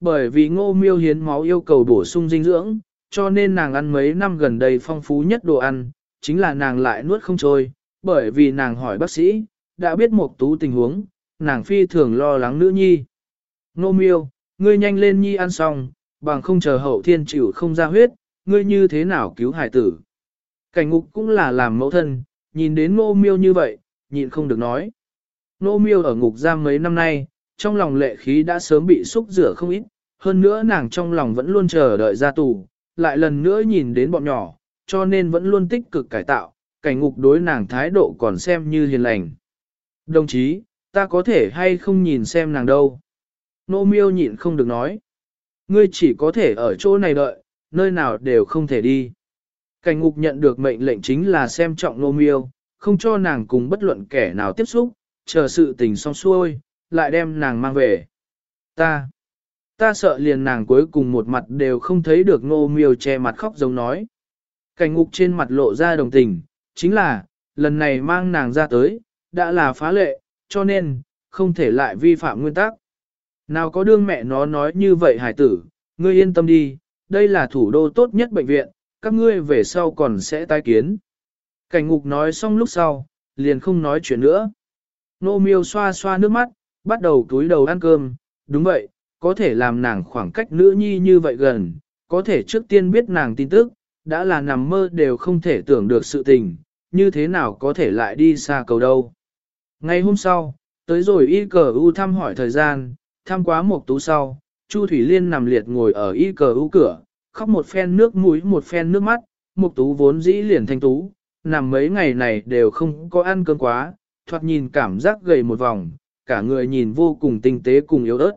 Bởi vì ngô miêu hiến máu yêu cầu bổ sung dinh dưỡng, cho nên nàng ăn mấy năm gần đây phong phú nhất đồ ăn, chính là nàng lại nuốt không trôi, bởi vì nàng hỏi bác sĩ, đã biết một tú tình huống, nàng phi thường lo lắng nữ nhi. Ngô miêu, ngươi nhanh lên nhi ăn xong, bằng không chờ hậu thiên chịu không ra huyết, ngươi như thế nào cứu hải tử. Cảnh ngục cũng là làm mẫu thân, nhìn đến ngô miêu như vậy, nhịn không được nói. Ngô miêu ở ngục giam mấy năm nay, trong lòng lệ khí đã sớm bị xúc rửa không ít, hơn nữa nàng trong lòng vẫn luôn chờ đợi ra tù, lại lần nữa nhìn đến bọn nhỏ, cho nên vẫn luôn tích cực cải tạo, cảnh ngục đối nàng thái độ còn xem như hiền lành. Đồng chí, ta có thể hay không nhìn xem nàng đâu. Nô miêu nhịn không được nói. Ngươi chỉ có thể ở chỗ này đợi, nơi nào đều không thể đi. Cảnh ngục nhận được mệnh lệnh chính là xem trọng nô miêu, không cho nàng cùng bất luận kẻ nào tiếp xúc, chờ sự tình xong xuôi, lại đem nàng mang về. Ta, ta sợ liền nàng cuối cùng một mặt đều không thấy được Ngô miêu che mặt khóc giống nói. Cảnh ngục trên mặt lộ ra đồng tình, chính là, lần này mang nàng ra tới, đã là phá lệ, cho nên, không thể lại vi phạm nguyên tắc. Nào có đương mẹ nó nói như vậy hải tử, ngươi yên tâm đi, đây là thủ đô tốt nhất bệnh viện, các ngươi về sau còn sẽ tái kiến. Cảnh ngục nói xong lúc sau, liền không nói chuyện nữa. Nô miêu xoa xoa nước mắt, bắt đầu túi đầu ăn cơm, đúng vậy, có thể làm nàng khoảng cách nữ nhi như vậy gần, có thể trước tiên biết nàng tin tức, đã là nằm mơ đều không thể tưởng được sự tình, như thế nào có thể lại đi xa cầu đâu. Ngày hôm sau, tới rồi y cờ u thăm hỏi thời gian, thăm quá một tú sau, Chu Thủy Liên nằm liệt ngồi ở y cờ u cửa, khóc một phen nước mũi một phen nước mắt, một tú vốn dĩ liền thanh tú, nằm mấy ngày này đều không có ăn cơm quá, thoạt nhìn cảm giác gầy một vòng, cả người nhìn vô cùng tinh tế cùng yếu ớt.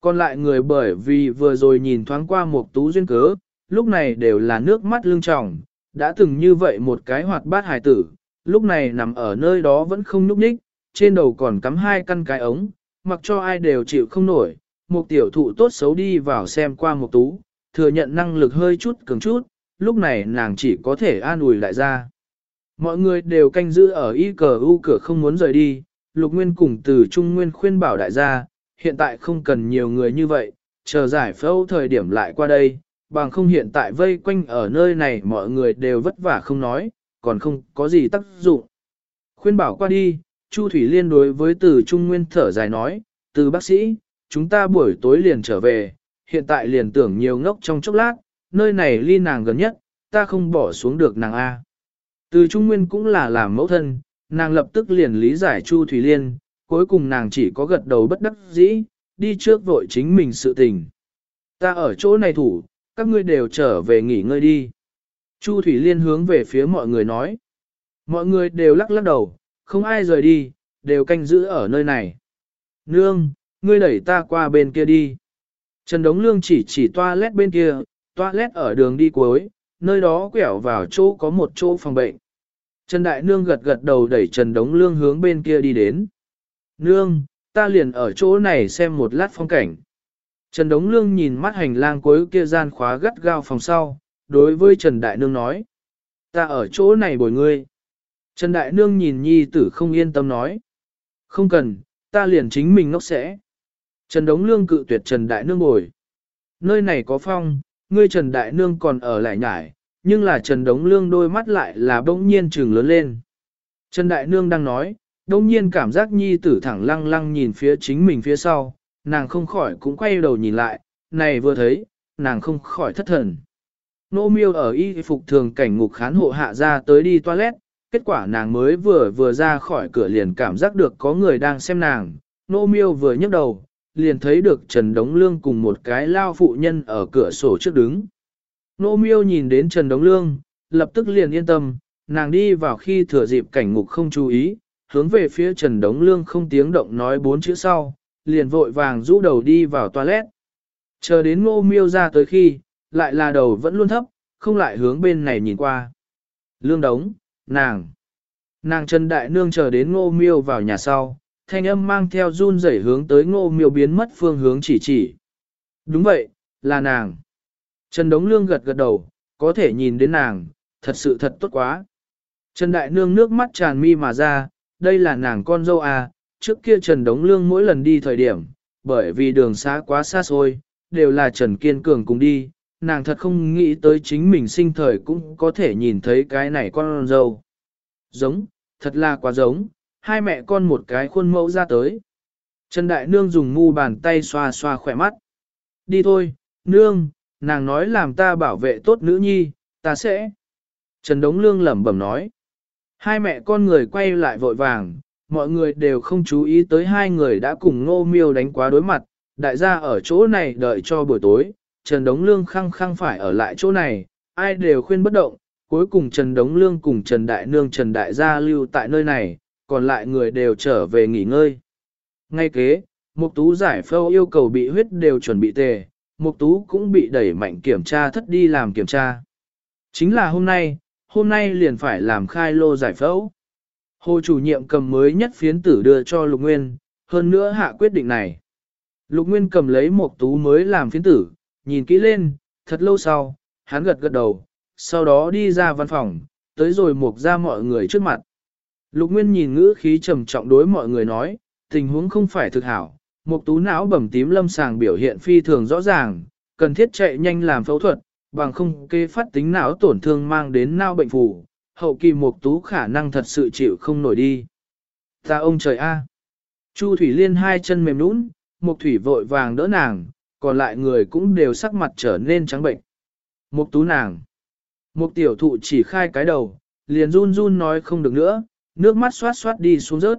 Còn lại người bởi vì vừa rồi nhìn thoáng qua một tú duyên cớ, lúc này đều là nước mắt lưng tròng, đã từng như vậy một cái hoạt bát hài tử, lúc này nằm ở nơi đó vẫn không nhúc nhích, trên đầu còn cắm hai căn cái ống, mặc cho ai đều chịu không nổi, một tiểu thụ tốt xấu đi vào xem qua một tú, thừa nhận năng lực hơi chút cứng chút, lúc này nàng chỉ có thể an ủi lại ra. Mọi người đều canh giữ ở y cờ u cửa không muốn rời đi, lục nguyên cùng từ trung nguyên khuyên bảo đại gia, hiện tại không cần nhiều người như vậy, chờ giải phẫu thời điểm lại qua đây, bằng không hiện tại vây quanh ở nơi này mọi người đều vất vả không nói, còn không có gì tác dụng. Khuyên bảo qua đi, Chu Thủy Liên đối với từ Trung Nguyên thở dài nói, từ bác sĩ, chúng ta buổi tối liền trở về, hiện tại liền tưởng nhiều ngốc trong chốc lát, nơi này ly nàng gần nhất, ta không bỏ xuống được nàng A. Từ Trung Nguyên cũng là làm mẫu thân, nàng lập tức liền lý giải Chu Thủy Liên, cuối cùng nàng chỉ có gật đầu bất đắc dĩ, đi trước vội chính mình sự tình. Ta ở chỗ này thủ, các ngươi đều trở về nghỉ ngơi đi. Chu Thủy Liên hướng về phía mọi người nói. Mọi người đều lắc lắc đầu, không ai rời đi, đều canh giữ ở nơi này. Nương, ngươi đẩy ta qua bên kia đi. Trần Đống Lương chỉ chỉ toilet bên kia, toilet ở đường đi cuối, nơi đó quẹo vào chỗ có một chỗ phòng bệnh. Trần Đại Nương gật gật đầu đẩy Trần Đống Lương hướng bên kia đi đến. Nương, ta liền ở chỗ này xem một lát phong cảnh. Trần Đống Lương nhìn mắt hành lang cuối kia gian khóa gắt gao phòng sau, đối với Trần Đại Nương nói. Ta ở chỗ này bồi ngươi. Trần Đại Nương nhìn nhi tử không yên tâm nói. Không cần, ta liền chính mình ngốc sẽ. Trần Đống Lương cự tuyệt Trần Đại Nương bồi. Nơi này có phong, ngươi Trần Đại Nương còn ở lại nhải, nhưng là Trần Đống Lương đôi mắt lại là bỗng nhiên trừng lớn lên. Trần Đại Nương đang nói, bỗng nhiên cảm giác nhi tử thẳng lăng lăng nhìn phía chính mình phía sau, nàng không khỏi cũng quay đầu nhìn lại, này vừa thấy, nàng không khỏi thất thần. Nô miêu ở y phục thường cảnh ngục khán hộ hạ ra tới đi toilet, kết quả nàng mới vừa vừa ra khỏi cửa liền cảm giác được có người đang xem nàng. Nô miêu vừa nhấc đầu, liền thấy được Trần Đống Lương cùng một cái lao phụ nhân ở cửa sổ trước đứng. Nô miêu nhìn đến Trần Đống Lương, lập tức liền yên tâm, nàng đi vào khi thừa dịp cảnh ngục không chú ý, hướng về phía Trần Đống Lương không tiếng động nói bốn chữ sau, liền vội vàng rũ đầu đi vào toilet. Chờ đến ngô miêu ra tới khi, lại là đầu vẫn luôn thấp, không lại hướng bên này nhìn qua. Lương đống, nàng. Nàng Trần Đại Nương chờ đến ngô miêu vào nhà sau, thanh âm mang theo run rẩy hướng tới ngô miêu biến mất phương hướng chỉ chỉ. Đúng vậy, là nàng. Trần Đống Lương gật gật đầu, có thể nhìn đến nàng, thật sự thật tốt quá. Trần Đại Nương nước mắt tràn mi mà ra, đây là nàng con dâu à, trước kia Trần Đống Lương mỗi lần đi thời điểm, bởi vì đường xa quá xa xôi, đều là Trần Kiên Cường cùng đi, nàng thật không nghĩ tới chính mình sinh thời cũng có thể nhìn thấy cái này con dâu. Giống, thật là quá giống, hai mẹ con một cái khuôn mẫu ra tới. Trần Đại Nương dùng mu bàn tay xoa xoa khỏe mắt. Đi thôi, Nương, nàng nói làm ta bảo vệ tốt nữ nhi, ta sẽ. Trần Đống Lương lẩm bẩm nói. Hai mẹ con người quay lại vội vàng, mọi người đều không chú ý tới hai người đã cùng ngô miêu đánh quá đối mặt, đại gia ở chỗ này đợi cho buổi tối, Trần Đống Lương khăng khăng phải ở lại chỗ này, ai đều khuyên bất động, cuối cùng Trần Đống Lương cùng Trần Đại Nương Trần Đại Gia lưu tại nơi này, còn lại người đều trở về nghỉ ngơi. Ngay kế, Mục Tú giải phâu yêu cầu bị huyết đều chuẩn bị tề, Mục Tú cũng bị đẩy mạnh kiểm tra thất đi làm kiểm tra. Chính là hôm nay, hôm nay liền phải làm khai lô giải phẫu. Hồ chủ nhiệm cầm mới nhất phiến tử đưa cho Lục Nguyên, hơn nữa hạ quyết định này. Lục Nguyên cầm lấy một tú mới làm phiến tử, nhìn kỹ lên, thật lâu sau, hắn gật gật đầu, sau đó đi ra văn phòng, tới rồi mục ra mọi người trước mặt. Lục Nguyên nhìn ngữ khí trầm trọng đối mọi người nói, tình huống không phải thực hảo, mục tú não bầm tím lâm sàng biểu hiện phi thường rõ ràng, cần thiết chạy nhanh làm phẫu thuật, bằng không kê phát tính não tổn thương mang đến não bệnh phù, hậu kỳ mục tú khả năng thật sự chịu không nổi đi. Ta ông trời a. Chu Thủy Liên hai chân mềm nũng, Mục Thủy vội vàng đỡ nàng, còn lại người cũng đều sắc mặt trở nên trắng bệnh. Mục tú nàng. Mục tiểu thụ chỉ khai cái đầu, liền run run nói không được nữa, nước mắt xoát xoát đi xuống rớt.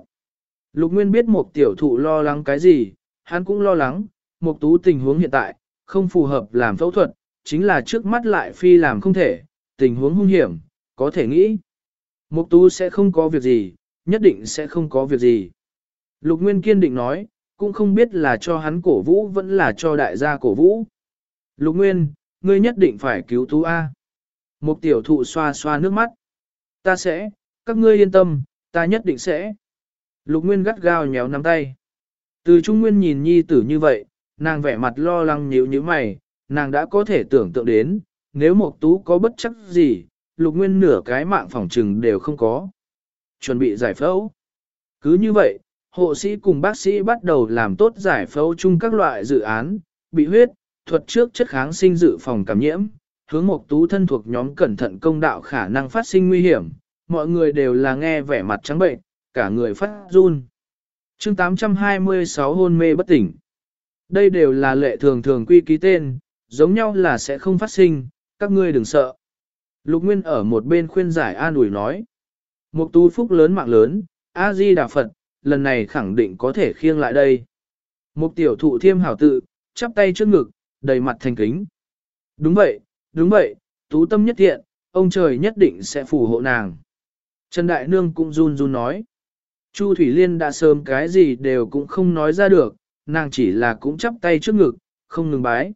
Lục Nguyên biết một tiểu thụ lo lắng cái gì, hắn cũng lo lắng, một tú tình huống hiện tại, không phù hợp làm phẫu thuật, chính là trước mắt lại phi làm không thể, tình huống hung hiểm, có thể nghĩ. Mục tú sẽ không có việc gì, nhất định sẽ không có việc gì. Lục Nguyên kiên định nói, cũng không biết là cho hắn cổ vũ vẫn là cho đại gia cổ vũ. Lục Nguyên, ngươi nhất định phải cứu tú A. Một tiểu thụ xoa xoa nước mắt. Ta sẽ, các ngươi yên tâm, ta nhất định sẽ. Lục Nguyên gắt gao nhéo nắm tay. Từ Trung Nguyên nhìn nhi tử như vậy, nàng vẻ mặt lo lắng nhíu như mày, nàng đã có thể tưởng tượng đến, nếu một tú có bất chắc gì, Lục Nguyên nửa cái mạng phòng trừng đều không có. Chuẩn bị giải phẫu. Cứ như vậy, hộ sĩ cùng bác sĩ bắt đầu làm tốt giải phẫu chung các loại dự án, bị huyết, thuật trước chất kháng sinh dự phòng cảm nhiễm, hướng Mộc tú thân thuộc nhóm cẩn thận công đạo khả năng phát sinh nguy hiểm, mọi người đều là nghe vẻ mặt trắng bệnh, cả người phát run. chương 826 hôn mê bất tỉnh. Đây đều là lệ thường thường quy ký tên, giống nhau là sẽ không phát sinh, các ngươi đừng sợ. Lục Nguyên ở một bên khuyên giải an ủi nói. Một tú phúc lớn mạng lớn, A-di Đà Phật, lần này khẳng định có thể khiêng lại đây. Một tiểu thụ thiêm hảo tự, chắp tay trước ngực, đầy mặt thành kính. Đúng vậy, đúng vậy, tú tâm nhất thiện, ông trời nhất định sẽ phù hộ nàng. Trần Đại Nương cũng run run nói. Chu Thủy Liên đã sớm cái gì đều cũng không nói ra được, nàng chỉ là cũng chắp tay trước ngực, không ngừng bái.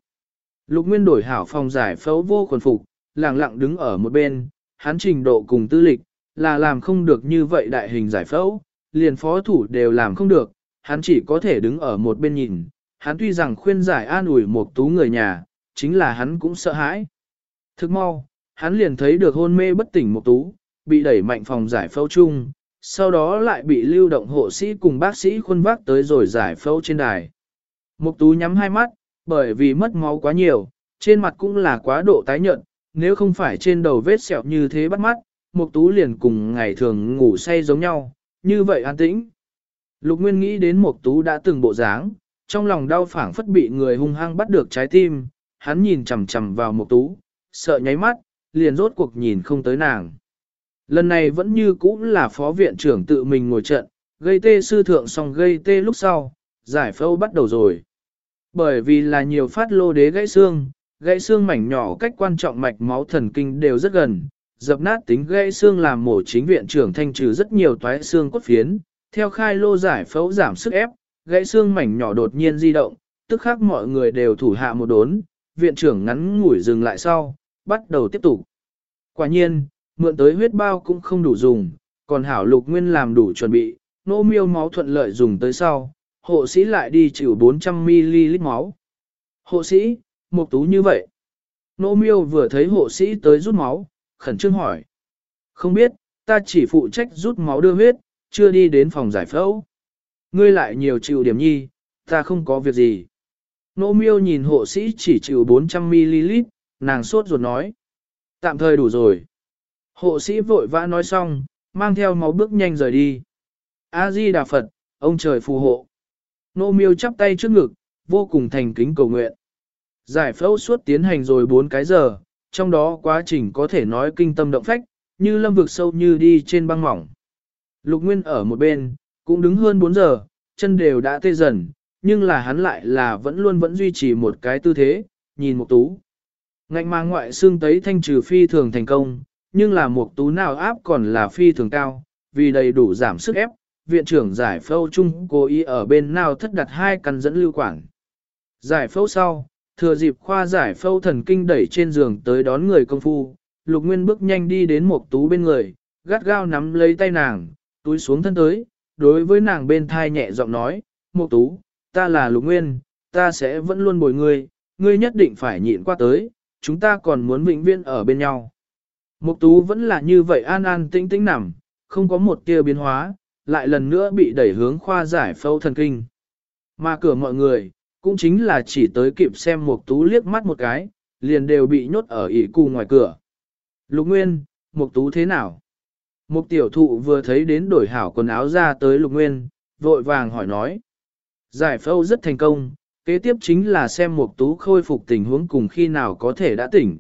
Lục Nguyên đổi hảo phòng giải phẫu vô quần phục, lặng lặng đứng ở một bên, hắn trình độ cùng tư lịch, là làm không được như vậy đại hình giải phẫu, liền phó thủ đều làm không được, hắn chỉ có thể đứng ở một bên nhìn, hắn tuy rằng khuyên giải an ủi một tú người nhà, chính là hắn cũng sợ hãi. Thức mau, hắn liền thấy được hôn mê bất tỉnh một tú, bị đẩy mạnh phòng giải phẫu chung, sau đó lại bị lưu động hộ sĩ cùng bác sĩ khuôn vác tới rồi giải phẫu trên đài. Mục tú nhắm hai mắt, bởi vì mất máu quá nhiều, trên mặt cũng là quá độ tái nhợt, nếu không phải trên đầu vết sẹo như thế bắt mắt, Mục tú liền cùng ngày thường ngủ say giống nhau, như vậy an tĩnh. Lục Nguyên nghĩ đến Mộc Tú đã từng bộ dáng, trong lòng đau phảng phất bị người hung hăng bắt được trái tim, hắn nhìn chằm chằm vào Mộc Tú, sợ nháy mắt, liền rốt cuộc nhìn không tới nàng. Lần này vẫn như cũ là phó viện trưởng tự mình ngồi trận, gây tê sư thượng xong gây tê lúc sau, giải phẫu bắt đầu rồi. Bởi vì là nhiều phát lô đế gãy xương, gãy xương mảnh nhỏ cách quan trọng mạch máu thần kinh đều rất gần, dập nát tính gãy xương làm mổ chính viện trưởng thanh trừ rất nhiều toái xương cốt phiến, theo khai lô giải phẫu giảm sức ép, gãy xương mảnh nhỏ đột nhiên di động, tức khắc mọi người đều thủ hạ một đốn, viện trưởng ngắn ngủi dừng lại sau, bắt đầu tiếp tục. Quả nhiên, mượn tới huyết bao cũng không đủ dùng, còn hảo lục nguyên làm đủ chuẩn bị, nô miêu máu thuận lợi dùng tới sau, hộ sĩ lại đi chịu 400ml máu. Hộ sĩ, một tú như vậy. Nô miêu vừa thấy hộ sĩ tới rút máu, khẩn trương hỏi. Không biết, ta chỉ phụ trách rút máu đưa huyết, chưa đi đến phòng giải phẫu. Ngươi lại nhiều chịu điểm nhi, ta không có việc gì. Nô miêu nhìn hộ sĩ chỉ chịu 400ml, nàng sốt ruột nói. Tạm thời đủ rồi. Hộ sĩ vội vã nói xong, mang theo máu bước nhanh rời đi. A-di Đà Phật, ông trời phù hộ. Nô miêu chắp tay trước ngực, vô cùng thành kính cầu nguyện. Giải phẫu suốt tiến hành rồi 4 cái giờ, trong đó quá trình có thể nói kinh tâm động phách, như lâm vực sâu như đi trên băng mỏng. Lục Nguyên ở một bên, cũng đứng hơn 4 giờ, chân đều đã tê dần, nhưng là hắn lại là vẫn luôn vẫn duy trì một cái tư thế, nhìn một tú. Ngạnh mang ngoại xương tấy thanh trừ phi thường thành công, nhưng là một tú nào áp còn là phi thường cao, vì đầy đủ giảm sức ép, viện trưởng giải phẫu chung cố ý ở bên nào thất đặt hai căn dẫn lưu quản. Giải phẫu sau, thừa dịp khoa giải phẫu thần kinh đẩy trên giường tới đón người công phu, lục nguyên bước nhanh đi đến một tú bên người, gắt gao nắm lấy tay nàng, túi xuống thân tới, đối với nàng bên thai nhẹ giọng nói, một tú, ta là lục nguyên, ta sẽ vẫn luôn bồi ngươi, ngươi nhất định phải nhịn qua tới, chúng ta còn muốn vĩnh viên ở bên nhau. Mục tú vẫn là như vậy an an tĩnh tĩnh nằm, không có một tia biến hóa, lại lần nữa bị đẩy hướng khoa giải phẫu thần kinh. Mà cửa mọi người, cũng chính là chỉ tới kịp xem Mục tú liếc mắt một cái, liền đều bị nhốt ở ỉ cù ngoài cửa. Lục Nguyên, Mục tú thế nào? Mục tiểu thụ vừa thấy đến đổi hảo quần áo ra tới Lục Nguyên, vội vàng hỏi nói. Giải phẫu rất thành công, kế tiếp chính là xem Mục tú khôi phục tình huống cùng khi nào có thể đã tỉnh.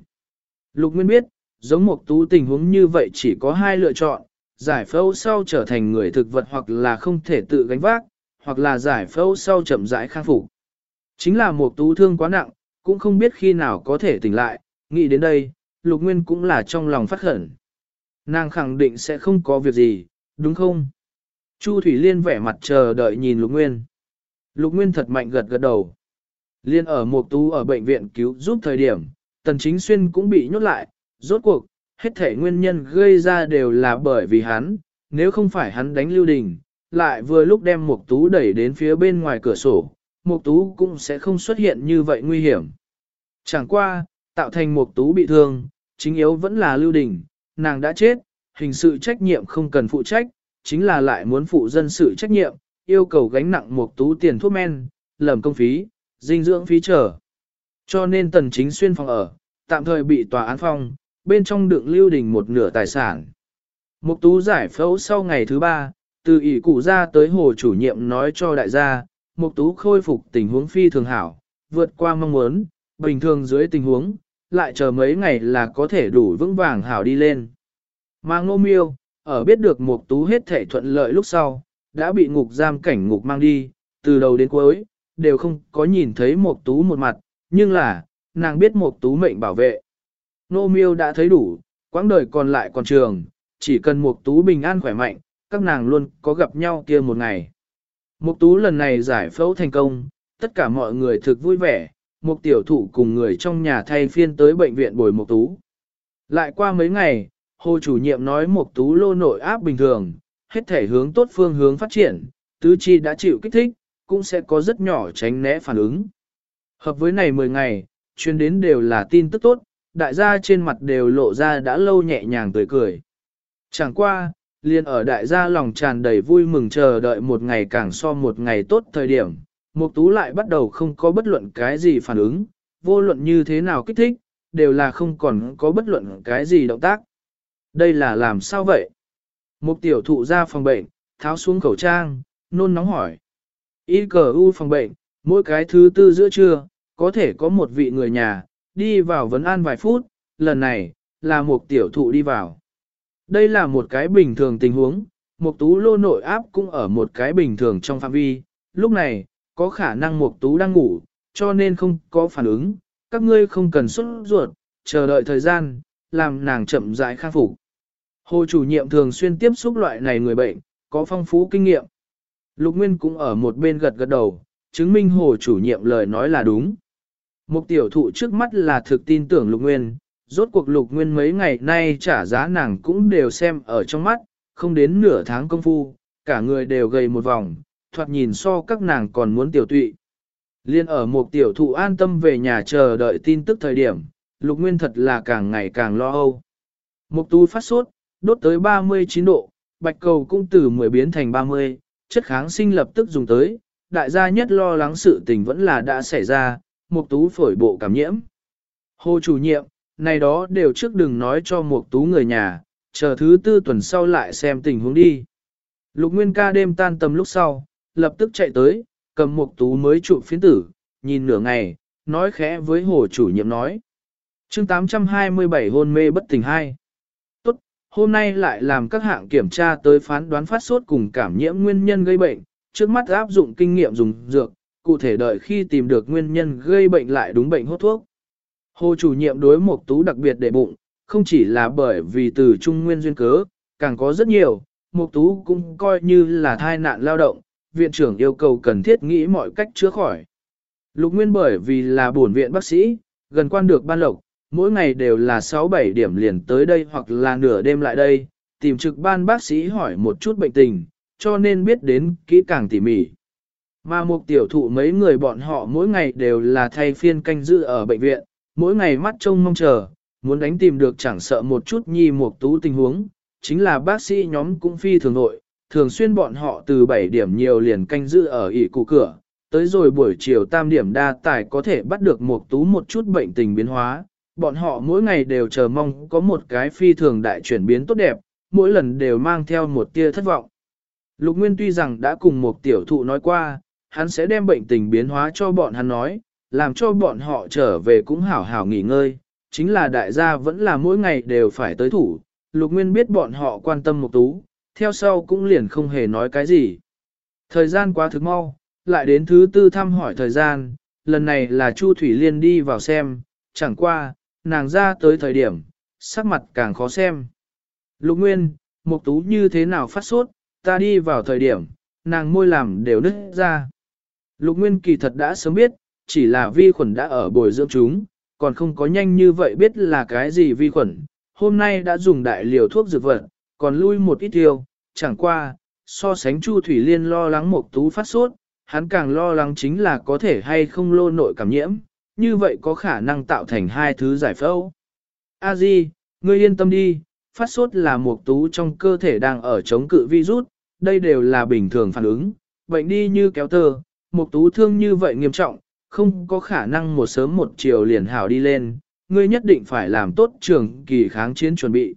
Lục Nguyên biết, giống một tú tình huống như vậy chỉ có hai lựa chọn, giải phẫu sau trở thành người thực vật hoặc là không thể tự gánh vác, hoặc là giải phẫu sau chậm rãi khang phục. Chính là một tú thương quá nặng, cũng không biết khi nào có thể tỉnh lại, nghĩ đến đây, Lục Nguyên cũng là trong lòng phát khẩn. Nàng khẳng định sẽ không có việc gì, đúng không? Chu Thủy Liên vẻ mặt chờ đợi nhìn Lục Nguyên. Lục Nguyên thật mạnh gật gật đầu. Liên ở một tú ở bệnh viện cứu giúp thời điểm, Tần Chính Xuyên cũng bị nhốt lại, rốt cuộc, hết thể nguyên nhân gây ra đều là bởi vì hắn, nếu không phải hắn đánh lưu đình, lại vừa lúc đem Mục Tú đẩy đến phía bên ngoài cửa sổ, Mục Tú cũng sẽ không xuất hiện như vậy nguy hiểm. Chẳng qua, tạo thành Mục Tú bị thương, chính yếu vẫn là lưu đình, nàng đã chết, hình sự trách nhiệm không cần phụ trách, chính là lại muốn phụ dân sự trách nhiệm, yêu cầu gánh nặng Mục Tú tiền thuốc men, lầm công phí, dinh dưỡng phí trở. Cho nên tần chính xuyên phòng ở, tạm thời bị tòa án phong, bên trong đựng lưu đình một nửa tài sản. Mục tú giải phẫu sau ngày thứ ba, từ ỷ cụ ra tới hồ chủ nhiệm nói cho đại gia, mục tú khôi phục tình huống phi thường hảo, vượt qua mong muốn, bình thường dưới tình huống, lại chờ mấy ngày là có thể đủ vững vàng hảo đi lên. Mà ngô miêu, ở biết được mục tú hết thể thuận lợi lúc sau, đã bị ngục giam cảnh ngục mang đi, từ đầu đến cuối, đều không có nhìn thấy mục tú một mặt, nhưng là, nàng biết mục tú mệnh bảo vệ. Nô miêu đã thấy đủ, quãng đời còn lại còn trường, chỉ cần Mục Tú bình an khỏe mạnh, các nàng luôn có gặp nhau kia một ngày. Mục Tú lần này giải phẫu thành công, tất cả mọi người thực vui vẻ, Mục tiểu thụ cùng người trong nhà thay phiên tới bệnh viện bồi Mục Tú. Lại qua mấy ngày, Hồ chủ nhiệm nói Mục Tú lô nội áp bình thường, hết thể hướng tốt phương hướng phát triển, tứ chi đã chịu kích thích, cũng sẽ có rất nhỏ tránh né phản ứng. Hợp với này 10 ngày, truyền đến đều là tin tức tốt, đại gia trên mặt đều lộ ra đã lâu nhẹ nhàng tươi cười. Chẳng qua, liền ở đại gia lòng tràn đầy vui mừng chờ đợi một ngày càng so một ngày tốt thời điểm, Mục Tú lại bắt đầu không có bất luận cái gì phản ứng, vô luận như thế nào kích thích, đều là không còn có bất luận cái gì động tác. Đây là làm sao vậy? Mục tiểu thụ ra phòng bệnh, tháo xuống khẩu trang, nôn nóng hỏi. Y cờ u phòng bệnh, mỗi cái thứ tư giữa trưa, có thể có một vị người nhà, đi vào vấn an vài phút, lần này, là một tiểu thụ đi vào. Đây là một cái bình thường tình huống, một tú lô nội áp cũng ở một cái bình thường trong phạm vi, lúc này, có khả năng một tú đang ngủ, cho nên không có phản ứng, các ngươi không cần xuất ruột, chờ đợi thời gian, làm nàng chậm rãi khắc phục. Hồ chủ nhiệm thường xuyên tiếp xúc loại này người bệnh, có phong phú kinh nghiệm. Lục Nguyên cũng ở một bên gật gật đầu, chứng minh hồ chủ nhiệm lời nói là đúng. Mục tiểu thụ trước mắt là thực tin tưởng lục nguyên, rốt cuộc lục nguyên mấy ngày nay trả giá nàng cũng đều xem ở trong mắt, không đến nửa tháng công phu, cả người đều gầy một vòng, thoạt nhìn so các nàng còn muốn tiểu tụy. Liên ở một tiểu thụ an tâm về nhà chờ đợi tin tức thời điểm, lục nguyên thật là càng ngày càng lo âu. Mục tu phát sốt, đốt tới 39 độ, bạch cầu cũng từ 10 biến thành 30, chất kháng sinh lập tức dùng tới, đại gia nhất lo lắng sự tình vẫn là đã xảy ra, Mục Tú phổi bộ cảm nhiễm. Hồ chủ nhiệm, này đó đều trước đừng nói cho Mục Tú người nhà, chờ thứ tư tuần sau lại xem tình huống đi. Lục Nguyên ca đêm tan tầm lúc sau, lập tức chạy tới, cầm Mục Tú mới trụ phiến tử, nhìn nửa ngày, nói khẽ với hồ chủ nhiệm nói. Chương 827 hôn mê bất tỉnh 2. Tốt, hôm nay lại làm các hạng kiểm tra tới phán đoán phát sốt cùng cảm nhiễm nguyên nhân gây bệnh, trước mắt áp dụng kinh nghiệm dùng dược, cụ thể đợi khi tìm được nguyên nhân gây bệnh lại đúng bệnh hốt thuốc. Hồ chủ nhiệm đối một Tú đặc biệt để bụng, không chỉ là bởi vì từ trung nguyên duyên cớ, càng có rất nhiều, một Tú cũng coi như là thai nạn lao động, viện trưởng yêu cầu cần thiết nghĩ mọi cách chữa khỏi. Lục Nguyên bởi vì là bổn viện bác sĩ, gần quan được ban lộc, mỗi ngày đều là 6-7 điểm liền tới đây hoặc là nửa đêm lại đây, tìm trực ban bác sĩ hỏi một chút bệnh tình, cho nên biết đến kỹ càng tỉ mỉ. Mà một tiểu thụ mấy người bọn họ mỗi ngày đều là thay phiên canh giữ ở bệnh viện, mỗi ngày mắt trông mong chờ, muốn đánh tìm được chẳng sợ một chút nhi một tú tình huống, chính là bác sĩ nhóm cũng phi thường nội, thường xuyên bọn họ từ 7 điểm nhiều liền canh giữ ở ỉ cụ cửa, tới rồi buổi chiều tam điểm đa tài có thể bắt được một tú một chút bệnh tình biến hóa, bọn họ mỗi ngày đều chờ mong có một cái phi thường đại chuyển biến tốt đẹp, mỗi lần đều mang theo một tia thất vọng. Lục Nguyên tuy rằng đã cùng một tiểu thụ nói qua, hắn sẽ đem bệnh tình biến hóa cho bọn hắn nói, làm cho bọn họ trở về cũng hảo hảo nghỉ ngơi, chính là đại gia vẫn là mỗi ngày đều phải tới thủ, Lục Nguyên biết bọn họ quan tâm một tú, theo sau cũng liền không hề nói cái gì. Thời gian quá thực mau, lại đến thứ tư thăm hỏi thời gian, lần này là Chu Thủy Liên đi vào xem, chẳng qua, nàng ra tới thời điểm, sắc mặt càng khó xem. Lục Nguyên, Mục Tú như thế nào phát sốt, ta đi vào thời điểm, nàng môi làm đều nứt ra. Lục Nguyên kỳ thật đã sớm biết, chỉ là vi khuẩn đã ở bồi dưỡng chúng, còn không có nhanh như vậy biết là cái gì vi khuẩn. Hôm nay đã dùng đại liều thuốc dược vật, còn lui một ít tiêu, chẳng qua, so sánh Chu Thủy Liên lo lắng Mộc Tú phát sốt, hắn càng lo lắng chính là có thể hay không lô nội cảm nhiễm, như vậy có khả năng tạo thành hai thứ giải phẫu. A Di, ngươi yên tâm đi, phát sốt là Mộc Tú trong cơ thể đang ở chống cự virus, đây đều là bình thường phản ứng, bệnh đi như kéo tơ, một Tú thương như vậy nghiêm trọng, không có khả năng một sớm một chiều liền hảo đi lên, ngươi nhất định phải làm tốt trường kỳ kháng chiến chuẩn bị.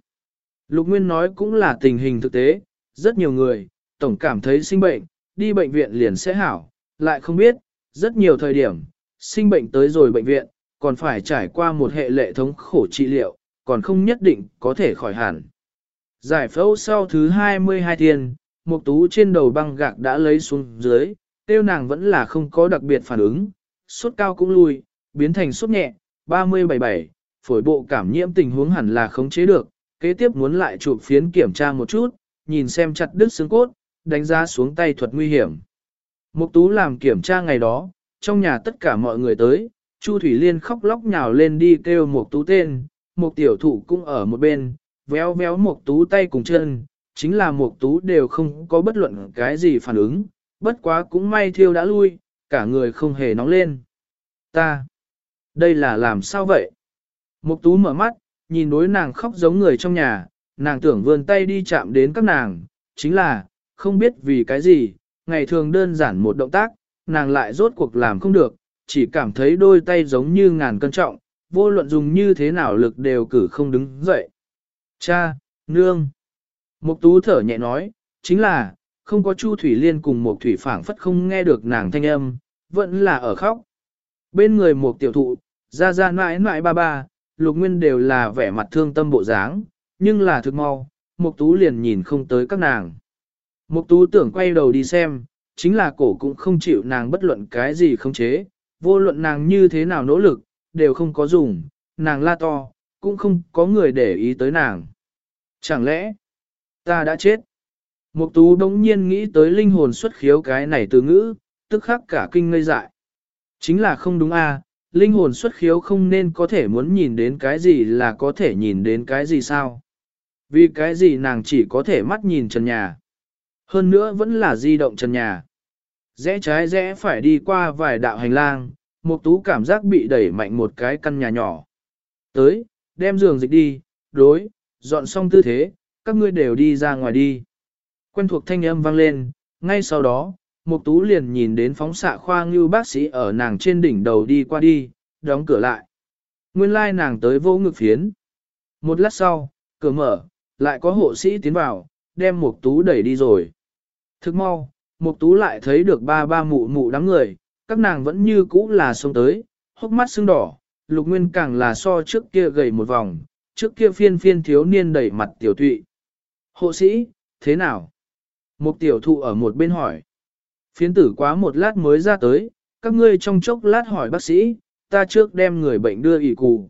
Lục Nguyên nói cũng là tình hình thực tế, rất nhiều người, tổng cảm thấy sinh bệnh, đi bệnh viện liền sẽ hảo, lại không biết, rất nhiều thời điểm, sinh bệnh tới rồi bệnh viện, còn phải trải qua một hệ lệ thống khổ trị liệu, còn không nhất định có thể khỏi hẳn. Giải phẫu sau thứ 22 thiên, một tú trên đầu băng gạc đã lấy xuống dưới, tiêu nàng vẫn là không có đặc biệt phản ứng, sốt cao cũng lui, biến thành sốt nhẹ, 3077, phổi bộ cảm nhiễm tình huống hẳn là khống chế được, kế tiếp muốn lại chụp phiến kiểm tra một chút, nhìn xem chặt đứt xương cốt, đánh giá xuống tay thuật nguy hiểm. Mục tú làm kiểm tra ngày đó, trong nhà tất cả mọi người tới, Chu Thủy Liên khóc lóc nhào lên đi kêu Mục tú tên, Mục tiểu thụ cũng ở một bên, véo véo Mục tú tay cùng chân, chính là Mục tú đều không có bất luận cái gì phản ứng, bất quá cũng may thiêu đã lui, cả người không hề nóng lên. Ta, đây là làm sao vậy? Mục tú mở mắt, nhìn đối nàng khóc giống người trong nhà, nàng tưởng vươn tay đi chạm đến các nàng, chính là, không biết vì cái gì, ngày thường đơn giản một động tác, nàng lại rốt cuộc làm không được, chỉ cảm thấy đôi tay giống như ngàn cân trọng, vô luận dùng như thế nào lực đều cử không đứng dậy. Cha, nương. Mục tú thở nhẹ nói, chính là, không có Chu Thủy Liên cùng một thủy phảng phất không nghe được nàng thanh âm, vẫn là ở khóc. Bên người một tiểu thụ, ra ra mãi mãi ba ba, lục nguyên đều là vẻ mặt thương tâm bộ dáng, nhưng là thực mau, một Tú liền nhìn không tới các nàng. Một Tú tưởng quay đầu đi xem, chính là cổ cũng không chịu nàng bất luận cái gì không chế, vô luận nàng như thế nào nỗ lực, đều không có dùng, nàng la to, cũng không có người để ý tới nàng. Chẳng lẽ, ta đã chết? Mục Tú đống nhiên nghĩ tới linh hồn xuất khiếu cái này từ ngữ, tức khắc cả kinh ngây dại. Chính là không đúng a, à, linh hồn xuất khiếu không nên có thể muốn nhìn đến cái gì là có thể nhìn đến cái gì sao? Vì cái gì nàng chỉ có thể mắt nhìn trần nhà. Hơn nữa vẫn là di động trần nhà. Rẽ trái rẽ phải đi qua vài đạo hành lang, Mục tú cảm giác bị đẩy mạnh một cái căn nhà nhỏ. Tới, đem giường dịch đi, đối, dọn xong tư thế, các ngươi đều đi ra ngoài đi. Quen thuộc thanh âm vang lên, ngay sau đó, Mục Tú liền nhìn đến phóng xạ khoa ngưu bác sĩ ở nàng trên đỉnh đầu đi qua đi, đóng cửa lại. Nguyên lai like nàng tới vô ngực phiến. Một lát sau, cửa mở, lại có hộ sĩ tiến vào, đem Mục Tú đẩy đi rồi. Thức mau, Mục Tú lại thấy được ba ba mụ mụ đám người, các nàng vẫn như cũ là xông tới, hốc mắt sưng đỏ, Lục Nguyên càng là so trước kia gầy một vòng, trước kia phiên phiên thiếu niên đẩy mặt tiểu tụy. Hộ sĩ, thế nào? Một tiểu thụ ở một bên hỏi. Phiến tử quá một lát mới ra tới, các ngươi trong chốc lát hỏi bác sĩ, ta trước đem người bệnh đưa ỉ cù.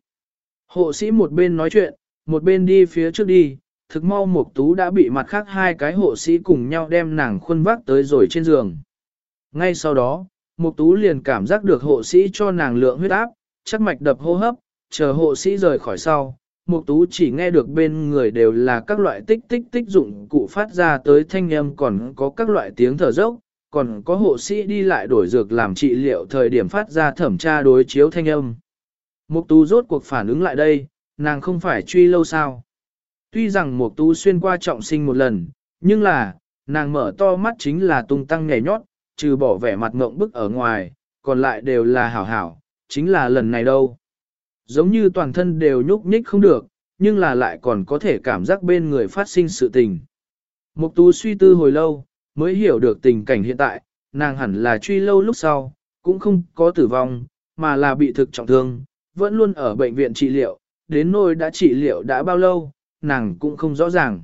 Hộ sĩ một bên nói chuyện, một bên đi phía trước đi, thực mau một tú đã bị mặt khác hai cái hộ sĩ cùng nhau đem nàng khuôn vác tới rồi trên giường. Ngay sau đó, một tú liền cảm giác được hộ sĩ cho nàng lượng huyết áp, chắc mạch đập hô hấp, chờ hộ sĩ rời khỏi sau. Mục tú chỉ nghe được bên người đều là các loại tích tích tích dụng cụ phát ra tới thanh âm còn có các loại tiếng thở dốc, còn có hộ sĩ đi lại đổi dược làm trị liệu thời điểm phát ra thẩm tra đối chiếu thanh âm. Mục tú rốt cuộc phản ứng lại đây, nàng không phải truy lâu sao. Tuy rằng mục tú xuyên qua trọng sinh một lần, nhưng là, nàng mở to mắt chính là tung tăng nhảy nhót, trừ bỏ vẻ mặt ngượng bức ở ngoài, còn lại đều là hảo hảo, chính là lần này đâu. Giống như toàn thân đều nhúc nhích không được, nhưng là lại còn có thể cảm giác bên người phát sinh sự tình. Mục tú suy tư hồi lâu, mới hiểu được tình cảnh hiện tại, nàng hẳn là truy lâu lúc sau, cũng không có tử vong, mà là bị thực trọng thương, vẫn luôn ở bệnh viện trị liệu, đến nỗi đã trị liệu đã bao lâu, nàng cũng không rõ ràng.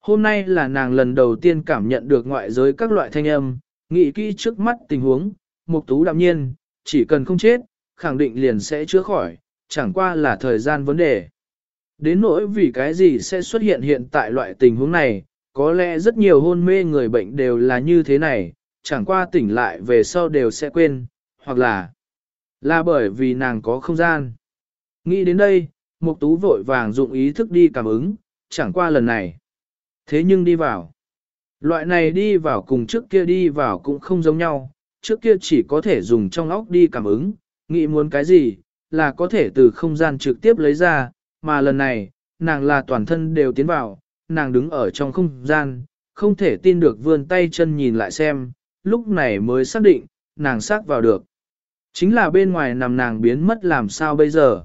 Hôm nay là nàng lần đầu tiên cảm nhận được ngoại giới các loại thanh âm, nghĩ kỹ trước mắt tình huống, mục tú đạm nhiên, chỉ cần không chết, khẳng định liền sẽ chữa khỏi, chẳng qua là thời gian vấn đề. Đến nỗi vì cái gì sẽ xuất hiện hiện tại loại tình huống này, có lẽ rất nhiều hôn mê người bệnh đều là như thế này, chẳng qua tỉnh lại về sau đều sẽ quên, hoặc là là bởi vì nàng có không gian. Nghĩ đến đây, Mục Tú vội vàng dụng ý thức đi cảm ứng, chẳng qua lần này. Thế nhưng đi vào. Loại này đi vào cùng trước kia đi vào cũng không giống nhau, trước kia chỉ có thể dùng trong óc đi cảm ứng, nghĩ muốn cái gì, là có thể từ không gian trực tiếp lấy ra, mà lần này, nàng là toàn thân đều tiến vào, nàng đứng ở trong không gian, không thể tin được vươn tay chân nhìn lại xem, lúc này mới xác định, nàng xác vào được. Chính là bên ngoài nằm nàng biến mất làm sao bây giờ.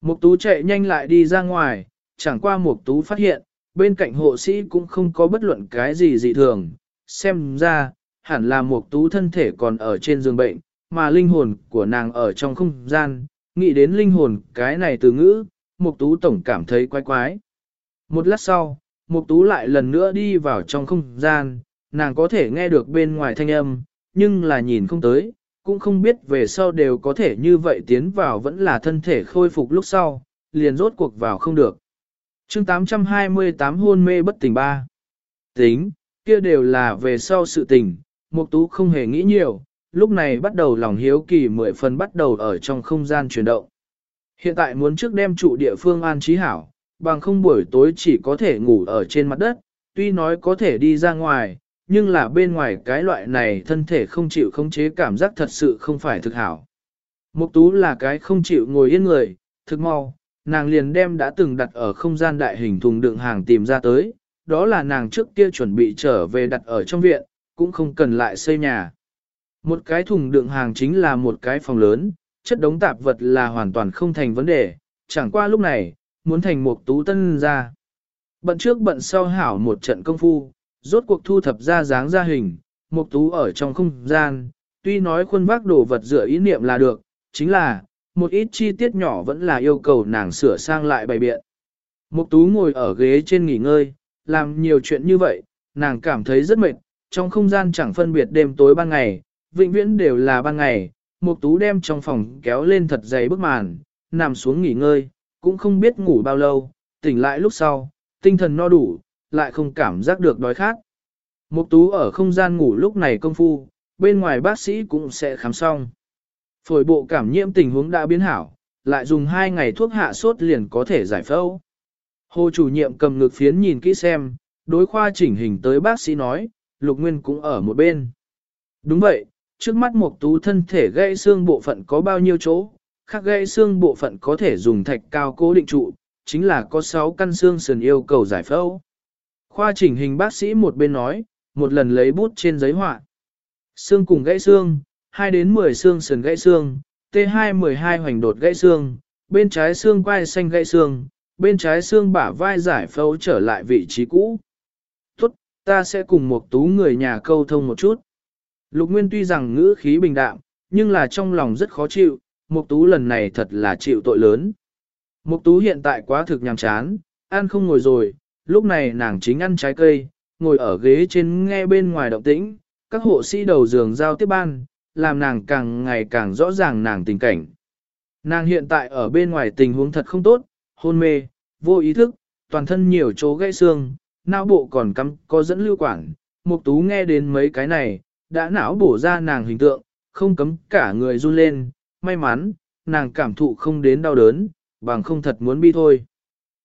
Mục tú chạy nhanh lại đi ra ngoài, chẳng qua mục tú phát hiện, bên cạnh hộ sĩ cũng không có bất luận cái gì dị thường, xem ra, hẳn là mục tú thân thể còn ở trên giường bệnh, mà linh hồn của nàng ở trong không gian, nghĩ đến linh hồn cái này từ ngữ, mục tú tổng cảm thấy quái quái. Một lát sau, mục tú lại lần nữa đi vào trong không gian, nàng có thể nghe được bên ngoài thanh âm, nhưng là nhìn không tới, cũng không biết về sau đều có thể như vậy tiến vào vẫn là thân thể khôi phục lúc sau, liền rốt cuộc vào không được. chương 828 hôn mê bất tỉnh ba. Tính, kia đều là về sau sự tình, Mục Tú không hề nghĩ nhiều, lúc này bắt đầu lòng hiếu kỳ mười phần bắt đầu ở trong không gian chuyển động. Hiện tại muốn trước đem trụ địa phương an trí hảo, bằng không buổi tối chỉ có thể ngủ ở trên mặt đất, tuy nói có thể đi ra ngoài, nhưng là bên ngoài cái loại này thân thể không chịu khống chế cảm giác thật sự không phải thực hảo. Mục tú là cái không chịu ngồi yên người, thực mau, nàng liền đem đã từng đặt ở không gian đại hình thùng đựng hàng tìm ra tới, đó là nàng trước kia chuẩn bị trở về đặt ở trong viện, cũng không cần lại xây nhà. Một cái thùng đựng hàng chính là một cái phòng lớn, chất đống tạp vật là hoàn toàn không thành vấn đề, chẳng qua lúc này, muốn thành một tú tân ra. Bận trước bận sau hảo một trận công phu, rốt cuộc thu thập ra dáng ra hình, một tú ở trong không gian, tuy nói khuôn vác đồ vật dựa ý niệm là được, chính là, một ít chi tiết nhỏ vẫn là yêu cầu nàng sửa sang lại bày biện. Mục tú ngồi ở ghế trên nghỉ ngơi, làm nhiều chuyện như vậy, nàng cảm thấy rất mệt, trong không gian chẳng phân biệt đêm tối ban ngày, vĩnh viễn đều là ban ngày, Mục Tú đem trong phòng kéo lên thật dày bức màn, nằm xuống nghỉ ngơi, cũng không biết ngủ bao lâu, tỉnh lại lúc sau, tinh thần no đủ, lại không cảm giác được đói khát. Mục Tú ở không gian ngủ lúc này công phu, bên ngoài bác sĩ cũng sẽ khám xong. Phổi bộ cảm nhiễm tình huống đã biến hảo, lại dùng 2 ngày thuốc hạ sốt liền có thể giải phẫu. Hồ chủ nhiệm cầm ngực phiến nhìn kỹ xem, đối khoa chỉnh hình tới bác sĩ nói, Lục Nguyên cũng ở một bên. Đúng vậy, trước mắt một tú thân thể gãy xương bộ phận có bao nhiêu chỗ, khác gãy xương bộ phận có thể dùng thạch cao cố định trụ, chính là có 6 căn xương sườn yêu cầu giải phẫu. Khoa chỉnh hình bác sĩ một bên nói, một lần lấy bút trên giấy họa. Xương cùng gãy xương, 2 đến 10 xương sườn gãy xương, T2-12 hoành đột gãy xương, bên trái xương quai xanh gãy xương, bên trái xương bả vai giải phẫu trở lại vị trí cũ. Tốt, ta sẽ cùng một tú người nhà câu thông một chút. Lục Nguyên tuy rằng ngữ khí bình đạm, nhưng là trong lòng rất khó chịu, Mục Tú lần này thật là chịu tội lớn. Mục Tú hiện tại quá thực nhàm chán, ăn không ngồi rồi, lúc này nàng chính ăn trái cây, ngồi ở ghế trên nghe bên ngoài động tĩnh, các hộ sĩ đầu giường giao tiếp ban, làm nàng càng ngày càng rõ ràng nàng tình cảnh. Nàng hiện tại ở bên ngoài tình huống thật không tốt, hôn mê, vô ý thức, toàn thân nhiều chỗ gãy xương, não bộ còn cắm có dẫn lưu quản. Mục tú nghe đến mấy cái này, đã não bổ ra nàng hình tượng, không cấm cả người run lên, may mắn, nàng cảm thụ không đến đau đớn, bằng không thật muốn bi thôi.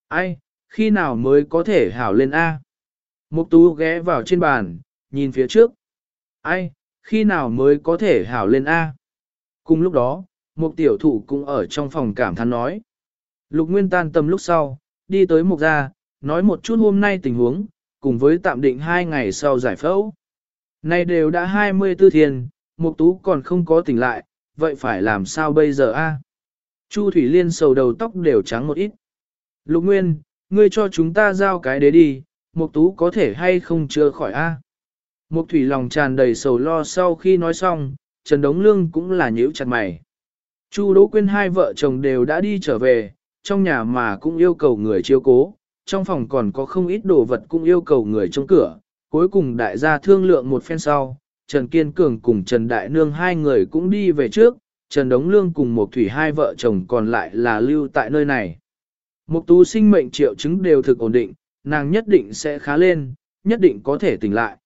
Ai, khi nào mới có thể hảo lên A? Mục tú ghé vào trên bàn, nhìn phía trước. Ai, khi nào mới có thể hảo lên A? Cùng lúc đó, một tiểu thụ cũng ở trong phòng cảm thán nói. Lục Nguyên tan tầm lúc sau, đi tới mục gia, nói một chút hôm nay tình huống, cùng với tạm định hai ngày sau giải phẫu. Này đều đã 24 thiên, mục tú còn không có tỉnh lại, vậy phải làm sao bây giờ a? Chu Thủy Liên sầu đầu tóc đều trắng một ít. Lục Nguyên, ngươi cho chúng ta giao cái đế đi, mục tú có thể hay không chưa khỏi a? Mục Thủy lòng tràn đầy sầu lo sau khi nói xong, Trần Đống Lương cũng là nhíu chặt mày. Chu Đỗ Quyên hai vợ chồng đều đã đi trở về, trong nhà mà cũng yêu cầu người chiếu cố, trong phòng còn có không ít đồ vật cũng yêu cầu người trông cửa. Cuối cùng đại gia thương lượng một phen sau, Trần Kiên Cường cùng Trần Đại Nương hai người cũng đi về trước, Trần Đống Lương cùng một thủy hai vợ chồng còn lại là lưu tại nơi này. Mục tú sinh mệnh triệu chứng đều thực ổn định, nàng nhất định sẽ khá lên, nhất định có thể tỉnh lại.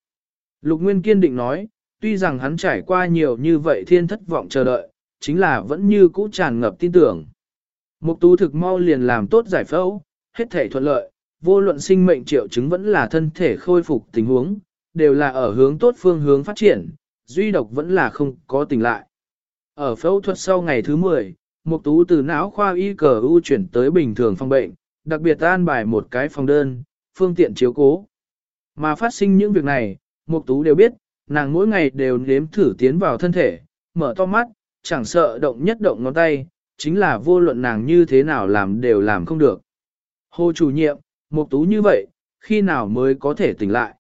Lục Nguyên kiên định nói, tuy rằng hắn trải qua nhiều như vậy thiên thất vọng chờ đợi, chính là vẫn như cũ tràn ngập tin tưởng. Mục tú thực mau liền làm tốt giải phẫu, hết thể thuận lợi, vô luận sinh mệnh triệu chứng vẫn là thân thể khôi phục tình huống, đều là ở hướng tốt phương hướng phát triển, duy độc vẫn là không có tỉnh lại. Ở phẫu thuật sau ngày thứ 10, Mục tú từ não khoa y cờ u chuyển tới bình thường phòng bệnh, đặc biệt an bài một cái phòng đơn, phương tiện chiếu cố. Mà phát sinh những việc này, Mục tú đều biết, nàng mỗi ngày đều nếm thử tiến vào thân thể, mở to mắt, chẳng sợ động nhất động ngón tay, chính là vô luận nàng như thế nào làm đều làm không được. Hồ chủ nhiệm, Mục Tú như vậy, khi nào mới có thể tỉnh lại?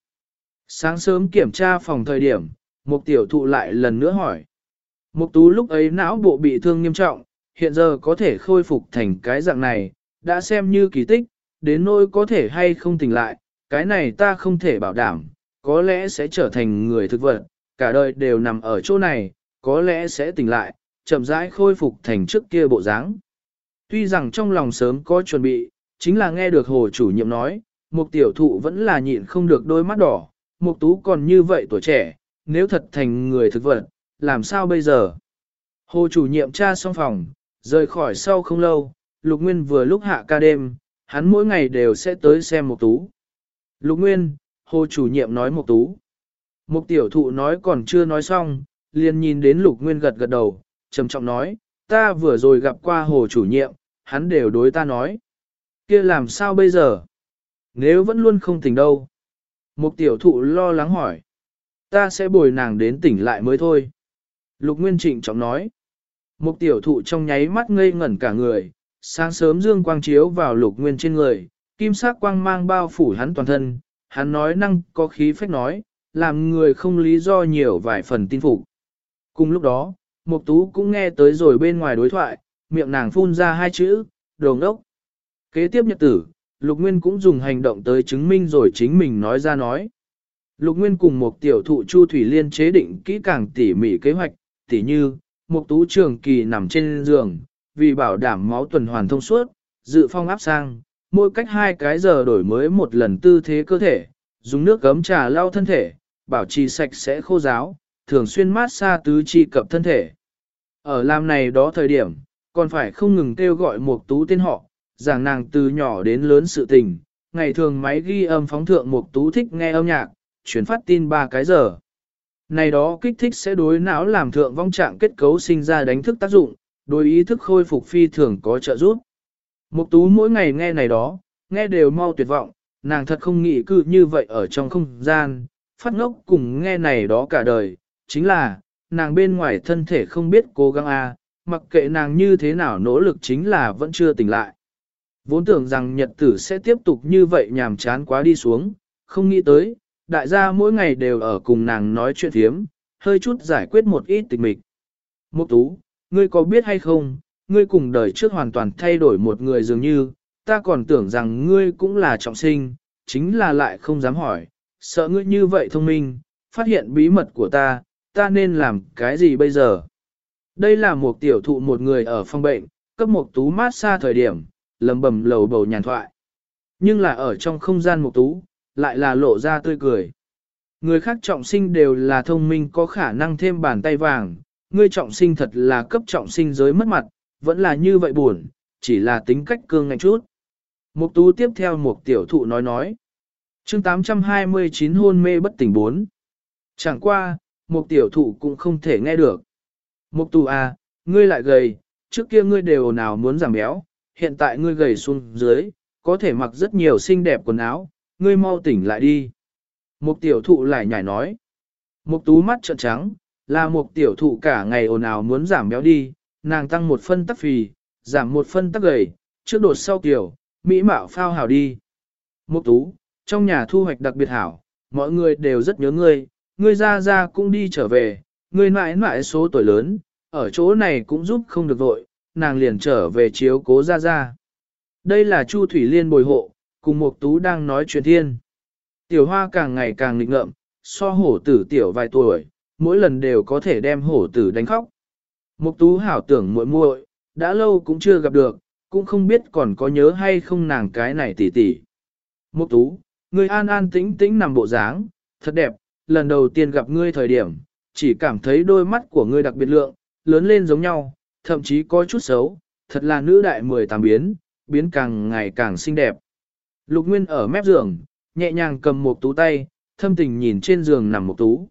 Sáng sớm kiểm tra phòng thời điểm, Mục tiểu thụ lại lần nữa hỏi. Mục Tú lúc ấy não bộ bị thương nghiêm trọng, hiện giờ có thể khôi phục thành cái dạng này, đã xem như kỳ tích, đến nỗi có thể hay không tỉnh lại, cái này ta không thể bảo đảm, có lẽ sẽ trở thành người thực vật, cả đời đều nằm ở chỗ này, có lẽ sẽ tỉnh lại, chậm rãi khôi phục thành trước kia bộ dáng. Tuy rằng trong lòng sớm có chuẩn bị, chính là nghe được hồ chủ nhiệm nói, một tiểu thụ vẫn là nhịn không được đôi mắt đỏ, một tú còn như vậy tuổi trẻ, nếu thật thành người thực vật, làm sao bây giờ? Hồ chủ nhiệm tra xong phòng, rời khỏi sau không lâu, Lục Nguyên vừa lúc hạ ca đêm, hắn mỗi ngày đều sẽ tới xem một tú. Lục Nguyên, hồ chủ nhiệm nói một tú. Một tiểu thụ nói còn chưa nói xong, liền nhìn đến Lục Nguyên gật gật đầu, trầm trọng nói, ta vừa rồi gặp qua hồ chủ nhiệm, hắn đều đối ta nói kia làm sao bây giờ? Nếu vẫn luôn không tỉnh đâu? Một tiểu thụ lo lắng hỏi. Ta sẽ bồi nàng đến tỉnh lại mới thôi. Lục Nguyên Trịnh trọng nói. Một tiểu thụ trong nháy mắt ngây ngẩn cả người, sáng sớm dương quang chiếu vào lục nguyên trên người, kim sắc quang mang bao phủ hắn toàn thân, hắn nói năng có khí phách nói, làm người không lý do nhiều vài phần tin phục. Cùng lúc đó, Mục Tú cũng nghe tới rồi bên ngoài đối thoại, miệng nàng phun ra hai chữ, đồ ngốc. Kế tiếp nhật tử, Lục Nguyên cũng dùng hành động tới chứng minh rồi chính mình nói ra nói. Lục Nguyên cùng một tiểu thụ Chu Thủy Liên chế định kỹ càng tỉ mỉ kế hoạch, tỉ như, một tú trường kỳ nằm trên giường, vì bảo đảm máu tuần hoàn thông suốt, dự phong áp sang, mỗi cách hai cái giờ đổi mới một lần tư thế cơ thể, dùng nước gấm trà lau thân thể, bảo trì sạch sẽ khô ráo, thường xuyên mát xa tứ chi cập thân thể. Ở làm này đó thời điểm, còn phải không ngừng kêu gọi một tú tên họ, giảng nàng từ nhỏ đến lớn sự tình, ngày thường máy ghi âm phóng thượng một tú thích nghe âm nhạc, chuyển phát tin ba cái giờ. Này đó kích thích sẽ đối não làm thượng vong trạng kết cấu sinh ra đánh thức tác dụng, đối ý thức khôi phục phi thường có trợ giúp. Mục tú mỗi ngày nghe này đó, nghe đều mau tuyệt vọng, nàng thật không nghĩ cứ như vậy ở trong không gian, phát ngốc cùng nghe này đó cả đời, chính là, nàng bên ngoài thân thể không biết cố gắng a, mặc kệ nàng như thế nào nỗ lực chính là vẫn chưa tỉnh lại. Vốn tưởng rằng nhật tử sẽ tiếp tục như vậy nhàm chán quá đi xuống, không nghĩ tới, đại gia mỗi ngày đều ở cùng nàng nói chuyện thiếm, hơi chút giải quyết một ít tình mịch. Mục tú, ngươi có biết hay không, ngươi cùng đời trước hoàn toàn thay đổi một người dường như, ta còn tưởng rằng ngươi cũng là trọng sinh, chính là lại không dám hỏi, sợ ngươi như vậy thông minh, phát hiện bí mật của ta, ta nên làm cái gì bây giờ? Đây là một tiểu thụ một người ở phòng bệnh, cấp một tú mát xa thời điểm, lầm bầm lầu bầu nhàn thoại. Nhưng là ở trong không gian mục tú, lại là lộ ra tươi cười. Người khác trọng sinh đều là thông minh có khả năng thêm bàn tay vàng, ngươi trọng sinh thật là cấp trọng sinh giới mất mặt, vẫn là như vậy buồn, chỉ là tính cách cương ngạnh chút. Mục tú tiếp theo một tiểu thụ nói nói. chương 829 hôn mê bất tỉnh 4. Chẳng qua, một tiểu thụ cũng không thể nghe được. Mục tú à, ngươi lại gầy, trước kia ngươi đều nào muốn giảm béo, hiện tại ngươi gầy xuống dưới, có thể mặc rất nhiều xinh đẹp quần áo, ngươi mau tỉnh lại đi. Một tiểu thụ lại nhảy nói. Một tú mắt trợn trắng, là một tiểu thụ cả ngày ồn ào muốn giảm béo đi, nàng tăng một phân tắc phì, giảm một phân tắc gầy, trước đột sau kiểu, mỹ mạo phao hào đi. Một tú, trong nhà thu hoạch đặc biệt hảo, mọi người đều rất nhớ ngươi, ngươi ra ra cũng đi trở về, ngươi mãi mãi số tuổi lớn, ở chỗ này cũng giúp không được vội, nàng liền trở về chiếu cố ra ra. Đây là Chu Thủy Liên bồi hộ, cùng Mục Tú đang nói chuyện thiên. Tiểu hoa càng ngày càng nghịch ngợm, so hổ tử tiểu vài tuổi, mỗi lần đều có thể đem hổ tử đánh khóc. Mục Tú hảo tưởng muội muội, đã lâu cũng chưa gặp được, cũng không biết còn có nhớ hay không nàng cái này tỉ tỉ. Mục Tú, ngươi an an tĩnh tĩnh nằm bộ dáng, thật đẹp, lần đầu tiên gặp ngươi thời điểm, chỉ cảm thấy đôi mắt của ngươi đặc biệt lượng, lớn lên giống nhau, thậm chí có chút xấu, thật là nữ đại mười tám biến, biến càng ngày càng xinh đẹp. Lục Nguyên ở mép giường, nhẹ nhàng cầm một tú tay, thâm tình nhìn trên giường nằm một tú.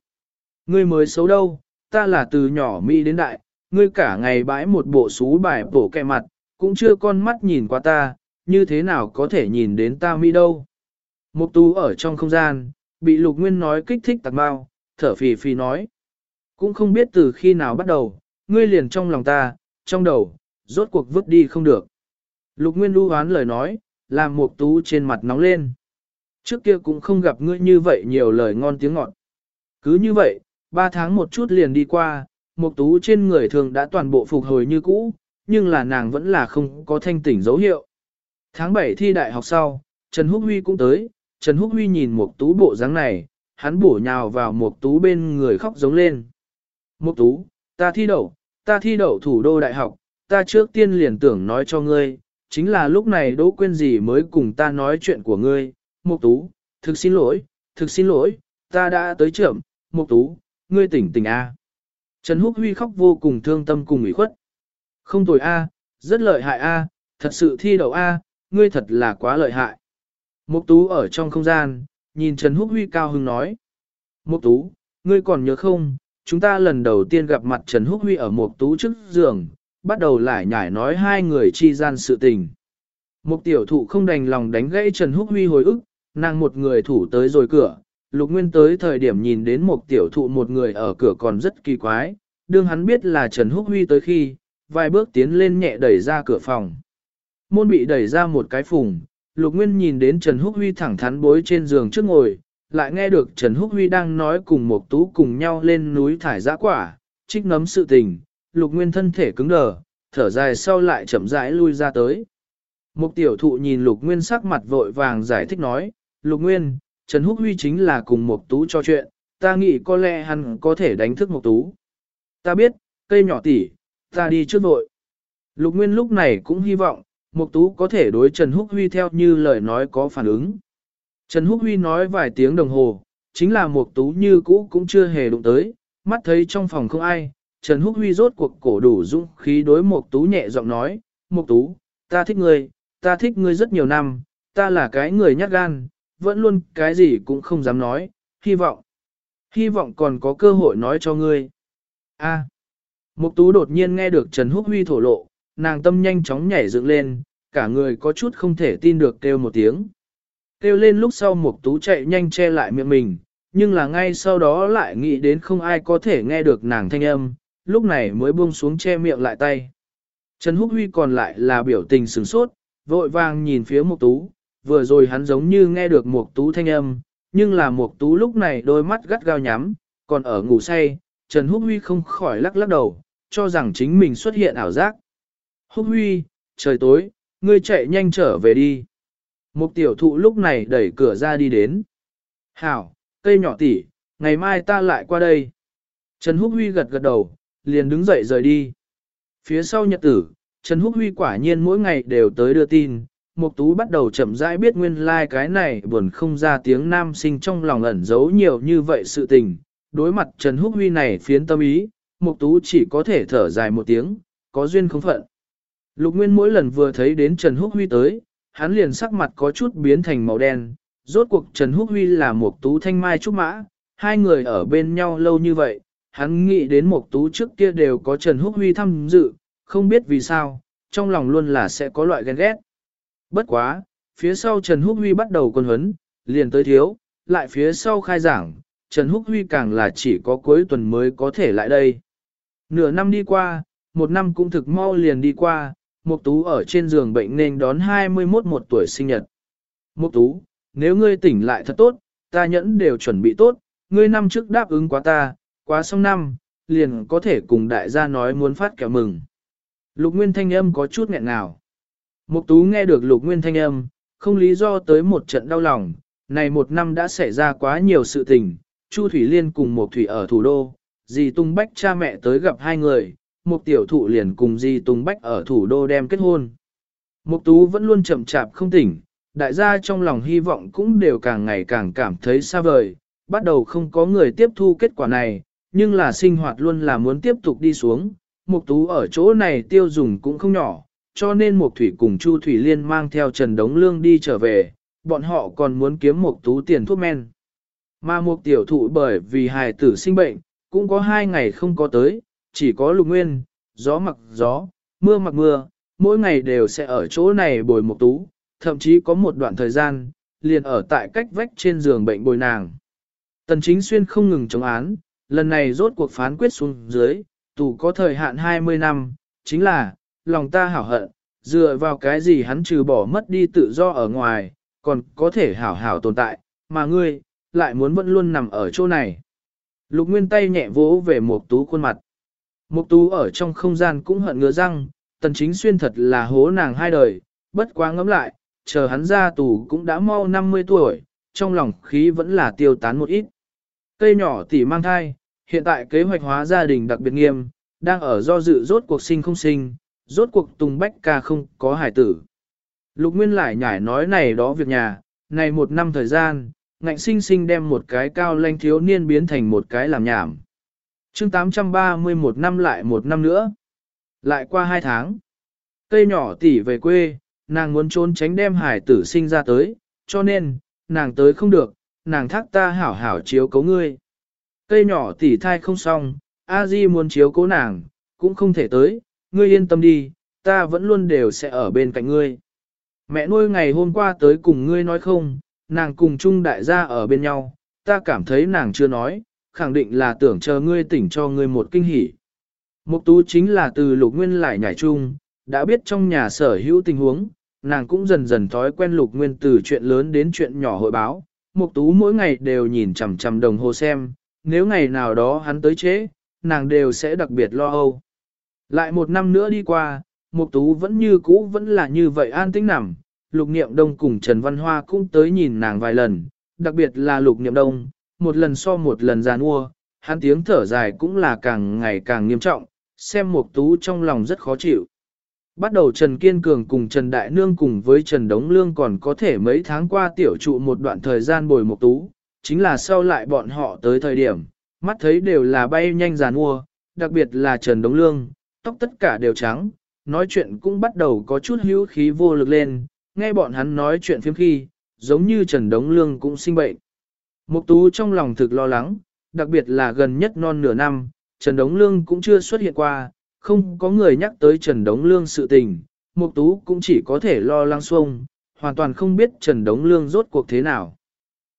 Ngươi mới xấu đâu, ta là từ nhỏ mỹ đến đại, ngươi cả ngày bãi một bộ xú bài bổ kẹ mặt, cũng chưa con mắt nhìn qua ta, như thế nào có thể nhìn đến ta mỹ đâu. Một tú ở trong không gian, bị lục nguyên nói kích thích tạc bao, thở phì phì nói. Cũng không biết từ khi nào bắt đầu, ngươi liền trong lòng ta, trong đầu, rốt cuộc vứt đi không được. Lục Nguyên lưu hoán lời nói, làm Mục tú trên mặt nóng lên. Trước kia cũng không gặp ngươi như vậy nhiều lời ngon tiếng ngọt. Cứ như vậy, ba tháng một chút liền đi qua, Mục tú trên người thường đã toàn bộ phục hồi như cũ, nhưng là nàng vẫn là không có thanh tỉnh dấu hiệu. Tháng 7 thi đại học sau, Trần Húc Huy cũng tới, Trần Húc Huy nhìn Mục tú bộ dáng này, hắn bổ nhào vào Mục tú bên người khóc giống lên. Mục tú, ta thi đậu, ta thi đậu thủ đô đại học, ta trước tiên liền tưởng nói cho ngươi, chính là lúc này Đỗ Quyên gì mới cùng ta nói chuyện của ngươi, Mục Tú, thực xin lỗi, thực xin lỗi, ta đã tới trưởng, Mục Tú, ngươi tỉnh tỉnh a. Trần Húc Huy khóc vô cùng thương tâm cùng ủy khuất. Không tồi a, rất lợi hại a, thật sự thi đậu a, ngươi thật là quá lợi hại. Mục Tú ở trong không gian, nhìn Trần Húc Huy cao hứng nói. Mục Tú, ngươi còn nhớ không, chúng ta lần đầu tiên gặp mặt Trần Húc Huy ở một Tú trước giường, bắt đầu lại nhải nói hai người chi gian sự tình. Mục tiểu thụ không đành lòng đánh gãy Trần Húc Huy hồi ức, nàng một người thủ tới rồi cửa, lục nguyên tới thời điểm nhìn đến một tiểu thụ một người ở cửa còn rất kỳ quái, đương hắn biết là Trần Húc Huy tới khi, vài bước tiến lên nhẹ đẩy ra cửa phòng. Môn bị đẩy ra một cái phùng, lục nguyên nhìn đến Trần Húc Huy thẳng thắn bối trên giường trước ngồi, lại nghe được Trần Húc Huy đang nói cùng một tú cùng nhau lên núi thải giã quả, trích nấm sự tình, lục nguyên thân thể cứng đờ, thở dài sau lại chậm rãi lui ra tới. Mục tiểu thụ nhìn lục nguyên sắc mặt vội vàng giải thích nói, lục nguyên, Trần Húc Huy chính là cùng một Tú cho chuyện, ta nghĩ có lẽ hắn có thể đánh thức một Tú. Ta biết, cây nhỏ tỷ, ta đi trước vội. Lục Nguyên lúc này cũng hy vọng, Mục Tú có thể đối Trần Húc Huy theo như lời nói có phản ứng. Trần Húc Huy nói vài tiếng đồng hồ, chính là Mục Tú như cũ cũng chưa hề đụng tới, mắt thấy trong phòng không ai, Trần Húc Huy rốt cuộc cổ đủ dũng khí đối Mục Tú nhẹ giọng nói, Mục Tú, ta thích ngươi, ta thích ngươi rất nhiều năm, ta là cái người nhát gan, vẫn luôn cái gì cũng không dám nói, hy vọng. Hy vọng còn có cơ hội nói cho ngươi. A. Mục Tú đột nhiên nghe được Trần Húc Huy thổ lộ, nàng tâm nhanh chóng nhảy dựng lên, cả người có chút không thể tin được kêu một tiếng. Kêu lên lúc sau Mục Tú chạy nhanh che lại miệng mình, nhưng là ngay sau đó lại nghĩ đến không ai có thể nghe được nàng thanh âm, lúc này mới buông xuống che miệng lại tay. Trần Húc Huy còn lại là biểu tình sửng sốt, vội vàng nhìn phía Mục Tú, vừa rồi hắn giống như nghe được Mục Tú thanh âm, nhưng là Mục Tú lúc này đôi mắt gắt gao nhắm, còn ở ngủ say, Trần Húc Huy không khỏi lắc lắc đầu, cho rằng chính mình xuất hiện ảo giác. Húc Huy, trời tối, ngươi chạy nhanh trở về đi. Một tiểu thụ lúc này đẩy cửa ra đi đến. Hảo, cây nhỏ tỉ, ngày mai ta lại qua đây. Trần Húc Huy gật gật đầu, liền đứng dậy rời đi. Phía sau nhật tử, Trần Húc Huy quả nhiên mỗi ngày đều tới đưa tin. Mục Tú bắt đầu chậm rãi biết nguyên lai like cái này buồn không ra tiếng nam sinh trong lòng ẩn giấu nhiều như vậy sự tình. Đối mặt Trần Húc Huy này phiến tâm ý, Mục Tú chỉ có thể thở dài một tiếng, có duyên không phận. Lục Nguyên mỗi lần vừa thấy đến Trần Húc Huy tới, hắn liền sắc mặt có chút biến thành màu đen. Rốt cuộc Trần Húc Huy là một tú thanh mai trúc mã, hai người ở bên nhau lâu như vậy, hắn nghĩ đến một tú trước kia đều có Trần Húc Huy tham dự, không biết vì sao, trong lòng luôn là sẽ có loại ghen ghét. Bất quá, phía sau Trần Húc Huy bắt đầu quân huấn, liền tới thiếu, lại phía sau khai giảng, Trần Húc Huy càng là chỉ có cuối tuần mới có thể lại đây. Nửa năm đi qua, một năm cũng thực mau liền đi qua, Mục Tú ở trên giường bệnh nên đón 21 một tuổi sinh nhật. Mục Tú, nếu ngươi tỉnh lại thật tốt, ta nhẫn đều chuẩn bị tốt, ngươi năm trước đáp ứng quá ta, quá xong năm, liền có thể cùng đại gia nói muốn phát kẹo mừng. Lục Nguyên thanh âm có chút nghẹn ngào. Mục Tú nghe được Lục Nguyên thanh âm, không lý do tới một trận đau lòng, này một năm đã xảy ra quá nhiều sự tình, Chu Thủy Liên cùng Mục Thủy ở thủ đô, dì Tung Bách cha mẹ tới gặp hai người, một tiểu thụ liền cùng Di Tùng Bách ở thủ đô đem kết hôn. Mục tú vẫn luôn chậm chạp không tỉnh, đại gia trong lòng hy vọng cũng đều càng ngày càng cảm thấy xa vời, bắt đầu không có người tiếp thu kết quả này, nhưng là sinh hoạt luôn là muốn tiếp tục đi xuống. Mục tú ở chỗ này tiêu dùng cũng không nhỏ, cho nên Mục Thủy cùng Chu Thủy Liên mang theo Trần Đống Lương đi trở về, bọn họ còn muốn kiếm Mục tú tiền thuốc men. Mà Mục tiểu thụ bởi vì hài tử sinh bệnh, cũng có hai ngày không có tới, chỉ có lục nguyên, gió mặc gió, mưa mặc mưa, mỗi ngày đều sẽ ở chỗ này bồi một tú, thậm chí có một đoạn thời gian, liền ở tại cách vách trên giường bệnh bồi nàng. Tần chính xuyên không ngừng chống án, lần này rốt cuộc phán quyết xuống dưới, tù có thời hạn 20 năm, chính là, lòng ta hảo hận, dựa vào cái gì hắn trừ bỏ mất đi tự do ở ngoài, còn có thể hảo hảo tồn tại, mà ngươi, lại muốn vẫn luôn nằm ở chỗ này. Lục Nguyên tay nhẹ vỗ về một tú khuôn mặt. Mục tú ở trong không gian cũng hận ngứa răng, tần chính xuyên thật là hố nàng hai đời, bất quá ngẫm lại, chờ hắn ra tù cũng đã mau 50 tuổi, trong lòng khí vẫn là tiêu tán một ít. Cây nhỏ tỷ mang thai, hiện tại kế hoạch hóa gia đình đặc biệt nghiêm, đang ở do dự rốt cuộc sinh không sinh, rốt cuộc Tùng Bách ca không có hải tử. Lục Nguyên lại nhảy nói này đó việc nhà, này một năm thời gian, ngạnh sinh sinh đem một cái cao lanh thiếu niên biến thành một cái làm nhảm chương 831 năm lại một năm nữa. Lại qua hai tháng. Cây nhỏ tỷ về quê, nàng muốn trốn tránh đem hải tử sinh ra tới, cho nên, nàng tới không được, nàng thác ta hảo hảo chiếu cấu ngươi. Cây nhỏ tỷ thai không xong, a di muốn chiếu cố nàng, cũng không thể tới, ngươi yên tâm đi, ta vẫn luôn đều sẽ ở bên cạnh ngươi. Mẹ nuôi ngày hôm qua tới cùng ngươi nói không, nàng cùng chung đại gia ở bên nhau, ta cảm thấy nàng chưa nói, khẳng định là tưởng chờ ngươi tỉnh cho ngươi một kinh hỉ. Mục tú chính là từ lục nguyên lại nhảy chung, đã biết trong nhà sở hữu tình huống, nàng cũng dần dần thói quen lục nguyên từ chuyện lớn đến chuyện nhỏ hội báo. Mục tú mỗi ngày đều nhìn chằm chằm đồng hồ xem, nếu ngày nào đó hắn tới chế, nàng đều sẽ đặc biệt lo âu. Lại một năm nữa đi qua, mục tú vẫn như cũ vẫn là như vậy an tĩnh nằm, lục niệm đông cùng Trần Văn Hoa cũng tới nhìn nàng vài lần, đặc biệt là lục niệm đông, một lần so một lần giàn ua, hắn tiếng thở dài cũng là càng ngày càng nghiêm trọng, xem Mục Tú trong lòng rất khó chịu. Bắt đầu Trần Kiên Cường cùng Trần Đại Nương cùng với Trần Đống Lương còn có thể mấy tháng qua tiểu trụ một đoạn thời gian bồi Mục Tú, chính là sau lại bọn họ tới thời điểm, mắt thấy đều là bay nhanh giàn ua, đặc biệt là Trần Đống Lương, tóc tất cả đều trắng, nói chuyện cũng bắt đầu có chút hữu khí vô lực lên, nghe bọn hắn nói chuyện phiếm khi, giống như Trần Đống Lương cũng sinh bệnh. Mục tú trong lòng thực lo lắng, đặc biệt là gần nhất non nửa năm, Trần Đống Lương cũng chưa xuất hiện qua, không có người nhắc tới Trần Đống Lương sự tình, Mục tú cũng chỉ có thể lo lắng xuông, hoàn toàn không biết Trần Đống Lương rốt cuộc thế nào.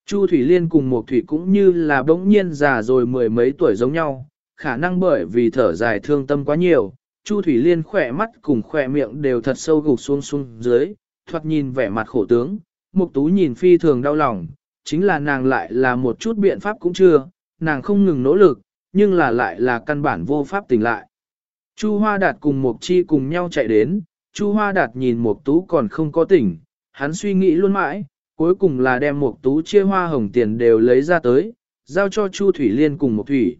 Chu Thủy Liên cùng Mục Thủy cũng như là bỗng nhiên già rồi mười mấy tuổi giống nhau, khả năng bởi vì thở dài thương tâm quá nhiều, Chu Thủy Liên khỏe mắt cùng khỏe miệng đều thật sâu gục xuống xuống dưới, thoạt nhìn vẻ mặt khổ tướng, Mục Tú nhìn phi thường đau lòng, chính là nàng lại là một chút biện pháp cũng chưa, nàng không ngừng nỗ lực, nhưng là lại là căn bản vô pháp tỉnh lại. Chu Hoa Đạt cùng Mộc Chi cùng nhau chạy đến, Chu Hoa Đạt nhìn Mộc Tú còn không có tỉnh, hắn suy nghĩ luôn mãi, cuối cùng là đem Mộc Tú chia hoa hồng tiền đều lấy ra tới, giao cho Chu Thủy Liên cùng Mộc Thủy.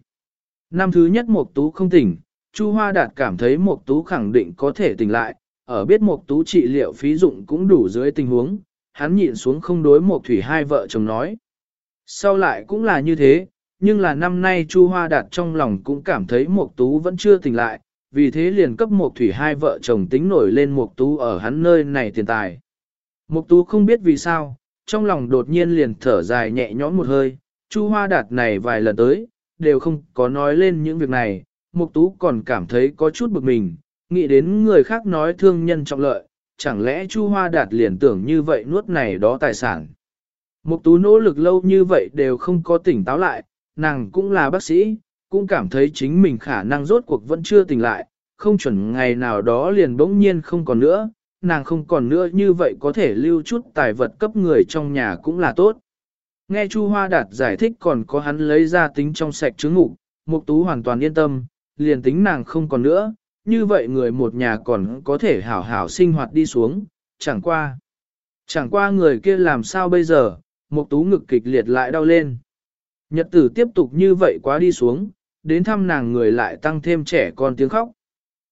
Năm thứ nhất Mộc Tú không tỉnh, Chu Hoa Đạt cảm thấy Mộc Tú khẳng định có thể tỉnh lại, ở biết Mộc Tú trị liệu phí dụng cũng đủ dưới tình huống, hắn nhịn xuống không đối một Thủy hai vợ chồng nói. Sau lại cũng là như thế, nhưng là năm nay Chu Hoa Đạt trong lòng cũng cảm thấy một Tú vẫn chưa tỉnh lại, vì thế liền cấp một Thủy hai vợ chồng tính nổi lên một Tú ở hắn nơi này tiền tài. một Tú không biết vì sao, trong lòng đột nhiên liền thở dài nhẹ nhõm một hơi, Chu Hoa Đạt này vài lần tới, đều không có nói lên những việc này, một Tú còn cảm thấy có chút bực mình, nghĩ đến người khác nói thương nhân trọng lợi, chẳng lẽ Chu Hoa Đạt liền tưởng như vậy nuốt này đó tài sản. Mục Tú nỗ lực lâu như vậy đều không có tỉnh táo lại, nàng cũng là bác sĩ, cũng cảm thấy chính mình khả năng rốt cuộc vẫn chưa tỉnh lại, không chuẩn ngày nào đó liền bỗng nhiên không còn nữa, nàng không còn nữa như vậy có thể lưu chút tài vật cấp người trong nhà cũng là tốt. Nghe Chu Hoa Đạt giải thích còn có hắn lấy ra tính trong sạch chứng ngủ, Mục Tú hoàn toàn yên tâm, liền tính nàng không còn nữa, như vậy người một nhà còn có thể hảo hảo sinh hoạt đi xuống, chẳng qua. Chẳng qua người kia làm sao bây giờ, một Tú ngực kịch liệt lại đau lên. Nhật tử tiếp tục như vậy quá đi xuống, đến thăm nàng người lại tăng thêm trẻ con tiếng khóc.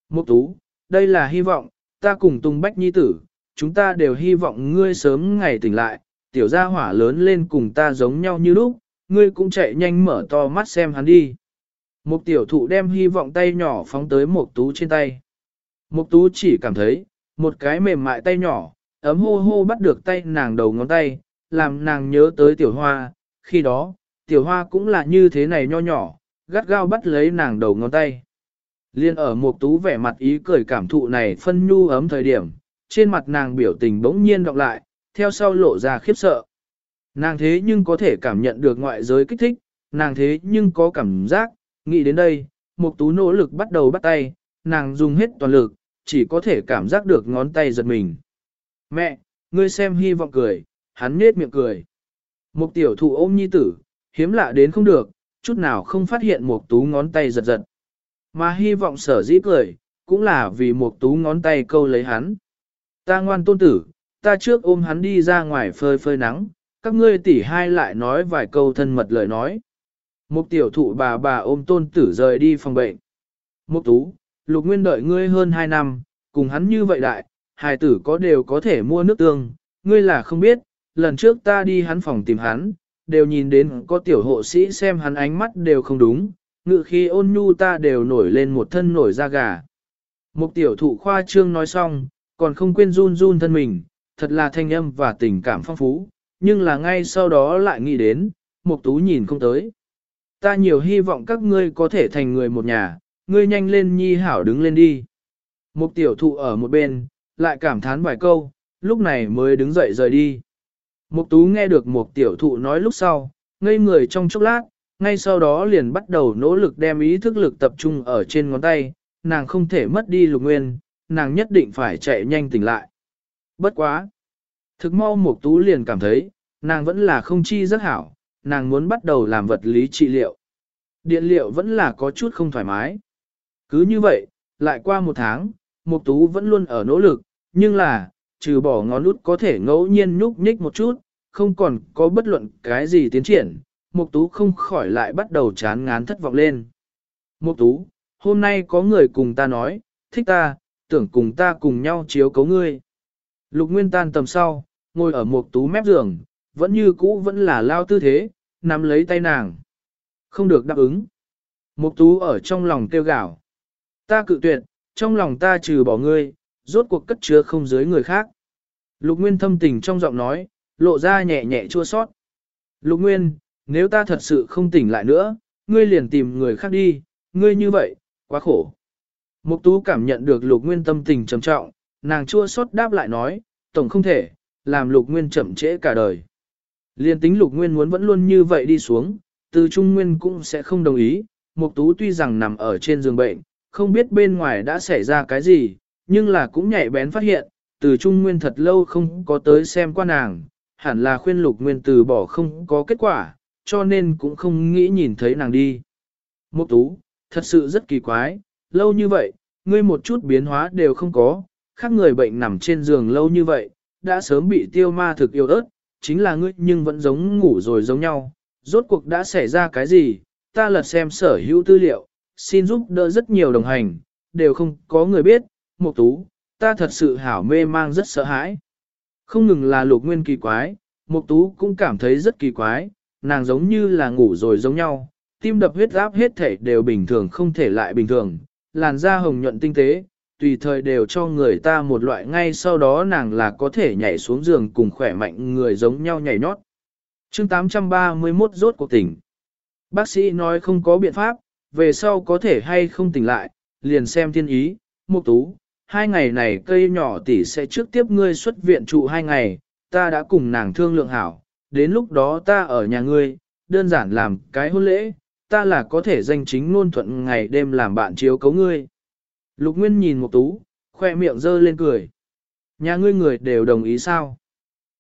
Mục Tú, đây là hy vọng, ta cùng Tùng Bách Nhi tử, chúng ta đều hy vọng ngươi sớm ngày tỉnh lại, tiểu gia hỏa lớn lên cùng ta giống nhau như lúc, ngươi cũng chạy nhanh mở to mắt xem hắn đi. Một tiểu thụ đem hy vọng tay nhỏ phóng tới một tú trên tay. Một tú chỉ cảm thấy, một cái mềm mại tay nhỏ, ấm hô hô bắt được tay nàng đầu ngón tay, làm nàng nhớ tới tiểu hoa, khi đó, tiểu hoa cũng là như thế này nho nhỏ, gắt gao bắt lấy nàng đầu ngón tay. Liên ở một tú vẻ mặt ý cười cảm thụ này phân nhu ấm thời điểm, trên mặt nàng biểu tình bỗng nhiên đọc lại, theo sau lộ ra khiếp sợ. Nàng thế nhưng có thể cảm nhận được ngoại giới kích thích, nàng thế nhưng có cảm giác, nghĩ đến đây, mục tú nỗ lực bắt đầu bắt tay, nàng dùng hết toàn lực, chỉ có thể cảm giác được ngón tay giật mình. Mẹ, ngươi xem hy vọng cười, hắn nết miệng cười. Một tiểu thụ ôm nhi tử, hiếm lạ đến không được, chút nào không phát hiện mục tú ngón tay giật giật. Mà hy vọng sở dĩ cười, cũng là vì mục tú ngón tay câu lấy hắn. Ta ngoan tôn tử, ta trước ôm hắn đi ra ngoài phơi phơi nắng, các ngươi tỷ hai lại nói vài câu thân mật lời nói. Một tiểu thụ bà bà ôm tôn tử rời đi phòng bệnh. Một tú, lục nguyên đợi ngươi hơn hai năm, cùng hắn như vậy đại, hài tử có đều có thể mua nước tương, ngươi là không biết, lần trước ta đi hắn phòng tìm hắn, đều nhìn đến có tiểu hộ sĩ xem hắn ánh mắt đều không đúng, ngự khi ôn nhu ta đều nổi lên một thân nổi da gà. Một tiểu thụ khoa trương nói xong, còn không quên run run thân mình, thật là thanh âm và tình cảm phong phú, nhưng là ngay sau đó lại nghĩ đến, một tú nhìn không tới. Ta nhiều hy vọng các ngươi có thể thành người một nhà, ngươi nhanh lên nhi hảo đứng lên đi. Một tiểu thụ ở một bên, lại cảm thán vài câu, lúc này mới đứng dậy rời đi. Mục tú nghe được một tiểu thụ nói lúc sau, ngây người trong chốc lát, ngay sau đó liền bắt đầu nỗ lực đem ý thức lực tập trung ở trên ngón tay, nàng không thể mất đi lục nguyên, nàng nhất định phải chạy nhanh tỉnh lại. Bất quá. Thực mau mục tú liền cảm thấy, nàng vẫn là không chi rất hảo, nàng muốn bắt đầu làm vật lý trị liệu. Điện liệu vẫn là có chút không thoải mái. Cứ như vậy, lại qua một tháng, Mục Tú vẫn luôn ở nỗ lực, nhưng là, trừ bỏ ngón út có thể ngẫu nhiên nhúc nhích một chút, không còn có bất luận cái gì tiến triển, Mục Tú không khỏi lại bắt đầu chán ngán thất vọng lên. Mục Tú, hôm nay có người cùng ta nói, thích ta, tưởng cùng ta cùng nhau chiếu cố ngươi. Lục Nguyên tan tầm sau, ngồi ở Mục Tú mép giường, vẫn như cũ vẫn là lao tư thế, nắm lấy tay nàng. Không được đáp ứng. Mục Tú ở trong lòng kêu gào. Ta cự tuyệt, trong lòng ta trừ bỏ ngươi, rốt cuộc cất chứa không dưới người khác. Lục Nguyên thâm tình trong giọng nói, lộ ra nhẹ nhẹ chua sót. Lục Nguyên, nếu ta thật sự không tỉnh lại nữa, ngươi liền tìm người khác đi, ngươi như vậy, quá khổ. Mục tú cảm nhận được lục nguyên tâm tình trầm trọng, nàng chua xót đáp lại nói, tổng không thể, làm lục nguyên chậm trễ cả đời. Liên tính lục nguyên muốn vẫn luôn như vậy đi xuống, từ trung nguyên cũng sẽ không đồng ý. Mục tú tuy rằng nằm ở trên giường bệnh, không biết bên ngoài đã xảy ra cái gì, nhưng là cũng nhạy bén phát hiện, từ trung nguyên thật lâu không có tới xem qua nàng, hẳn là khuyên lục nguyên từ bỏ không có kết quả, cho nên cũng không nghĩ nhìn thấy nàng đi. Mục tú, thật sự rất kỳ quái, lâu như vậy, ngươi một chút biến hóa đều không có, khác người bệnh nằm trên giường lâu như vậy, đã sớm bị tiêu ma thực yêu ớt, chính là ngươi nhưng vẫn giống ngủ rồi giống nhau, rốt cuộc đã xảy ra cái gì, ta lật xem sở hữu tư liệu, xin giúp đỡ rất nhiều đồng hành, đều không có người biết, một tú, ta thật sự hảo mê mang rất sợ hãi. Không ngừng là lục nguyên kỳ quái, một tú cũng cảm thấy rất kỳ quái, nàng giống như là ngủ rồi giống nhau, tim đập huyết áp hết thể đều bình thường không thể lại bình thường, làn da hồng nhuận tinh tế, tùy thời đều cho người ta một loại ngay sau đó nàng là có thể nhảy xuống giường cùng khỏe mạnh người giống nhau nhảy nhót. chương 831 rốt cuộc tỉnh. Bác sĩ nói không có biện pháp, về sau có thể hay không tỉnh lại, liền xem thiên ý, mục tú. Hai ngày này cây nhỏ tỷ sẽ trước tiếp ngươi xuất viện trụ hai ngày, ta đã cùng nàng thương lượng hảo, đến lúc đó ta ở nhà ngươi, đơn giản làm cái hôn lễ, ta là có thể danh chính ngôn thuận ngày đêm làm bạn chiếu cấu ngươi. Lục Nguyên nhìn Mục Tú, khoe miệng dơ lên cười. Nhà ngươi người đều đồng ý sao?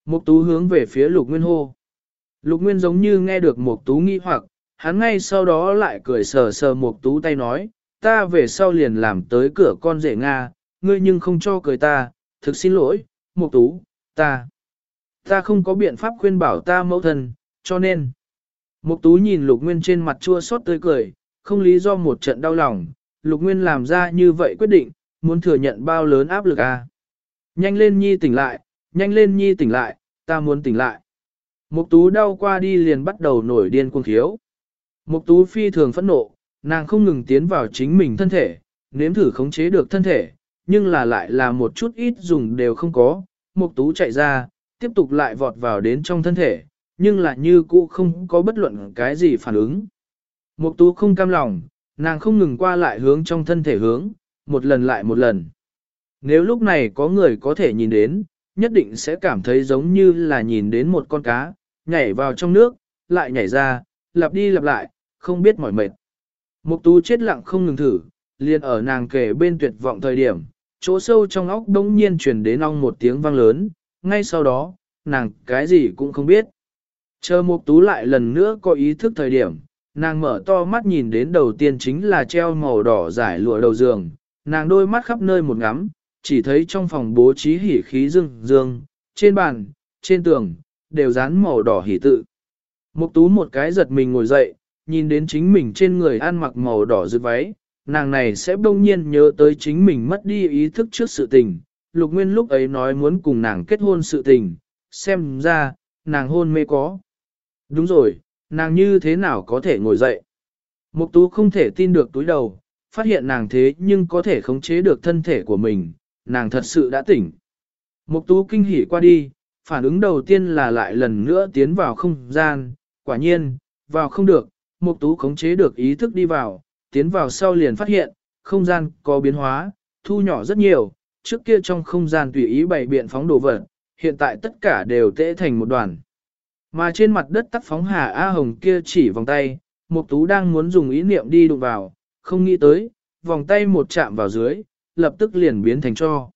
Mục Tú hướng về phía Lục Nguyên hô. Lục Nguyên giống như nghe được Mục Tú nghi hoặc, hắn ngay sau đó lại cười sờ sờ Mục Tú tay nói, ta về sau liền làm tới cửa con rể Nga, ngươi nhưng không cho cười ta, thực xin lỗi, Mục Tú, ta. Ta không có biện pháp khuyên bảo ta mẫu thân, cho nên. Mục Tú nhìn Lục Nguyên trên mặt chua xót tươi cười, không lý do một trận đau lòng, Lục Nguyên làm ra như vậy quyết định, muốn thừa nhận bao lớn áp lực à. Nhanh lên nhi tỉnh lại, nhanh lên nhi tỉnh lại, ta muốn tỉnh lại. Mục tú đau qua đi liền bắt đầu nổi điên cuồng thiếu. Mục tú phi thường phẫn nộ, nàng không ngừng tiến vào chính mình thân thể, nếm thử khống chế được thân thể, nhưng là lại là một chút ít dùng đều không có. Mục tú chạy ra, tiếp tục lại vọt vào đến trong thân thể, nhưng là như cũ không có bất luận cái gì phản ứng. Mục tú không cam lòng, nàng không ngừng qua lại hướng trong thân thể hướng, một lần lại một lần. Nếu lúc này có người có thể nhìn đến, nhất định sẽ cảm thấy giống như là nhìn đến một con cá, nhảy vào trong nước, lại nhảy ra, lặp đi lặp lại, không biết mỏi mệt. Mục tú chết lặng không ngừng thử, liền ở nàng kể bên tuyệt vọng thời điểm, chỗ sâu trong óc đống nhiên truyền đến ong một tiếng vang lớn, ngay sau đó, nàng cái gì cũng không biết. Chờ mục tú lại lần nữa có ý thức thời điểm, Nàng mở to mắt nhìn đến đầu tiên chính là treo màu đỏ giải lụa đầu giường, nàng đôi mắt khắp nơi một ngắm, chỉ thấy trong phòng bố trí hỉ khí dương dương, trên bàn, trên tường, đều dán màu đỏ hỉ tự. Mục tú một cái giật mình ngồi dậy, nhìn đến chính mình trên người ăn mặc màu đỏ dự váy, nàng này sẽ đông nhiên nhớ tới chính mình mất đi ý thức trước sự tình. Lục Nguyên lúc ấy nói muốn cùng nàng kết hôn sự tình, xem ra, nàng hôn mê có. Đúng rồi, nàng như thế nào có thể ngồi dậy. Mục tú không thể tin được túi đầu, phát hiện nàng thế nhưng có thể khống chế được thân thể của mình, nàng thật sự đã tỉnh. Mục tú kinh hỉ qua đi, phản ứng đầu tiên là lại lần nữa tiến vào không gian, quả nhiên, vào không được, mục tú khống chế được ý thức đi vào, tiến vào sau liền phát hiện, không gian có biến hóa, thu nhỏ rất nhiều, trước kia trong không gian tùy ý bày biện phóng đồ vật, hiện tại tất cả đều tễ thành một đoàn. Mà trên mặt đất tắc phóng Hà A Hồng kia chỉ vòng tay, Mục Tú đang muốn dùng ý niệm đi đụng vào, không nghĩ tới, vòng tay một chạm vào dưới, lập tức liền biến thành cho.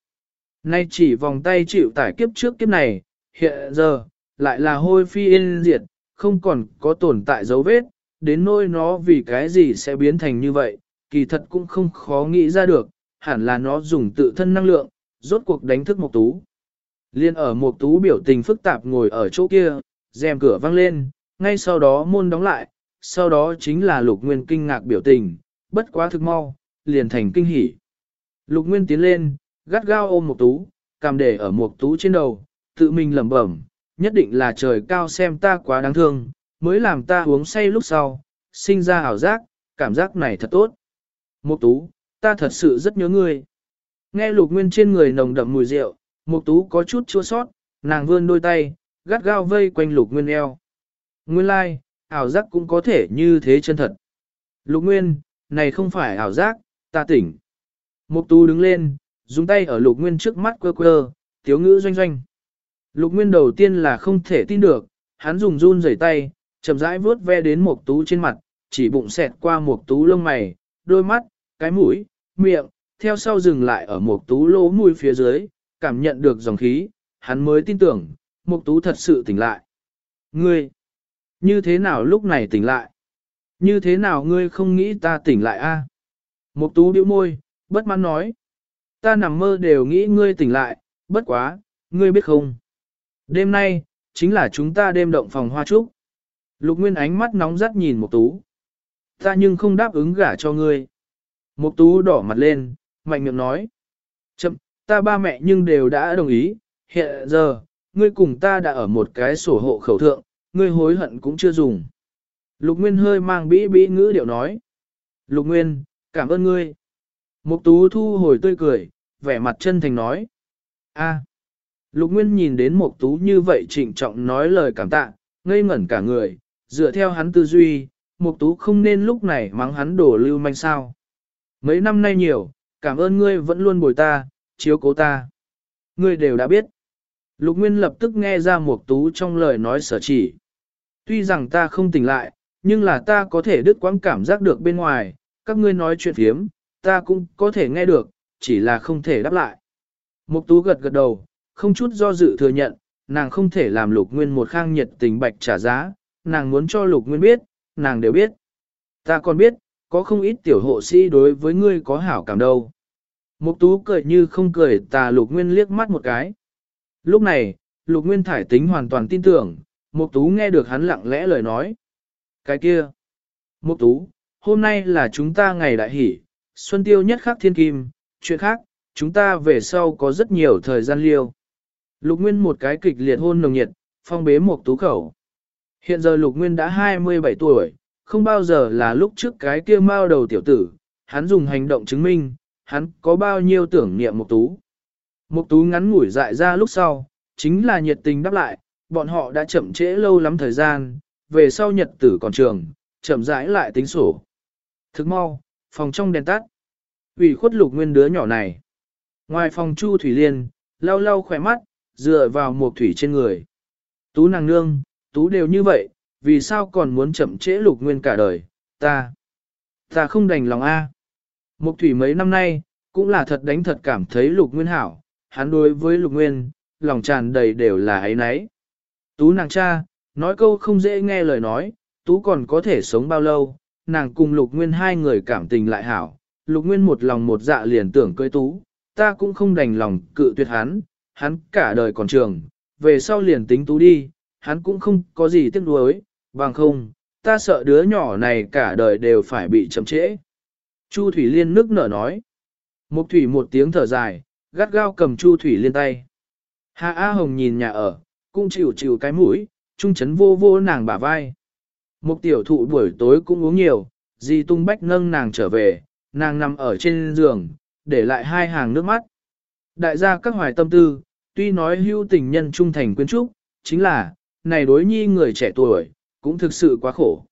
Nay chỉ vòng tay chịu tải kiếp trước kiếp này, hiện giờ, lại là hôi phi yên diệt, không còn có tồn tại dấu vết, đến nỗi nó vì cái gì sẽ biến thành như vậy, kỳ thật cũng không khó nghĩ ra được, hẳn là nó dùng tự thân năng lượng, rốt cuộc đánh thức Mục Tú. Liên ở Mục Tú biểu tình phức tạp ngồi ở chỗ kia, rèm cửa văng lên, ngay sau đó môn đóng lại, sau đó chính là lục nguyên kinh ngạc biểu tình, bất quá thực mau, liền thành kinh hỉ. Lục nguyên tiến lên, gắt gao ôm một tú, cầm để ở một tú trên đầu, tự mình lẩm bẩm, nhất định là trời cao xem ta quá đáng thương, mới làm ta uống say lúc sau, sinh ra ảo giác, cảm giác này thật tốt. Một tú, ta thật sự rất nhớ ngươi. Nghe lục nguyên trên người nồng đậm mùi rượu, một tú có chút chua sót, nàng vươn đôi tay, gắt gao vây quanh lục nguyên eo. Nguyên lai, like, ảo giác cũng có thể như thế chân thật. Lục nguyên, này không phải ảo giác, ta tỉnh. Mục tú đứng lên, dùng tay ở lục nguyên trước mắt quơ quơ, tiếu ngữ doanh doanh. Lục nguyên đầu tiên là không thể tin được, hắn dùng run rẩy tay, chậm rãi vuốt ve đến mục tú trên mặt, chỉ bụng xẹt qua mục tú lông mày, đôi mắt, cái mũi, miệng, theo sau dừng lại ở mục tú lỗ mũi phía dưới, cảm nhận được dòng khí, hắn mới tin tưởng, Mục tú thật sự tỉnh lại. Ngươi, như thế nào lúc này tỉnh lại? Như thế nào ngươi không nghĩ ta tỉnh lại a? Mục tú bĩu môi, bất mãn nói. Ta nằm mơ đều nghĩ ngươi tỉnh lại, bất quá, ngươi biết không? Đêm nay, chính là chúng ta đêm động phòng hoa trúc. Lục Nguyên ánh mắt nóng rát nhìn mục tú. Ta nhưng không đáp ứng gả cho ngươi. Mục tú đỏ mặt lên, mạnh miệng nói. Chậm, ta ba mẹ nhưng đều đã đồng ý, hiện giờ, ngươi cùng ta đã ở một cái sổ hộ khẩu thượng, ngươi hối hận cũng chưa dùng. Lục Nguyên hơi mang bĩ bĩ ngữ điệu nói. Lục Nguyên, cảm ơn ngươi. Mục tú thu hồi tươi cười, vẻ mặt chân thành nói. a Lục Nguyên nhìn đến Mục tú như vậy trịnh trọng nói lời cảm tạ, ngây ngẩn cả người, dựa theo hắn tư duy, Mục tú không nên lúc này mắng hắn đổ lưu manh sao. Mấy năm nay nhiều, cảm ơn ngươi vẫn luôn bồi ta, chiếu cố ta. Ngươi đều đã biết. Lục Nguyên lập tức nghe ra Mục tú trong lời nói sở chỉ. Tuy rằng ta không tỉnh lại, nhưng là ta có thể đứt quãng cảm giác được bên ngoài, các ngươi nói chuyện phiếm, ta cũng có thể nghe được, chỉ là không thể đáp lại. Mục tú gật gật đầu, không chút do dự thừa nhận, nàng không thể làm lục nguyên một khang nhiệt tình bạch trả giá, nàng muốn cho lục nguyên biết, nàng đều biết. Ta còn biết, có không ít tiểu hộ sĩ đối với ngươi có hảo cảm đâu. Mục tú cười như không cười ta lục nguyên liếc mắt một cái. Lúc này, lục nguyên thải tính hoàn toàn tin tưởng, mục tú nghe được hắn lặng lẽ lời nói. Cái kia, mục tú, hôm nay là chúng ta ngày đại hỷ, xuân tiêu nhất khắc thiên kim, chuyện khác, chúng ta về sau có rất nhiều thời gian liêu. Lục Nguyên một cái kịch liệt hôn nồng nhiệt, phong bế mục tú khẩu. Hiện giờ Lục Nguyên đã 27 tuổi, không bao giờ là lúc trước cái kia mao đầu tiểu tử, hắn dùng hành động chứng minh, hắn có bao nhiêu tưởng niệm mục tú. Một tú ngắn ngủi dại ra lúc sau, chính là nhiệt tình đáp lại, bọn họ đã chậm trễ lâu lắm thời gian, về sau nhật tử còn trường, chậm rãi lại tính sổ. Thức mau, phòng trong đèn tắt. ủy khuất lục nguyên đứa nhỏ này. Ngoài phòng Chu Thủy Liên, lau lau khỏe mắt, dựa vào một thủy trên người. Tú nàng nương, tú đều như vậy, vì sao còn muốn chậm trễ lục nguyên cả đời, ta, ta không đành lòng a. Mục thủy mấy năm nay, cũng là thật đánh thật cảm thấy lục nguyên hảo, hắn đối với lục nguyên, lòng tràn đầy đều là ấy nấy. Tú nàng cha, nói câu không dễ nghe lời nói, tú còn có thể sống bao lâu, nàng cùng lục nguyên hai người cảm tình lại hảo, lục nguyên một lòng một dạ liền tưởng cưới tú, ta cũng không đành lòng cự tuyệt hắn, hắn cả đời còn trường, về sau liền tính tú đi, hắn cũng không có gì tiếc nuối, bằng không, ta sợ đứa nhỏ này cả đời đều phải bị chậm trễ. Chu Thủy Liên nước nở nói. Mục Thủy một tiếng thở dài, gắt gao cầm Chu Thủy Liên tay. Hạ A Hồng nhìn nhà ở, cũng chịu chịu cái mũi, trung chấn vô vô nàng bả vai. Mục tiểu thụ buổi tối cũng uống nhiều, di tung bách nâng nàng trở về, nàng nằm ở trên giường, để lại hai hàng nước mắt. Đại gia các hoài tâm tư, tuy nói hưu tình nhân trung thành quyến trúc, chính là, này đối nhi người trẻ tuổi, cũng thực sự quá khổ.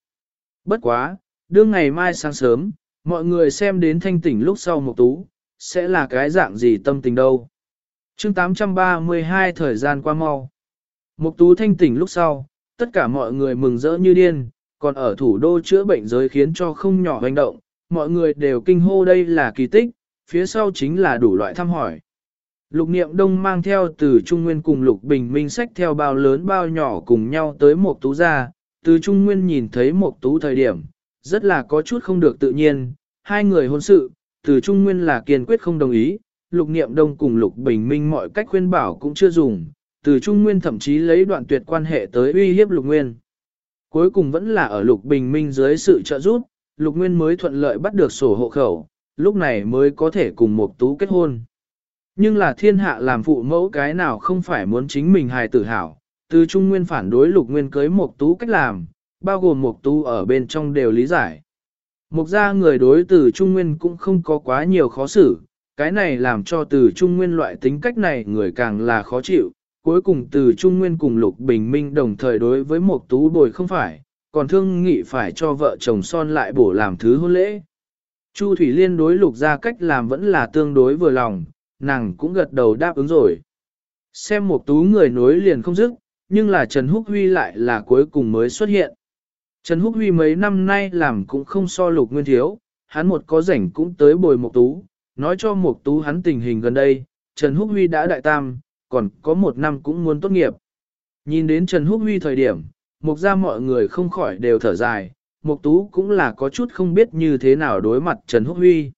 Bất quá, đương ngày mai sáng sớm, mọi người xem đến thanh tỉnh lúc sau một tú, sẽ là cái dạng gì tâm tình đâu. chương 832 thời gian qua mau. Mục tú thanh tỉnh lúc sau, tất cả mọi người mừng rỡ như điên, còn ở thủ đô chữa bệnh giới khiến cho không nhỏ hành động, mọi người đều kinh hô đây là kỳ tích, phía sau chính là đủ loại thăm hỏi. Lục niệm đông mang theo từ Trung Nguyên cùng Lục Bình Minh sách theo bao lớn bao nhỏ cùng nhau tới Mộc tú gia, từ Trung Nguyên nhìn thấy Mộc tú thời điểm, rất là có chút không được tự nhiên, hai người hôn sự, từ Trung Nguyên là kiên quyết không đồng ý, Lục niệm đông cùng Lục Bình Minh mọi cách khuyên bảo cũng chưa dùng, từ Trung Nguyên thậm chí lấy đoạn tuyệt quan hệ tới uy hiếp Lục Nguyên. Cuối cùng vẫn là ở Lục Bình Minh dưới sự trợ giúp, Lục Nguyên mới thuận lợi bắt được sổ hộ khẩu, lúc này mới có thể cùng một tú kết hôn. Nhưng là thiên hạ làm phụ mẫu cái nào không phải muốn chính mình hài tử hảo, từ Trung Nguyên phản đối Lục Nguyên cưới một tú cách làm, bao gồm một tú ở bên trong đều lý giải. Mục gia người đối từ Trung Nguyên cũng không có quá nhiều khó xử, cái này làm cho từ Trung Nguyên loại tính cách này người càng là khó chịu, cuối cùng từ Trung Nguyên cùng Lục Bình Minh đồng thời đối với một tú bồi không phải, còn thương nghị phải cho vợ chồng son lại bổ làm thứ hôn lễ. Chu Thủy Liên đối lục ra cách làm vẫn là tương đối vừa lòng, nàng cũng gật đầu đáp ứng rồi. Xem một tú người nối liền không dứt, nhưng là Trần Húc Huy lại là cuối cùng mới xuất hiện. Trần Húc Huy mấy năm nay làm cũng không so lục nguyên thiếu, hắn một có rảnh cũng tới bồi Mộc Tú, nói cho Mộc Tú hắn tình hình gần đây, Trần Húc Huy đã đại tam, còn có một năm cũng muốn tốt nghiệp. Nhìn đến Trần Húc Huy thời điểm, Mộc Gia mọi người không khỏi đều thở dài, Mộc Tú cũng là có chút không biết như thế nào đối mặt Trần Húc Huy.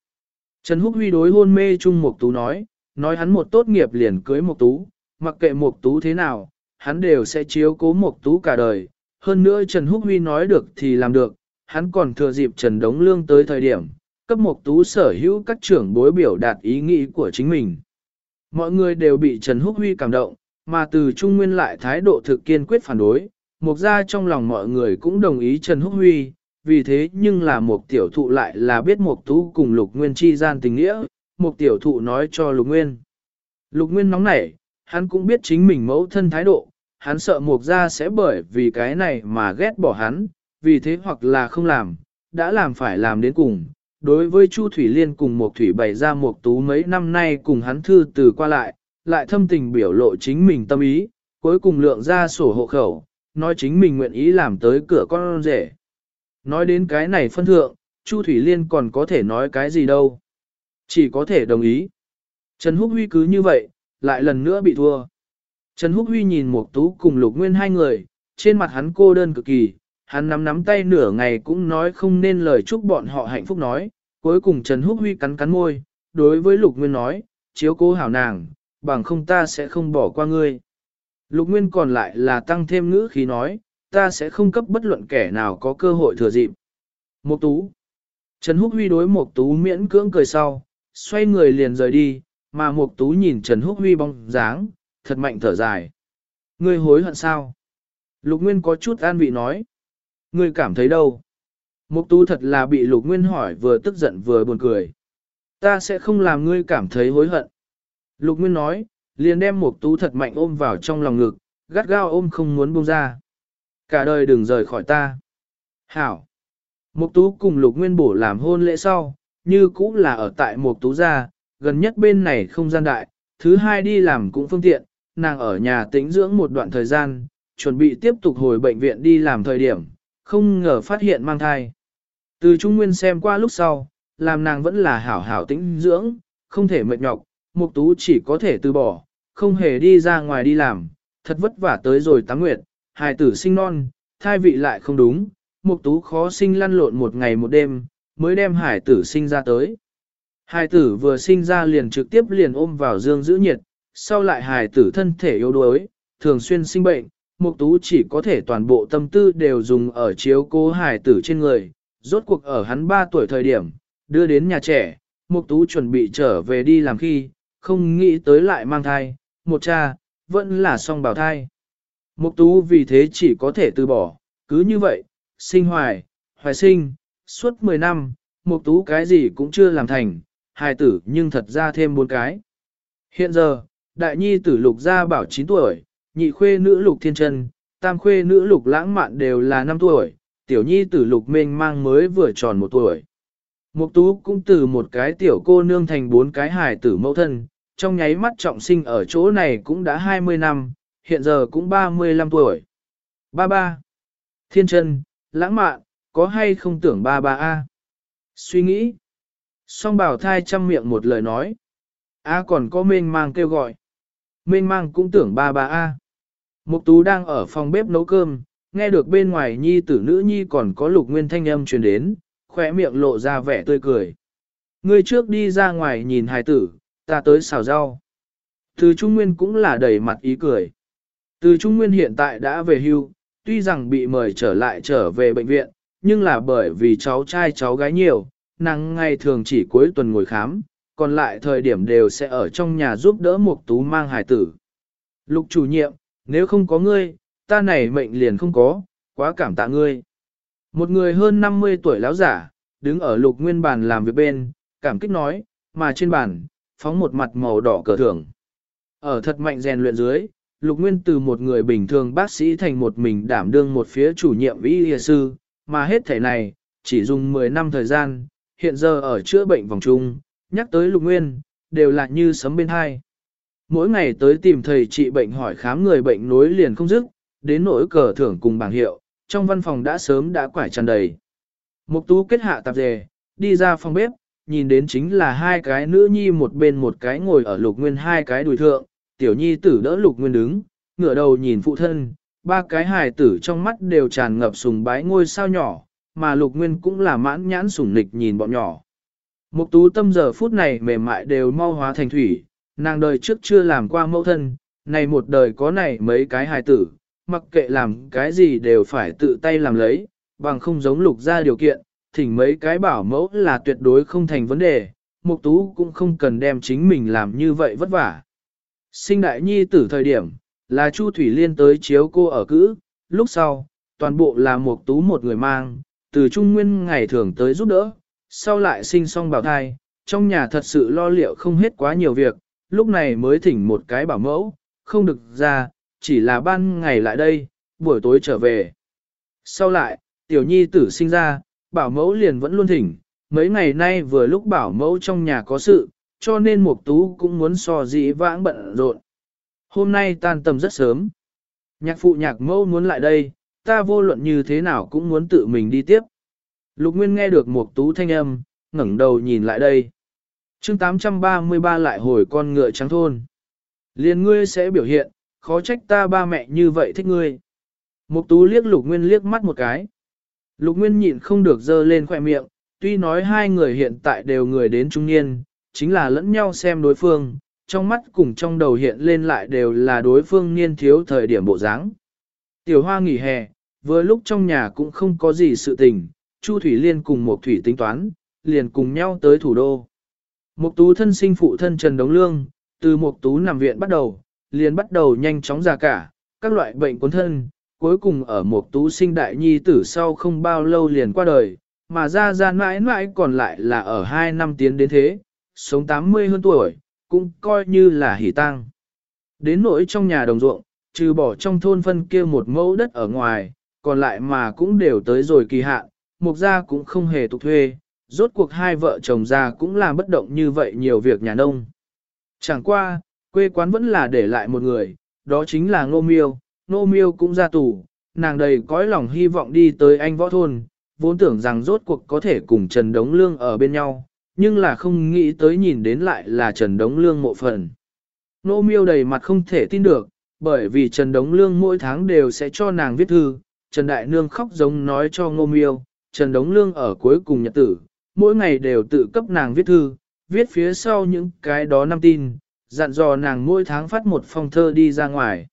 Trần Húc Huy đối hôn mê chung Mộc Tú nói, nói hắn một tốt nghiệp liền cưới Mộc Tú, mặc kệ Mộc Tú thế nào, hắn đều sẽ chiếu cố Mộc Tú cả đời. Hơn nữa Trần Húc Huy nói được thì làm được, hắn còn thừa dịp Trần Đống Lương tới thời điểm, cấp Mộc Tú sở hữu các trưởng bối biểu đạt ý nghĩ của chính mình. Mọi người đều bị Trần Húc Huy cảm động, mà từ Trung Nguyên lại thái độ thực kiên quyết phản đối, Mộc ra trong lòng mọi người cũng đồng ý Trần Húc Huy, vì thế nhưng là một tiểu thụ lại là biết Mộc Tú cùng Lục Nguyên chi gian tình nghĩa, một tiểu thụ nói cho Lục Nguyên. Lục Nguyên nóng nảy, hắn cũng biết chính mình mẫu thân thái độ, hắn sợ Mộc ra sẽ bởi vì cái này mà ghét bỏ hắn, vì thế hoặc là không làm, đã làm phải làm đến cùng. Đối với Chu Thủy Liên cùng Mộc Thủy bày ra Mộc Tú mấy năm nay cùng hắn thư từ qua lại, lại thâm tình biểu lộ chính mình tâm ý, cuối cùng lượng ra sổ hộ khẩu, nói chính mình nguyện ý làm tới cửa con rể. Nói đến cái này phân thượng, Chu Thủy Liên còn có thể nói cái gì đâu. Chỉ có thể đồng ý. Trần Húc Huy cứ như vậy, lại lần nữa bị thua. Trần Húc Huy nhìn Mục Tú cùng Lục Nguyên hai người, trên mặt hắn cô đơn cực kỳ, hắn nắm nắm tay nửa ngày cũng nói không nên lời chúc bọn họ hạnh phúc nói. Cuối cùng Trần Húc Huy cắn cắn môi, đối với Lục Nguyên nói, chiếu cố hảo nàng, bằng không ta sẽ không bỏ qua ngươi. Lục Nguyên còn lại là tăng thêm ngữ khí nói, ta sẽ không cấp bất luận kẻ nào có cơ hội thừa dịp. Mục Tú Trần Húc Huy đối Mục Tú miễn cưỡng cười sau, xoay người liền rời đi, mà Mục Tú nhìn Trần Húc Huy bóng dáng, thật mạnh thở dài. Ngươi hối hận sao? Lục Nguyên có chút an vị nói. Ngươi cảm thấy đâu? Mục Tú thật là bị Lục Nguyên hỏi vừa tức giận vừa buồn cười. Ta sẽ không làm ngươi cảm thấy hối hận. Lục Nguyên nói, liền đem Mục Tú thật mạnh ôm vào trong lòng ngực, gắt gao ôm không muốn buông ra. Cả đời đừng rời khỏi ta. Hảo. Mục Tú cùng Lục Nguyên bổ làm hôn lễ sau, như cũng là ở tại Mục Tú gia, gần nhất bên này không gian đại, thứ hai đi làm cũng phương tiện, nàng ở nhà tĩnh dưỡng một đoạn thời gian, chuẩn bị tiếp tục hồi bệnh viện đi làm thời điểm, không ngờ phát hiện mang thai. Từ Trung Nguyên xem qua lúc sau, làm nàng vẫn là hảo hảo tĩnh dưỡng, không thể mệt nhọc, Mục Tú chỉ có thể từ bỏ, không hề đi ra ngoài đi làm, thật vất vả tới rồi tám nguyệt, hài tử sinh non, thai vị lại không đúng, Mục Tú khó sinh lăn lộn một ngày một đêm, mới đem hải tử sinh ra tới. Hải tử vừa sinh ra liền trực tiếp liền ôm vào dương giữ nhiệt, sau lại hài tử thân thể yếu đuối, thường xuyên sinh bệnh, Mục Tú chỉ có thể toàn bộ tâm tư đều dùng ở chiếu cố hài tử trên người, rốt cuộc ở hắn 3 tuổi thời điểm, đưa đến nhà trẻ, Mục Tú chuẩn bị trở về đi làm khi, không nghĩ tới lại mang thai, một cha, vẫn là song bào thai. Mục tú vì thế chỉ có thể từ bỏ, cứ như vậy, sinh hoài, hoài sinh, suốt 10 năm, mục tú cái gì cũng chưa làm thành, hài tử nhưng thật ra thêm bốn cái. Hiện giờ, đại nhi tử lục gia bảo 9 tuổi, nhị khuê nữ lục thiên chân, tam khuê nữ lục lãng mạn đều là 5 tuổi, tiểu nhi tử lục mênh mang mới vừa tròn một tuổi. Mục tú cũng từ một cái tiểu cô nương thành bốn cái hài tử mẫu thân, trong nháy mắt trọng sinh ở chỗ này cũng đã 20 năm, hiện giờ cũng 35 tuổi. Ba ba. Thiên chân, lãng mạn, có hay không tưởng ba ba a? Suy nghĩ. Song bảo thai chăm miệng một lời nói. A còn có mênh mang kêu gọi. Mênh mang cũng tưởng ba ba a. Mục tú đang ở phòng bếp nấu cơm, nghe được bên ngoài nhi tử nữ nhi còn có lục nguyên thanh âm truyền đến, khỏe miệng lộ ra vẻ tươi cười. Người trước đi ra ngoài nhìn hài tử, ta tới xào rau. Từ Trung Nguyên cũng là đầy mặt ý cười. Từ Trung Nguyên hiện tại đã về hưu, tuy rằng bị mời trở lại trở về bệnh viện, nhưng là bởi vì cháu trai cháu gái nhiều, nàng ngày thường chỉ cuối tuần ngồi khám, còn lại thời điểm đều sẽ ở trong nhà giúp đỡ mục tú mang hài tử. Lục chủ nhiệm, nếu không có ngươi, ta này mệnh liền không có, quá cảm tạ ngươi. Một người hơn 50 tuổi lão giả, đứng ở lục nguyên bàn làm việc bên, cảm kích nói, mà trên bàn, phóng một mặt màu đỏ cờ thưởng. Ở thật mạnh rèn luyện dưới, Lục Nguyên từ một người bình thường bác sĩ thành một mình đảm đương một phía chủ nhiệm y y sư, mà hết thể này, chỉ dùng 10 năm thời gian, hiện giờ ở chữa bệnh vòng trung, nhắc tới Lục Nguyên, đều là như sấm bên hai. Mỗi ngày tới tìm thầy trị bệnh hỏi khám người bệnh nối liền không dứt, đến nỗi cờ thưởng cùng bảng hiệu, trong văn phòng đã sớm đã quải tràn đầy. Mục tú kết hạ tạp dề, đi ra phòng bếp, nhìn đến chính là hai cái nữ nhi một bên một cái ngồi ở lục nguyên hai cái đùi thượng, tiểu nhi tử đỡ lục nguyên đứng, ngửa đầu nhìn phụ thân, ba cái hài tử trong mắt đều tràn ngập sùng bái ngôi sao nhỏ, mà lục nguyên cũng là mãn nhãn sùng nịch nhìn bọn nhỏ. Mục tú tâm giờ phút này mềm mại đều mau hóa thành thủy, nàng đời trước chưa làm qua mẫu thân, này một đời có này mấy cái hài tử, mặc kệ làm cái gì đều phải tự tay làm lấy, bằng không giống lục ra điều kiện, thỉnh mấy cái bảo mẫu là tuyệt đối không thành vấn đề, mục tú cũng không cần đem chính mình làm như vậy vất vả. Sinh đại nhi tử thời điểm, là Chu Thủy Liên tới chiếu cô ở cữ, lúc sau, toàn bộ là mục tú một người mang, từ trung nguyên ngày thường tới giúp đỡ, sau lại sinh xong bảo thai, trong nhà thật sự lo liệu không hết quá nhiều việc, lúc này mới thỉnh một cái bảo mẫu, không được ra, chỉ là ban ngày lại đây, buổi tối trở về. Sau lại, tiểu nhi tử sinh ra, bảo mẫu liền vẫn luôn thỉnh, mấy ngày nay vừa lúc bảo mẫu trong nhà có sự, cho nên Mục Tú cũng muốn so dĩ vãng bận rộn. Hôm nay tan tầm rất sớm. Nhạc phụ nhạc mẫu muốn lại đây, ta vô luận như thế nào cũng muốn tự mình đi tiếp. Lục Nguyên nghe được một Tú thanh âm, ngẩng đầu nhìn lại đây. Chương 833 lại hồi con ngựa trắng thôn. Liên ngươi sẽ biểu hiện, khó trách ta ba mẹ như vậy thích ngươi. Mục Tú liếc Lục Nguyên liếc mắt một cái. Lục Nguyên nhịn không được dơ lên khỏe miệng, tuy nói hai người hiện tại đều người đến trung niên, chính là lẫn nhau xem đối phương, trong mắt cùng trong đầu hiện lên lại đều là đối phương niên thiếu thời điểm bộ dáng. Tiểu hoa nghỉ hè, vừa lúc trong nhà cũng không có gì sự tình, Chu Thủy Liên cùng Mục thủy tính toán, liền cùng nhau tới thủ đô. Mục tú thân sinh phụ thân Trần Đống Lương, từ mục tú nằm viện bắt đầu, liền bắt đầu nhanh chóng già cả, các loại bệnh cuốn thân, cuối cùng ở Mục tú sinh đại nhi tử sau không bao lâu liền qua đời, mà ra ra mãi mãi còn lại là ở hai năm tiến đến thế, sống 80 hơn tuổi, cũng coi như là hỷ tăng. Đến nỗi trong nhà đồng ruộng, trừ bỏ trong thôn phân kia một mẫu đất ở ngoài, còn lại mà cũng đều tới rồi kỳ hạn, mục gia cũng không hề tục thuê, rốt cuộc hai vợ chồng già cũng làm bất động như vậy nhiều việc nhà nông. Chẳng qua, quê quán vẫn là để lại một người, đó chính là Ngô Miêu, Ngô Miêu cũng ra tù, nàng đầy cõi lòng hy vọng đi tới anh võ thôn, vốn tưởng rằng rốt cuộc có thể cùng Trần Đống Lương ở bên nhau, nhưng là không nghĩ tới nhìn đến lại là Trần Đống Lương mộ phần. Nô miêu đầy mặt không thể tin được, bởi vì Trần Đống Lương mỗi tháng đều sẽ cho nàng viết thư, Trần Đại Nương khóc giống nói cho Ngô miêu, Trần Đống Lương ở cuối cùng nhật tử, mỗi ngày đều tự cấp nàng viết thư, viết phía sau những cái đó năm tin, dặn dò nàng mỗi tháng phát một phong thơ đi ra ngoài.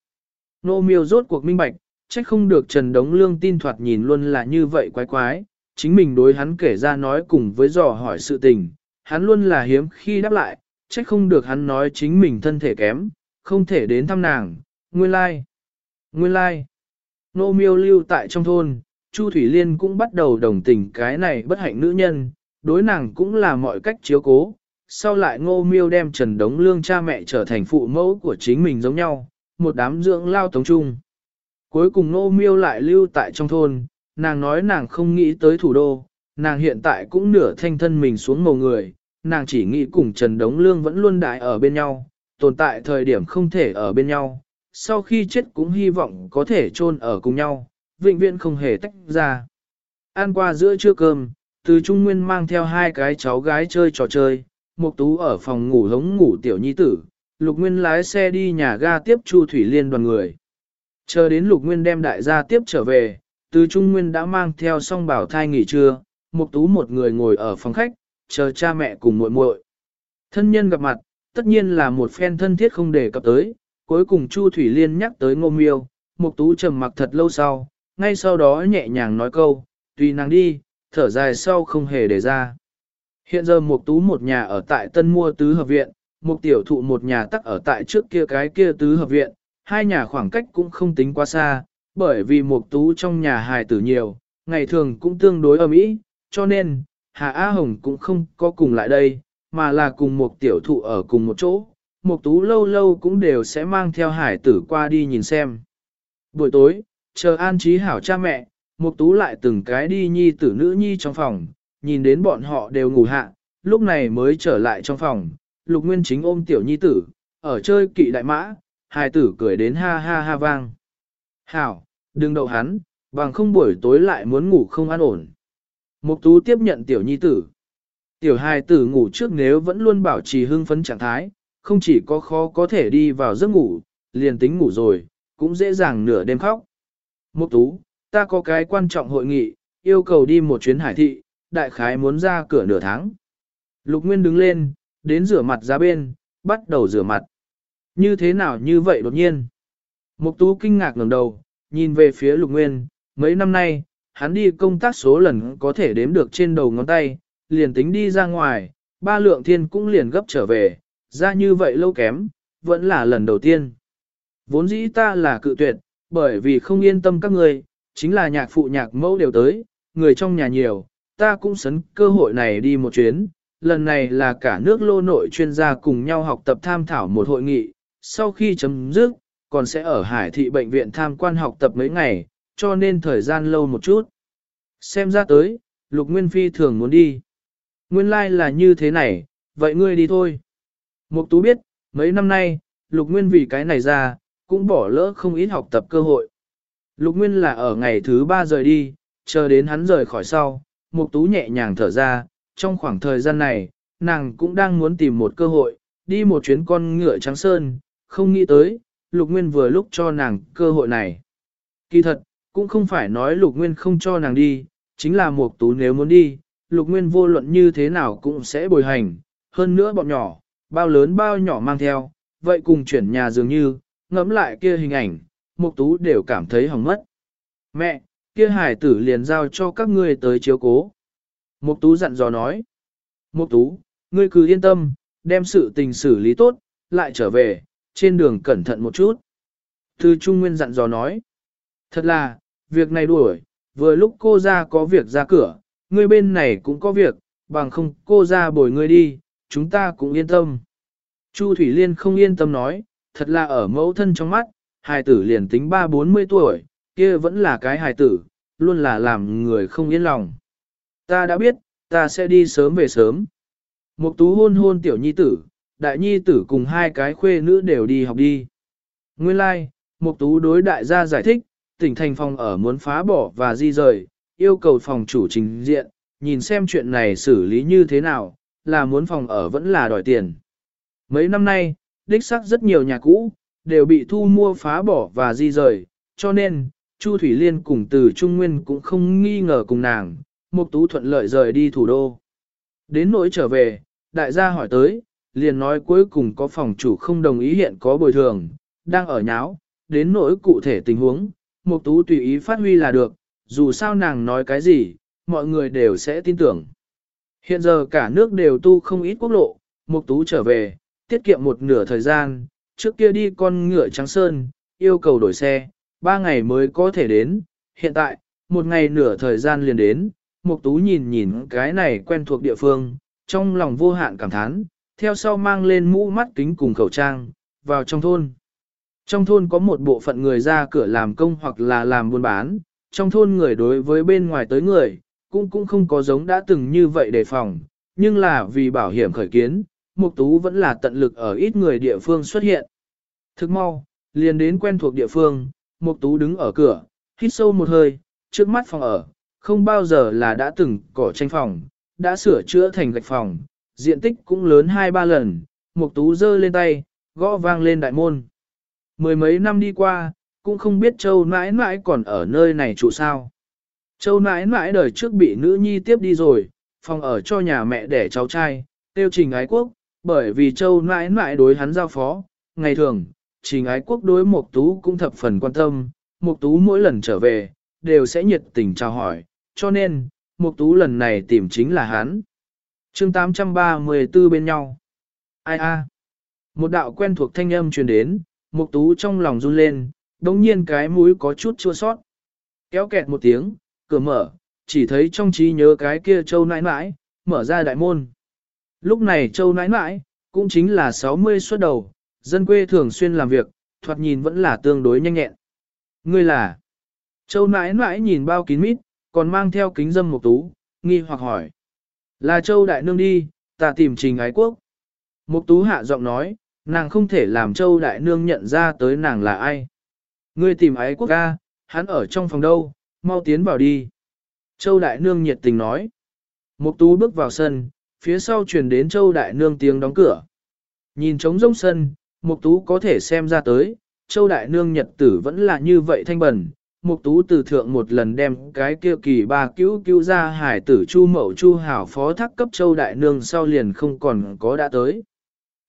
Nô miêu rốt cuộc minh bạch, trách không được Trần Đống Lương tin thoạt nhìn luôn là như vậy quái quái, chính mình đối hắn kể ra nói cùng với dò hỏi sự tình, hắn luôn là hiếm khi đáp lại, trách không được hắn nói chính mình thân thể kém, không thể đến thăm nàng, nguyên lai. Nguyên lai. Nô miêu lưu tại trong thôn, Chu Thủy Liên cũng bắt đầu đồng tình cái này bất hạnh nữ nhân, đối nàng cũng là mọi cách chiếu cố. Sau lại ngô miêu đem Trần Đống Lương cha mẹ trở thành phụ mẫu của chính mình giống nhau, một đám dưỡng lao tống trung. Cuối cùng ngô miêu lại lưu tại trong thôn, nàng nói nàng không nghĩ tới thủ đô, nàng hiện tại cũng nửa thanh thân mình xuống màu người, nàng chỉ nghĩ cùng Trần Đống Lương vẫn luôn đại ở bên nhau, tồn tại thời điểm không thể ở bên nhau, sau khi chết cũng hy vọng có thể chôn ở cùng nhau, vĩnh viễn không hề tách ra. Ăn qua giữa trưa cơm, từ Trung Nguyên mang theo hai cái cháu gái chơi trò chơi, Mục Tú ở phòng ngủ hống ngủ tiểu nhi tử, Lục Nguyên lái xe đi nhà ga tiếp Chu Thủy Liên đoàn người. Chờ đến Lục Nguyên đem đại gia tiếp trở về, từ Trung Nguyên đã mang theo song bảo thai nghỉ trưa, Mục Tú một người ngồi ở phòng khách, chờ cha mẹ cùng muội muội. Thân nhân gặp mặt, tất nhiên là một phen thân thiết không để cập tới, cuối cùng Chu Thủy Liên nhắc tới Ngô Miêu, Mục Tú trầm mặc thật lâu sau, ngay sau đó nhẹ nhàng nói câu, tùy nàng đi, thở dài sau không hề để ra. Hiện giờ Mục Tú một nhà ở tại Tân Mua Tứ Hợp Viện, Mục Tiểu Thụ một nhà tắc ở tại trước kia cái kia Tứ Hợp Viện, hai nhà khoảng cách cũng không tính quá xa, bởi vì Mục Tú trong nhà hài tử nhiều, ngày thường cũng tương đối ầm ĩ, cho nên Hà Á Hồng cũng không có cùng lại đây, mà là cùng một tiểu thụ ở cùng một chỗ. Mục tú lâu lâu cũng đều sẽ mang theo hải tử qua đi nhìn xem. Buổi tối, chờ an trí hảo cha mẹ, mục tú lại từng cái đi nhi tử nữ nhi trong phòng, nhìn đến bọn họ đều ngủ hạ, lúc này mới trở lại trong phòng, lục nguyên chính ôm tiểu nhi tử, ở chơi kỵ đại mã, hai tử cười đến ha ha ha vang. Hảo, đừng đậu hắn, bằng không buổi tối lại muốn ngủ không an ổn. Mục tú tiếp nhận tiểu nhi tử. Tiểu hài tử ngủ trước nếu vẫn luôn bảo trì hưng phấn trạng thái, không chỉ có khó có thể đi vào giấc ngủ, liền tính ngủ rồi, cũng dễ dàng nửa đêm khóc. Mục tú, ta có cái quan trọng hội nghị, yêu cầu đi một chuyến hải thị, đại khái muốn ra cửa nửa tháng. Lục Nguyên đứng lên, đến rửa mặt ra bên, bắt đầu rửa mặt. Như thế nào như vậy đột nhiên? Mục tú kinh ngạc ngẩng đầu, nhìn về phía Lục Nguyên, mấy năm nay, hắn đi công tác số lần có thể đếm được trên đầu ngón tay, liền tính đi ra ngoài, ba lượng thiên cũng liền gấp trở về, ra như vậy lâu kém, vẫn là lần đầu tiên. Vốn dĩ ta là cự tuyệt, bởi vì không yên tâm các người, chính là nhạc phụ nhạc mẫu đều tới, người trong nhà nhiều, ta cũng sấn cơ hội này đi một chuyến. Lần này là cả nước lô nội chuyên gia cùng nhau học tập tham thảo một hội nghị, sau khi chấm dứt, còn sẽ ở Hải thị bệnh viện tham quan học tập mấy ngày, cho nên thời gian lâu một chút. Xem ra tới, Lục Nguyên Phi thường muốn đi. Nguyên lai like là như thế này, vậy ngươi đi thôi. Mục Tú biết, mấy năm nay, Lục Nguyên vì cái này ra, cũng bỏ lỡ không ít học tập cơ hội. Lục Nguyên là ở ngày thứ ba rời đi, chờ đến hắn rời khỏi sau, Mục Tú nhẹ nhàng thở ra, trong khoảng thời gian này, nàng cũng đang muốn tìm một cơ hội, đi một chuyến con ngựa trắng sơn, không nghĩ tới, Lục Nguyên vừa lúc cho nàng cơ hội này. Kỳ thật, cũng không phải nói Lục Nguyên không cho nàng đi, chính là Mục Tú nếu muốn đi, Lục Nguyên vô luận như thế nào cũng sẽ bồi hành, hơn nữa bọn nhỏ, bao lớn bao nhỏ mang theo, vậy cùng chuyển nhà dường như, ngẫm lại kia hình ảnh, Mục Tú đều cảm thấy hỏng mất. Mẹ, kia hải tử liền giao cho các ngươi tới chiếu cố. Mục Tú dặn dò nói. Mục Tú, ngươi cứ yên tâm, đem sự tình xử lý tốt, lại trở về, trên đường cẩn thận một chút. Thư Trung Nguyên dặn dò nói. Thật là, việc này đuổi, vừa lúc cô ra có việc ra cửa, ngươi bên này cũng có việc, bằng không cô ra bồi ngươi đi, chúng ta cũng yên tâm. Chu Thủy Liên không yên tâm nói, thật là ở mẫu thân trong mắt, hài tử liền tính ba bốn mươi tuổi, kia vẫn là cái hài tử, luôn là làm người không yên lòng. Ta đã biết, ta sẽ đi sớm về sớm. Mục tú hôn hôn tiểu nhi tử, đại nhi tử cùng hai cái khuê nữ đều đi học đi. Nguyên lai, like, mục tú đối đại gia giải thích, tỉnh thành phòng ở muốn phá bỏ và di rời, yêu cầu phòng chủ trình diện, nhìn xem chuyện này xử lý như thế nào, là muốn phòng ở vẫn là đòi tiền. Mấy năm nay, đích xác rất nhiều nhà cũ, đều bị thu mua phá bỏ và di rời, cho nên, Chu Thủy Liên cùng từ Trung Nguyên cũng không nghi ngờ cùng nàng, Mục Tú thuận lợi rời đi thủ đô. Đến nỗi trở về, đại gia hỏi tới, liền nói cuối cùng có phòng chủ không đồng ý hiện có bồi thường, đang ở nháo, đến nỗi cụ thể tình huống, Mục Tú tùy ý phát huy là được, dù sao nàng nói cái gì, mọi người đều sẽ tin tưởng. Hiện giờ cả nước đều tu không ít quốc lộ, Mục Tú trở về, tiết kiệm một nửa thời gian, trước kia đi con ngựa trắng sơn, yêu cầu đổi xe, ba ngày mới có thể đến, hiện tại, một ngày nửa thời gian liền đến, Mục Tú nhìn nhìn cái này quen thuộc địa phương, trong lòng vô hạn cảm thán, theo sau mang lên mũ mắt kính cùng khẩu trang, vào trong thôn. Trong thôn có một bộ phận người ra cửa làm công hoặc là làm buôn bán, trong thôn người đối với bên ngoài tới người, cũng cũng không có giống đã từng như vậy đề phòng, nhưng là vì bảo hiểm khởi kiến, Mục Tú vẫn là tận lực ở ít người địa phương xuất hiện. Thức mau, liền đến quen thuộc địa phương, Mục Tú đứng ở cửa, hít sâu một hơi, trước mắt phòng ở, không bao giờ là đã từng cỏ tranh phòng, đã sửa chữa thành gạch phòng, diện tích cũng lớn hai ba lần, Mục Tú giơ lên tay, gõ vang lên đại môn. Mười mấy năm đi qua, cũng không biết Châu nãi nãi còn ở nơi này trụ sao. Châu nãi nãi đời trước bị nữ nhi tiếp đi rồi, phòng ở cho nhà mẹ đẻ cháu trai, tiêu trình ái quốc, bởi vì Châu nãi nãi đối hắn giao phó, ngày thường, trình ái quốc đối Mộc Tú cũng thập phần quan tâm, Mộc Tú mỗi lần trở về, đều sẽ nhiệt tình chào hỏi, cho nên, Mộc Tú lần này tìm chính là hắn. Chương 834 bên nhau. Ai a? Một đạo quen thuộc thanh âm truyền đến, Mộc Tú trong lòng run lên, đống nhiên cái mũi có chút chua sót. Kéo kẹt một tiếng, cửa mở, chỉ thấy trong trí nhớ cái kia châu nãi nãi, mở ra đại môn. Lúc này châu nãi nãi, cũng chính là 60 xuất đầu, dân quê thường xuyên làm việc, thoạt nhìn vẫn là tương đối nhanh nhẹn. Ngươi là, châu nãi nãi nhìn bao kín mít, còn mang theo kính dâm một tú, nghi hoặc hỏi. Là châu đại nương đi, ta tìm trình ái quốc. Mục tú hạ giọng nói, nàng không thể làm châu đại nương nhận ra tới nàng là ai. Ngươi tìm ái quốc ca, hắn ở trong phòng đâu, mau tiến vào đi. Châu Đại Nương nhiệt tình nói. Mục tú bước vào sân, phía sau truyền đến Châu Đại Nương tiếng đóng cửa. Nhìn trống rỗng sân, Mục tú có thể xem ra tới, Châu Đại Nương nhật tử vẫn là như vậy thanh bẩn. Mục tú từ thượng một lần đem cái kia kỳ ba cứu cứu ra hải tử Chu Mậu Chu Hảo phó thác cấp Châu Đại Nương sau liền không còn có đã tới.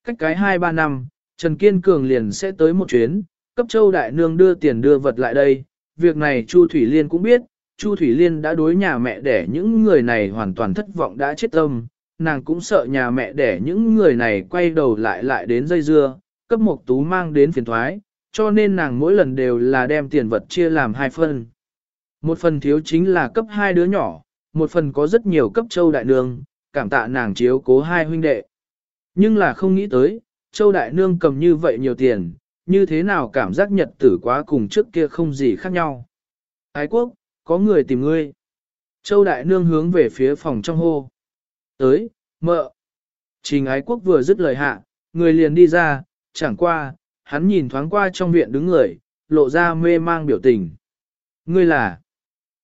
Cách cái 2-3 năm, Trần Kiên Cường liền sẽ tới một chuyến, cấp Châu Đại Nương đưa tiền đưa vật lại đây. Việc này Chu Thủy Liên cũng biết, Chu Thủy Liên đã đối nhà mẹ đẻ những người này hoàn toàn thất vọng đã chết tâm, nàng cũng sợ nhà mẹ để những người này quay đầu lại lại đến dây dưa, cấp một tú mang đến phiền thoái, cho nên nàng mỗi lần đều là đem tiền vật chia làm hai phần. Một phần thiếu chính là cấp hai đứa nhỏ, một phần có rất nhiều cấp châu đại nương, cảm tạ nàng chiếu cố hai huynh đệ. Nhưng là không nghĩ tới, châu đại nương cầm như vậy nhiều tiền, như thế nào cảm giác nhật tử quá cùng trước kia không gì khác nhau. Ái quốc, có người tìm ngươi. Châu đại nương hướng về phía phòng trong hô. Tới, mợ. Trình ái quốc vừa dứt lời hạ, người liền đi ra, chẳng qua, hắn nhìn thoáng qua trong viện đứng người, lộ ra mê mang biểu tình. Ngươi là,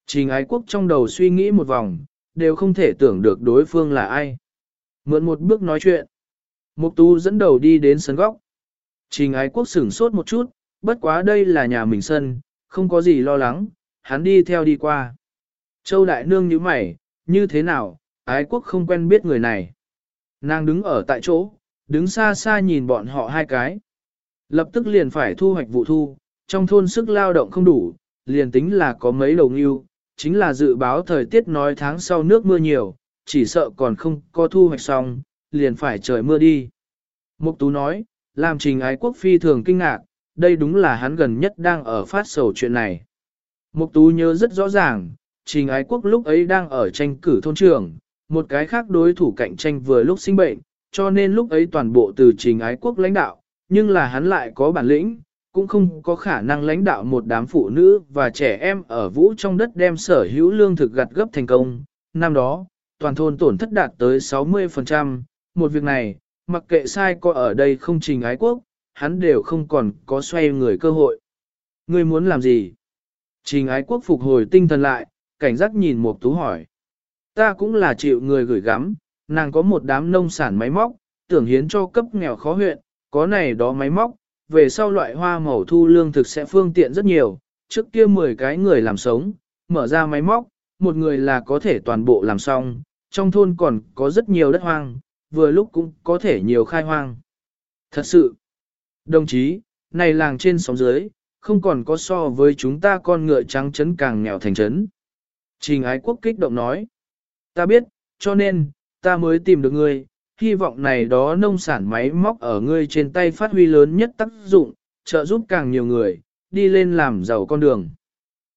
trình ái quốc trong đầu suy nghĩ một vòng, đều không thể tưởng được đối phương là ai. Mượn một bước nói chuyện, Mục tú dẫn đầu đi đến sân góc. Trình ái quốc sửng sốt một chút, bất quá đây là nhà mình sân, không có gì lo lắng, hắn đi theo đi qua. Châu Đại Nương như mày, như thế nào, ái quốc không quen biết người này. Nàng đứng ở tại chỗ, đứng xa xa nhìn bọn họ hai cái. Lập tức liền phải thu hoạch vụ thu, trong thôn sức lao động không đủ, liền tính là có mấy đầu ngưu, chính là dự báo thời tiết nói tháng sau nước mưa nhiều, chỉ sợ còn không có thu hoạch xong, liền phải trời mưa đi. Mục Tú nói, làm trình ái quốc phi thường kinh ngạc, đây đúng là hắn gần nhất đang ở phát sầu chuyện này. Mục Tú nhớ rất rõ ràng, trình ái quốc lúc ấy đang ở tranh cử thôn trưởng, một cái khác đối thủ cạnh tranh vừa lúc sinh bệnh, cho nên lúc ấy toàn bộ từ trình ái quốc lãnh đạo, nhưng là hắn lại có bản lĩnh, cũng không có khả năng lãnh đạo một đám phụ nữ và trẻ em ở vũ trong đất đem sở hữu lương thực gặt gấp thành công. Năm đó, toàn thôn tổn thất đạt tới 60%, một việc này, mặc kệ sai có ở đây không trình ái quốc, hắn đều không còn có xoay người cơ hội. Ngươi muốn làm gì? Trình ái quốc phục hồi tinh thần lại, cảnh giác nhìn một tú hỏi. Ta cũng là chịu người gửi gắm, nàng có một đám nông sản máy móc, tưởng hiến cho cấp nghèo khó huyện, có này đó máy móc, về sau loại hoa màu thu lương thực sẽ phương tiện rất nhiều, trước kia 10 cái người làm sống, mở ra máy móc, một người là có thể toàn bộ làm xong, trong thôn còn có rất nhiều đất hoang, vừa lúc cũng có thể nhiều khai hoang. Thật sự, đồng chí, này làng trên sóng dưới, không còn có so với chúng ta con ngựa trắng trấn càng nghèo thành trấn. Trình ái quốc kích động nói, ta biết, cho nên, ta mới tìm được ngươi, hy vọng này đó nông sản máy móc ở ngươi trên tay phát huy lớn nhất tác dụng, trợ giúp càng nhiều người, đi lên làm giàu con đường.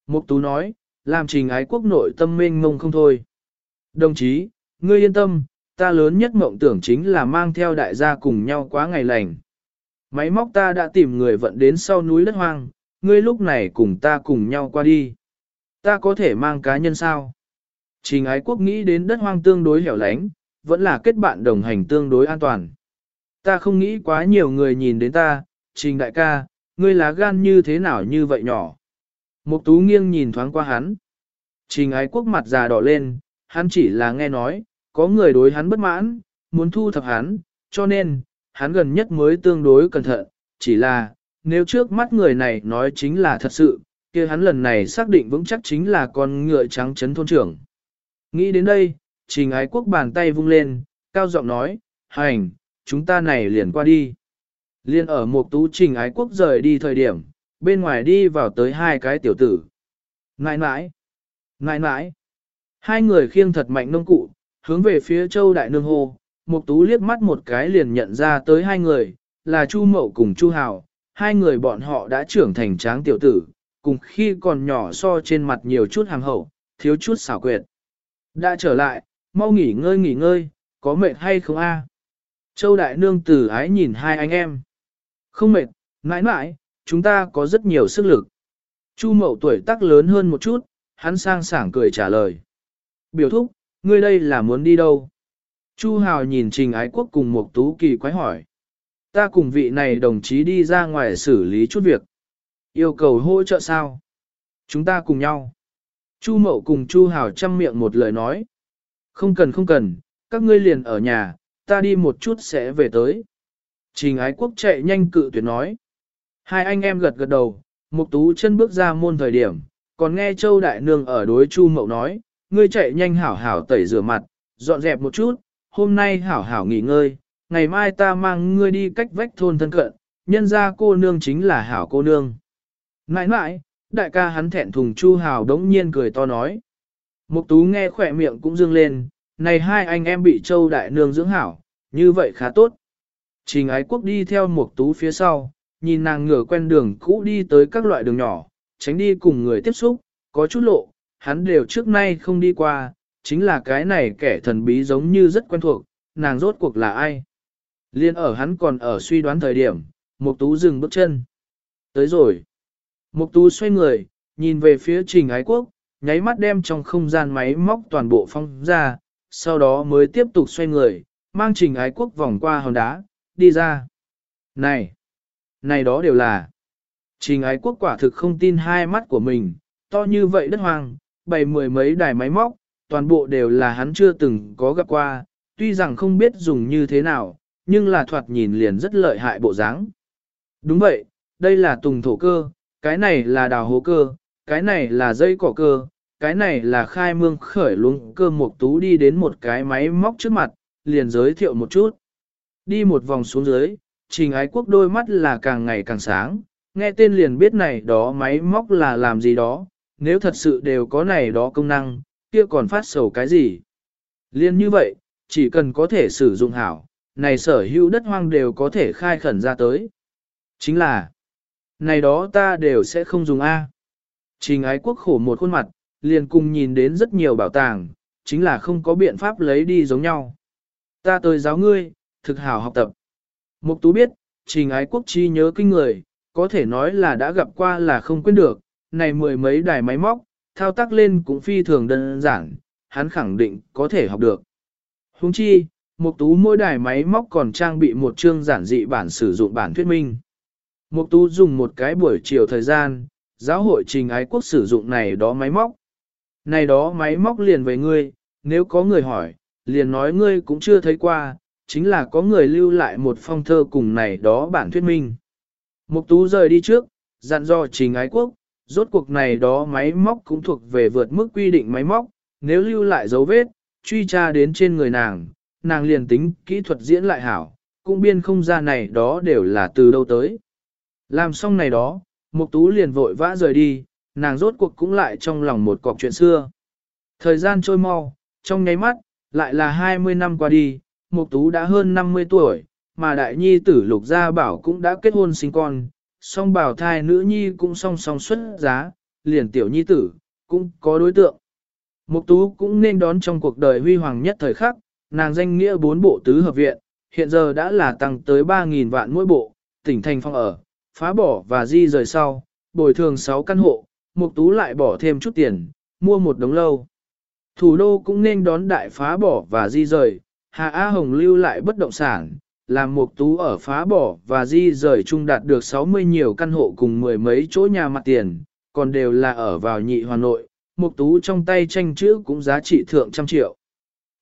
Mục Tú nói, làm trình ái quốc nội tâm mênh mông không thôi. Đồng chí, ngươi yên tâm, ta lớn nhất mộng tưởng chính là mang theo đại gia cùng nhau quá ngày lành. Máy móc ta đã tìm người vận đến sau núi đất hoang, ngươi lúc này cùng ta cùng nhau qua đi. Ta có thể mang cá nhân sao? Trình ái quốc nghĩ đến đất hoang tương đối hẻo lánh, vẫn là kết bạn đồng hành tương đối an toàn. Ta không nghĩ quá nhiều người nhìn đến ta, trình đại ca, ngươi lá gan như thế nào như vậy nhỏ. Mục tú nghiêng nhìn thoáng qua hắn. Trình ái quốc mặt già đỏ lên, hắn chỉ là nghe nói, có người đối hắn bất mãn, muốn thu thập hắn, cho nên, hắn gần nhất mới tương đối cẩn thận, chỉ là, nếu trước mắt người này nói chính là thật sự, kia hắn lần này xác định vững chắc chính là con ngựa trắng chấn thôn trưởng. Nghĩ đến đây, trình ái quốc bàn tay vung lên, cao giọng nói, hành, chúng ta này liền qua đi. Liên ở một tú trình ái quốc rời đi thời điểm, bên ngoài đi vào tới hai cái tiểu tử. Nãi nãi, nãi nãi, hai người khiêng thật mạnh nông cụ, hướng về phía châu đại nương hô, một tú liếc mắt một cái liền nhận ra tới hai người, là Chu Mậu cùng Chu Hào, hai người bọn họ đã trưởng thành tráng tiểu tử, cùng khi còn nhỏ so trên mặt nhiều chút hàng hậu, thiếu chút xảo quyệt. Đã trở lại, mau nghỉ ngơi nghỉ ngơi, có mệt hay không a? Châu Đại Nương tử ái nhìn hai anh em. Không mệt, mãi mãi, chúng ta có rất nhiều sức lực. Chu Mậu tuổi tác lớn hơn một chút, hắn sang sảng cười trả lời. Biểu thúc, ngươi đây là muốn đi đâu? Chu Hào nhìn Trình Ái Quốc cùng một tú kỳ quái hỏi. Ta cùng vị này đồng chí đi ra ngoài xử lý chút việc. Yêu cầu hỗ trợ sao? Chúng ta cùng nhau. Chu mậu cùng Chu hào chăm miệng một lời nói. Không cần không cần, các ngươi liền ở nhà, ta đi một chút sẽ về tới. Trình ái quốc chạy nhanh cự tuyệt nói. Hai anh em gật gật đầu, Mục Tú chân bước ra môn thời điểm, còn nghe Châu Đại Nương ở đối Chu Mậu nói, ngươi chạy nhanh hảo hảo tẩy rửa mặt, dọn dẹp một chút, hôm nay hảo hảo nghỉ ngơi, ngày mai ta mang ngươi đi cách vách thôn thân cận, nhân ra cô nương chính là hảo cô nương. Nãi nãi, đại ca hắn thẹn thùng Chu Hào đống nhiên cười to nói. Mục Tú nghe khỏe miệng cũng dương lên, này hai anh em bị Châu Đại Nương dưỡng hảo, như vậy khá tốt. Trình ái quốc đi theo Mục Tú phía sau, nhìn nàng ngửa quen đường cũ đi tới các loại đường nhỏ, tránh đi cùng người tiếp xúc, có chút lộ, hắn đều trước nay không đi qua, chính là cái này kẻ thần bí giống như rất quen thuộc, nàng rốt cuộc là ai. Liên ở hắn còn ở suy đoán thời điểm, Mục Tú dừng bước chân. Tới rồi. Mục Tú xoay người, nhìn về phía Trình Ái Quốc, nháy mắt đem trong không gian máy móc toàn bộ phong ra, sau đó mới tiếp tục xoay người, mang Trình Ái Quốc vòng qua hòn đá, đi ra. Này! Này đó đều là. Trình ái quốc quả thực không tin hai mắt của mình, to như vậy đất hoang, bày mười mấy đài máy móc, toàn bộ đều là hắn chưa từng có gặp qua, tuy rằng không biết dùng như thế nào, nhưng là thoạt nhìn liền rất lợi hại bộ dáng. Đúng vậy, đây là tùng thổ cơ, cái này là đào hố cơ, cái này là dây cỏ cơ, cái này là khai mương khởi luống cơ một tú đi đến một cái máy móc trước mặt, liền giới thiệu một chút. Đi một vòng xuống dưới, trình ái quốc đôi mắt là càng ngày càng sáng, nghe tên liền biết này đó máy móc là làm gì đó, nếu thật sự đều có này đó công năng, kia còn phát sầu cái gì. Liên như vậy, chỉ cần có thể sử dụng hảo, này sở hữu đất hoang đều có thể khai khẩn ra tới. Chính là, này đó ta đều sẽ không dùng A. Trình ái quốc khổ một khuôn mặt, liền cùng nhìn đến rất nhiều bảo tàng, chính là không có biện pháp lấy đi giống nhau. Ta tới giáo ngươi, thực hảo học tập. Mục tú biết, trình ái quốc chi nhớ kinh người, có thể nói là đã gặp qua là không quên được, này mười mấy đài máy móc, thao tác lên cũng phi thường đơn giản, hắn khẳng định có thể học được. Hùng chi, Mục tú mỗi đài máy móc còn trang bị một chương giản dị bản sử dụng bản thuyết minh. Mục tú dùng một cái buổi chiều thời gian, giáo hội trình ái quốc sử dụng này đó máy móc. Này đó máy móc liền với ngươi, nếu có người hỏi, liền nói ngươi cũng chưa thấy qua, chính là có người lưu lại một phong thơ cùng này đó bản thuyết minh. Mục tú rời đi trước, dặn dò trình ái quốc, rốt cuộc này đó máy móc cũng thuộc về vượt mức quy định máy móc, nếu lưu lại dấu vết, truy tra đến trên người nàng, nàng liền tính kỹ thuật diễn lại hảo, cũng biên không ra này đó đều là từ đâu tới. Làm xong này đó, mục tú liền vội vã rời đi, nàng rốt cuộc cũng lại trong lòng một cọc chuyện xưa. Thời gian trôi mau, trong nháy mắt, lại là 20 năm qua đi, Mục Tú đã hơn 50 tuổi, mà đại nhi tử Lục Gia Bảo cũng đã kết hôn sinh con, song bảo thai nữ nhi cũng song song xuất giá, liền tiểu nhi tử, cũng có đối tượng. Mục Tú cũng nên đón trong cuộc đời huy hoàng nhất thời khắc, nàng danh nghĩa bốn bộ tứ hợp viện, hiện giờ đã là tăng tới 3000 vạn mỗi bộ, tỉnh thành phong ở, phá bỏ và di rời sau, bồi thường 6 căn hộ, Mục Tú lại bỏ thêm chút tiền, mua một đống lâu. Thủ đô cũng nên đón đại phá bỏ và di rời, Hà A Hồng lưu lại bất động sản, làm một tú ở phá bỏ và di rời chung đạt được 60 nhiều căn hộ cùng mười mấy chỗ nhà mặt tiền, còn đều là ở vào nhị Hà Nội, một tú trong tay tranh chữ cũng giá trị thượng trăm triệu.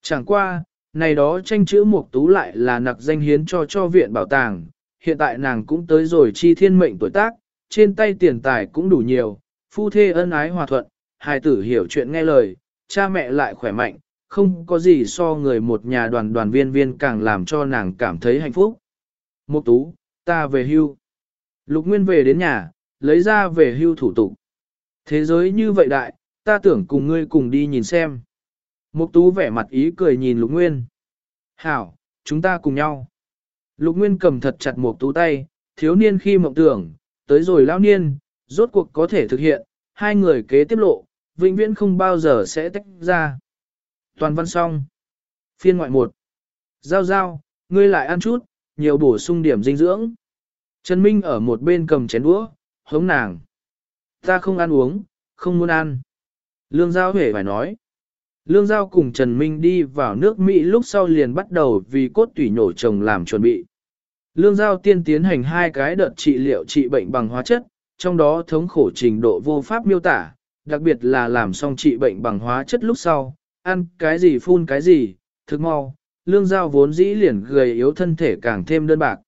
Chẳng qua, này đó tranh chữ một tú lại là nặc danh hiến cho cho viện bảo tàng, hiện tại nàng cũng tới rồi chi thiên mệnh tuổi tác, trên tay tiền tài cũng đủ nhiều, phu thê ân ái hòa thuận, hài tử hiểu chuyện nghe lời, cha mẹ lại khỏe mạnh, không có gì so người một nhà đoàn đoàn viên viên càng làm cho nàng cảm thấy hạnh phúc. Mục tú, ta về hưu. Lục Nguyên về đến nhà, lấy ra về hưu thủ tục. Thế giới như vậy đại, ta tưởng cùng ngươi cùng đi nhìn xem. Mục tú vẻ mặt ý cười nhìn Lục Nguyên. Hảo, chúng ta cùng nhau. Lục Nguyên cầm thật chặt một tú tay, thiếu niên khi mộng tưởng, tới rồi lão niên, rốt cuộc có thể thực hiện, hai người kế tiếp lộ, vĩnh viễn không bao giờ sẽ tách ra. Toàn văn xong. Phiên ngoại 1. Giao giao, ngươi lại ăn chút, nhiều bổ sung điểm dinh dưỡng. Trần Minh ở một bên cầm chén đũa, hống nàng. Ta không ăn uống, không muốn ăn. Lương Giao hề phải nói. Lương Giao cùng Trần Minh đi vào nước Mỹ lúc sau liền bắt đầu vì cốt tủy nhổ chồng làm chuẩn bị. Lương Giao tiên tiến hành hai cái đợt trị liệu trị bệnh bằng hóa chất, trong đó thống khổ trình độ vô pháp miêu tả, đặc biệt là làm xong trị bệnh bằng hóa chất lúc sau, ăn cái gì phun cái gì, thực mau, lương giao vốn dĩ liền gầy yếu thân thể càng thêm đơn bạc.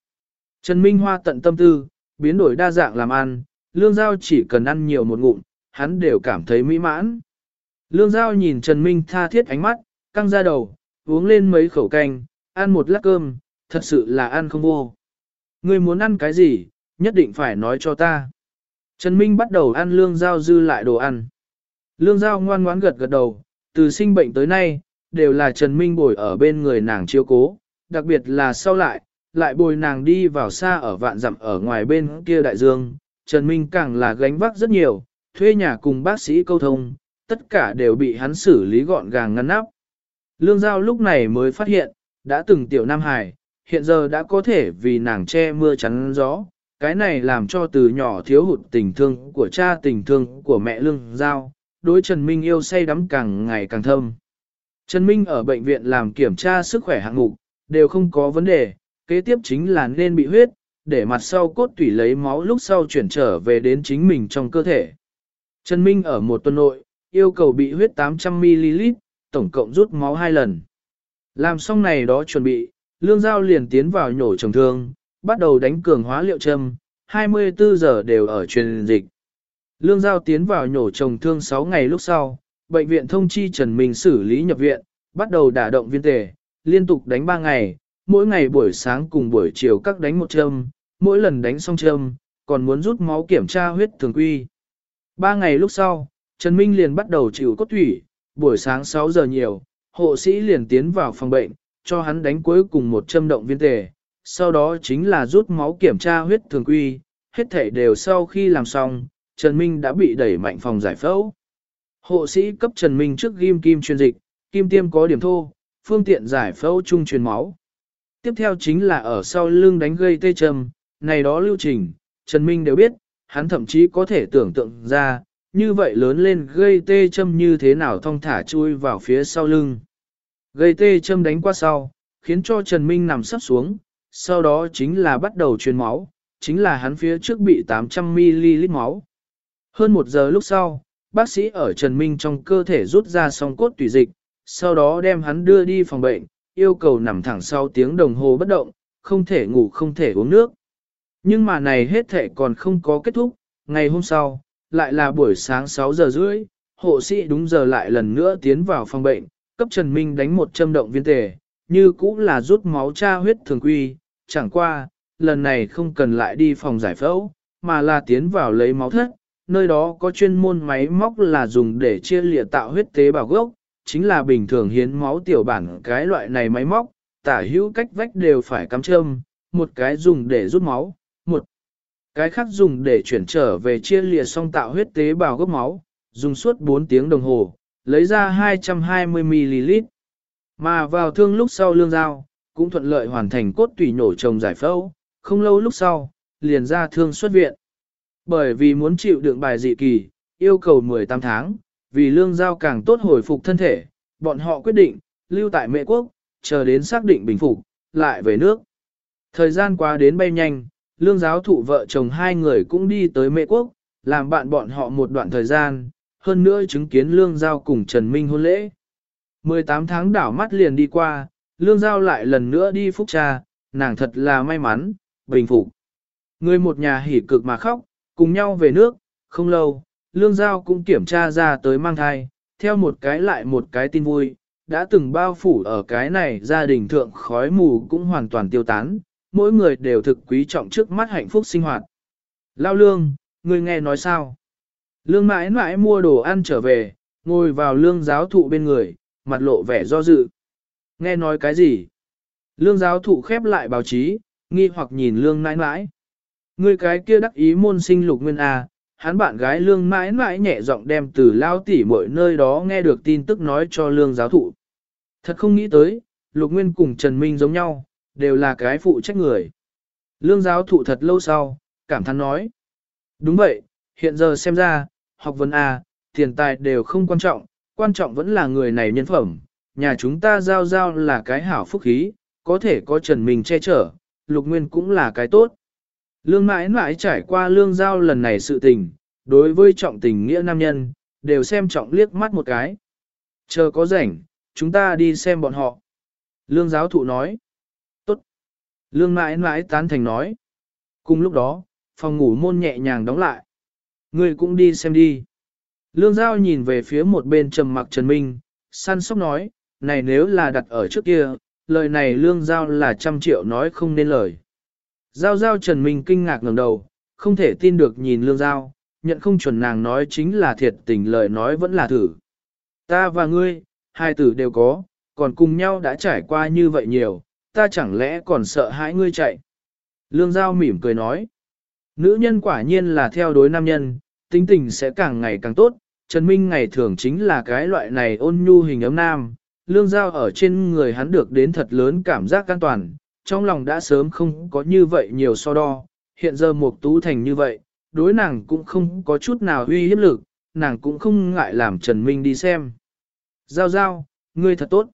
Trần Minh Hoa tận tâm tư, biến đổi đa dạng làm ăn, lương giao chỉ cần ăn nhiều một ngụm, hắn đều cảm thấy mỹ mãn. Lương giao nhìn Trần Minh tha thiết ánh mắt, căng ra đầu, uống lên mấy khẩu canh, ăn một lát cơm, thật sự là ăn không vô. Ngươi muốn ăn cái gì, nhất định phải nói cho ta. Trần Minh bắt đầu ăn lương giao dư lại đồ ăn. Lương giao ngoan ngoãn gật gật đầu, từ sinh bệnh tới nay, đều là Trần Minh bồi ở bên người nàng chiếu cố, đặc biệt là sau lại, lại bồi nàng đi vào xa ở vạn dặm ở ngoài bên kia đại dương. Trần Minh càng là gánh vác rất nhiều, thuê nhà cùng bác sĩ câu thông, tất cả đều bị hắn xử lý gọn gàng ngăn nắp. Lương Giao lúc này mới phát hiện, đã từng tiểu Nam Hải, hiện giờ đã có thể vì nàng che mưa chắn gió. Cái này làm cho từ nhỏ thiếu hụt tình thương của cha tình thương của mẹ Lương Giao, đối Trần Minh yêu say đắm càng ngày càng thâm. Trần Minh ở bệnh viện làm kiểm tra sức khỏe hạng mục, đều không có vấn đề, kế tiếp chính là nên bị huyết, để mặt sau cốt tủy lấy máu lúc sau chuyển trở về đến chính mình trong cơ thể. Trần Minh ở một tuần nội, yêu cầu bị huyết 800ml, tổng cộng rút máu hai lần. Làm xong này đó chuẩn bị, lương giao liền tiến vào nhổ trồng thương, bắt đầu đánh cường hóa liệu châm, 24 giờ đều ở truyền dịch. Lương giao tiến vào nhổ trồng thương 6 ngày lúc sau, bệnh viện thông chi Trần Minh xử lý nhập viện, bắt đầu đả động viên tề, liên tục đánh 3 ngày, mỗi ngày buổi sáng cùng buổi chiều các đánh một châm, mỗi lần đánh xong châm, còn muốn rút máu kiểm tra huyết thường quy. 3 ngày lúc sau, Trần Minh liền bắt đầu chịu cốt thủy, buổi sáng 6 giờ nhiều, hộ sĩ liền tiến vào phòng bệnh, cho hắn đánh cuối cùng một châm động viên tề, sau đó chính là rút máu kiểm tra huyết thường quy, hết thể đều sau khi làm xong, Trần Minh đã bị đẩy mạnh phòng giải phẫu. Hộ sĩ cấp Trần Minh trước ghim kim truyền dịch, kim tiêm có điểm thô, phương tiện giải phẫu chung truyền máu. Tiếp theo chính là ở sau lưng đánh gây tê trầm, này đó lưu trình, Trần Minh đều biết, hắn thậm chí có thể tưởng tượng ra, như vậy lớn lên gây tê châm như thế nào thong thả chui vào phía sau lưng. Gây tê châm đánh qua sau, khiến cho Trần Minh nằm sắp xuống, sau đó chính là bắt đầu truyền máu, chính là hắn phía trước bị 800ml máu. Hơn một giờ lúc sau, bác sĩ ở Trần Minh trong cơ thể rút ra song cốt tùy dịch, sau đó đem hắn đưa đi phòng bệnh, yêu cầu nằm thẳng sau tiếng đồng hồ bất động, không thể ngủ không thể uống nước. Nhưng mà này hết thể còn không có kết thúc, ngày hôm sau, lại là buổi sáng 6 giờ rưỡi, hộ sĩ đúng giờ lại lần nữa tiến vào phòng bệnh, cấp Trần Minh đánh một châm động viên tề, như cũng là rút máu tra huyết thường quy, chẳng qua, lần này không cần lại đi phòng giải phẫu, mà là tiến vào lấy máu thất, nơi đó có chuyên môn máy móc là dùng để chia lịa tạo huyết tế bào gốc, chính là bình thường hiến máu tiểu bản cái loại này máy móc, tả hữu cách vách đều phải cắm châm, một cái dùng để rút máu, cái khác dùng để chuyển trở về chia lìa xong tạo huyết tế bào gốc máu, dùng suốt 4 tiếng đồng hồ, lấy ra 220ml. Mà vào thương lúc sau lương dao, cũng thuận lợi hoàn thành cốt tủy nổ trồng giải phẫu, không lâu lúc sau, liền ra thương xuất viện. Bởi vì muốn chịu đựng bài dị kỳ, yêu cầu 18 tháng, vì lương giao càng tốt hồi phục thân thể, bọn họ quyết định, lưu tại mệ quốc, chờ đến xác định bình phục, lại về nước. Thời gian qua đến bay nhanh, lương giáo thụ vợ chồng hai người cũng đi tới mệ quốc, làm bạn bọn họ một đoạn thời gian, hơn nữa chứng kiến lương giao cùng Trần Minh hôn lễ. 18 tháng đảo mắt liền đi qua, lương giao lại lần nữa đi phúc cha, nàng thật là may mắn, bình phục. Người một nhà hỉ cực mà khóc, cùng nhau về nước, không lâu, lương giao cũng kiểm tra ra tới mang thai, theo một cái lại một cái tin vui, đã từng bao phủ ở cái này gia đình thượng khói mù cũng hoàn toàn tiêu tán, mỗi người đều thực quý trọng trước mắt hạnh phúc sinh hoạt. Lao lương, người nghe nói sao? Lương mãi mãi mua đồ ăn trở về, ngồi vào lương giáo thụ bên người, mặt lộ vẻ do dự. Nghe nói cái gì? Lương giáo thụ khép lại báo chí, nghi hoặc nhìn lương mãi mãi. Người cái kia đắc ý môn sinh lục nguyên A, hắn bạn gái lương mãi mãi nhẹ giọng đem từ lao tỉ mọi nơi đó nghe được tin tức nói cho lương giáo thụ. Thật không nghĩ tới, lục nguyên cùng Trần Minh giống nhau, đều là cái phụ trách người. Lương giáo thụ thật lâu sau, cảm thán nói. Đúng vậy, hiện giờ xem ra, học vấn A, tiền tài đều không quan trọng, quan trọng vẫn là người này nhân phẩm. Nhà chúng ta giao giao là cái hảo phúc khí, có thể có Trần Minh che chở, lục nguyên cũng là cái tốt. Lương mãi mãi trải qua lương giao lần này sự tình, đối với trọng tình nghĩa nam nhân, đều xem trọng liếc mắt một cái. Chờ có rảnh, chúng ta đi xem bọn họ. Lương giáo thụ nói. Lương mãi mãi tán thành nói. Cùng lúc đó, phòng ngủ môn nhẹ nhàng đóng lại. Người cũng đi xem đi. Lương Giao nhìn về phía một bên trầm mặc Trần Minh, săn sóc nói, này nếu là đặt ở trước kia, lời này Lương Giao là trăm triệu nói không nên lời. Giao Giao Trần Minh kinh ngạc ngẩng đầu, không thể tin được nhìn Lương Giao, nhận không chuẩn nàng nói chính là thiệt tình lời nói vẫn là thử. Ta và ngươi, hai tử đều có, còn cùng nhau đã trải qua như vậy nhiều, ta chẳng lẽ còn sợ hãi ngươi chạy. Lương Giao mỉm cười nói, nữ nhân quả nhiên là theo đối nam nhân, tính tình sẽ càng ngày càng tốt, Trần Minh ngày thường chính là cái loại này ôn nhu hình ấm nam, lương giao ở trên người hắn được đến thật lớn cảm giác an toàn, trong lòng đã sớm không có như vậy nhiều so đo, hiện giờ một tú thành như vậy, đối nàng cũng không có chút nào uy hiếp lực, nàng cũng không ngại làm Trần Minh đi xem. Giao giao, ngươi thật tốt.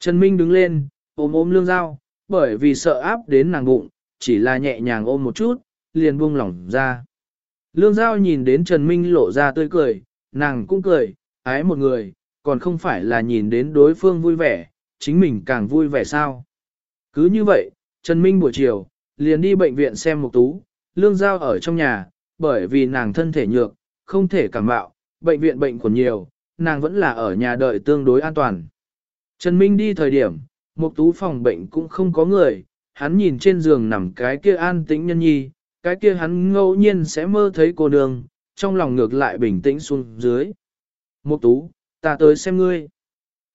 Trần Minh đứng lên, ôm ôm lương giao, bởi vì sợ áp đến nàng bụng, chỉ là nhẹ nhàng ôm một chút, liền buông lỏng ra. Lương giao nhìn đến Trần Minh lộ ra tươi cười, nàng cũng cười, ái một người, còn không phải là nhìn đến đối phương vui vẻ, chính mình càng vui vẻ sao. Cứ như vậy, Trần Minh buổi chiều, liền đi bệnh viện xem một tú, lương giao ở trong nhà, bởi vì nàng thân thể nhược, không thể cảm bạo, bệnh viện bệnh còn nhiều, nàng vẫn là ở nhà đợi tương đối an toàn. Trần Minh đi thời điểm, một tú phòng bệnh cũng không có người, hắn nhìn trên giường nằm cái kia an tĩnh nhân nhi, cái kia hắn ngẫu nhiên sẽ mơ thấy cô đường, trong lòng ngược lại bình tĩnh xuống dưới. Một tú, ta tới xem ngươi.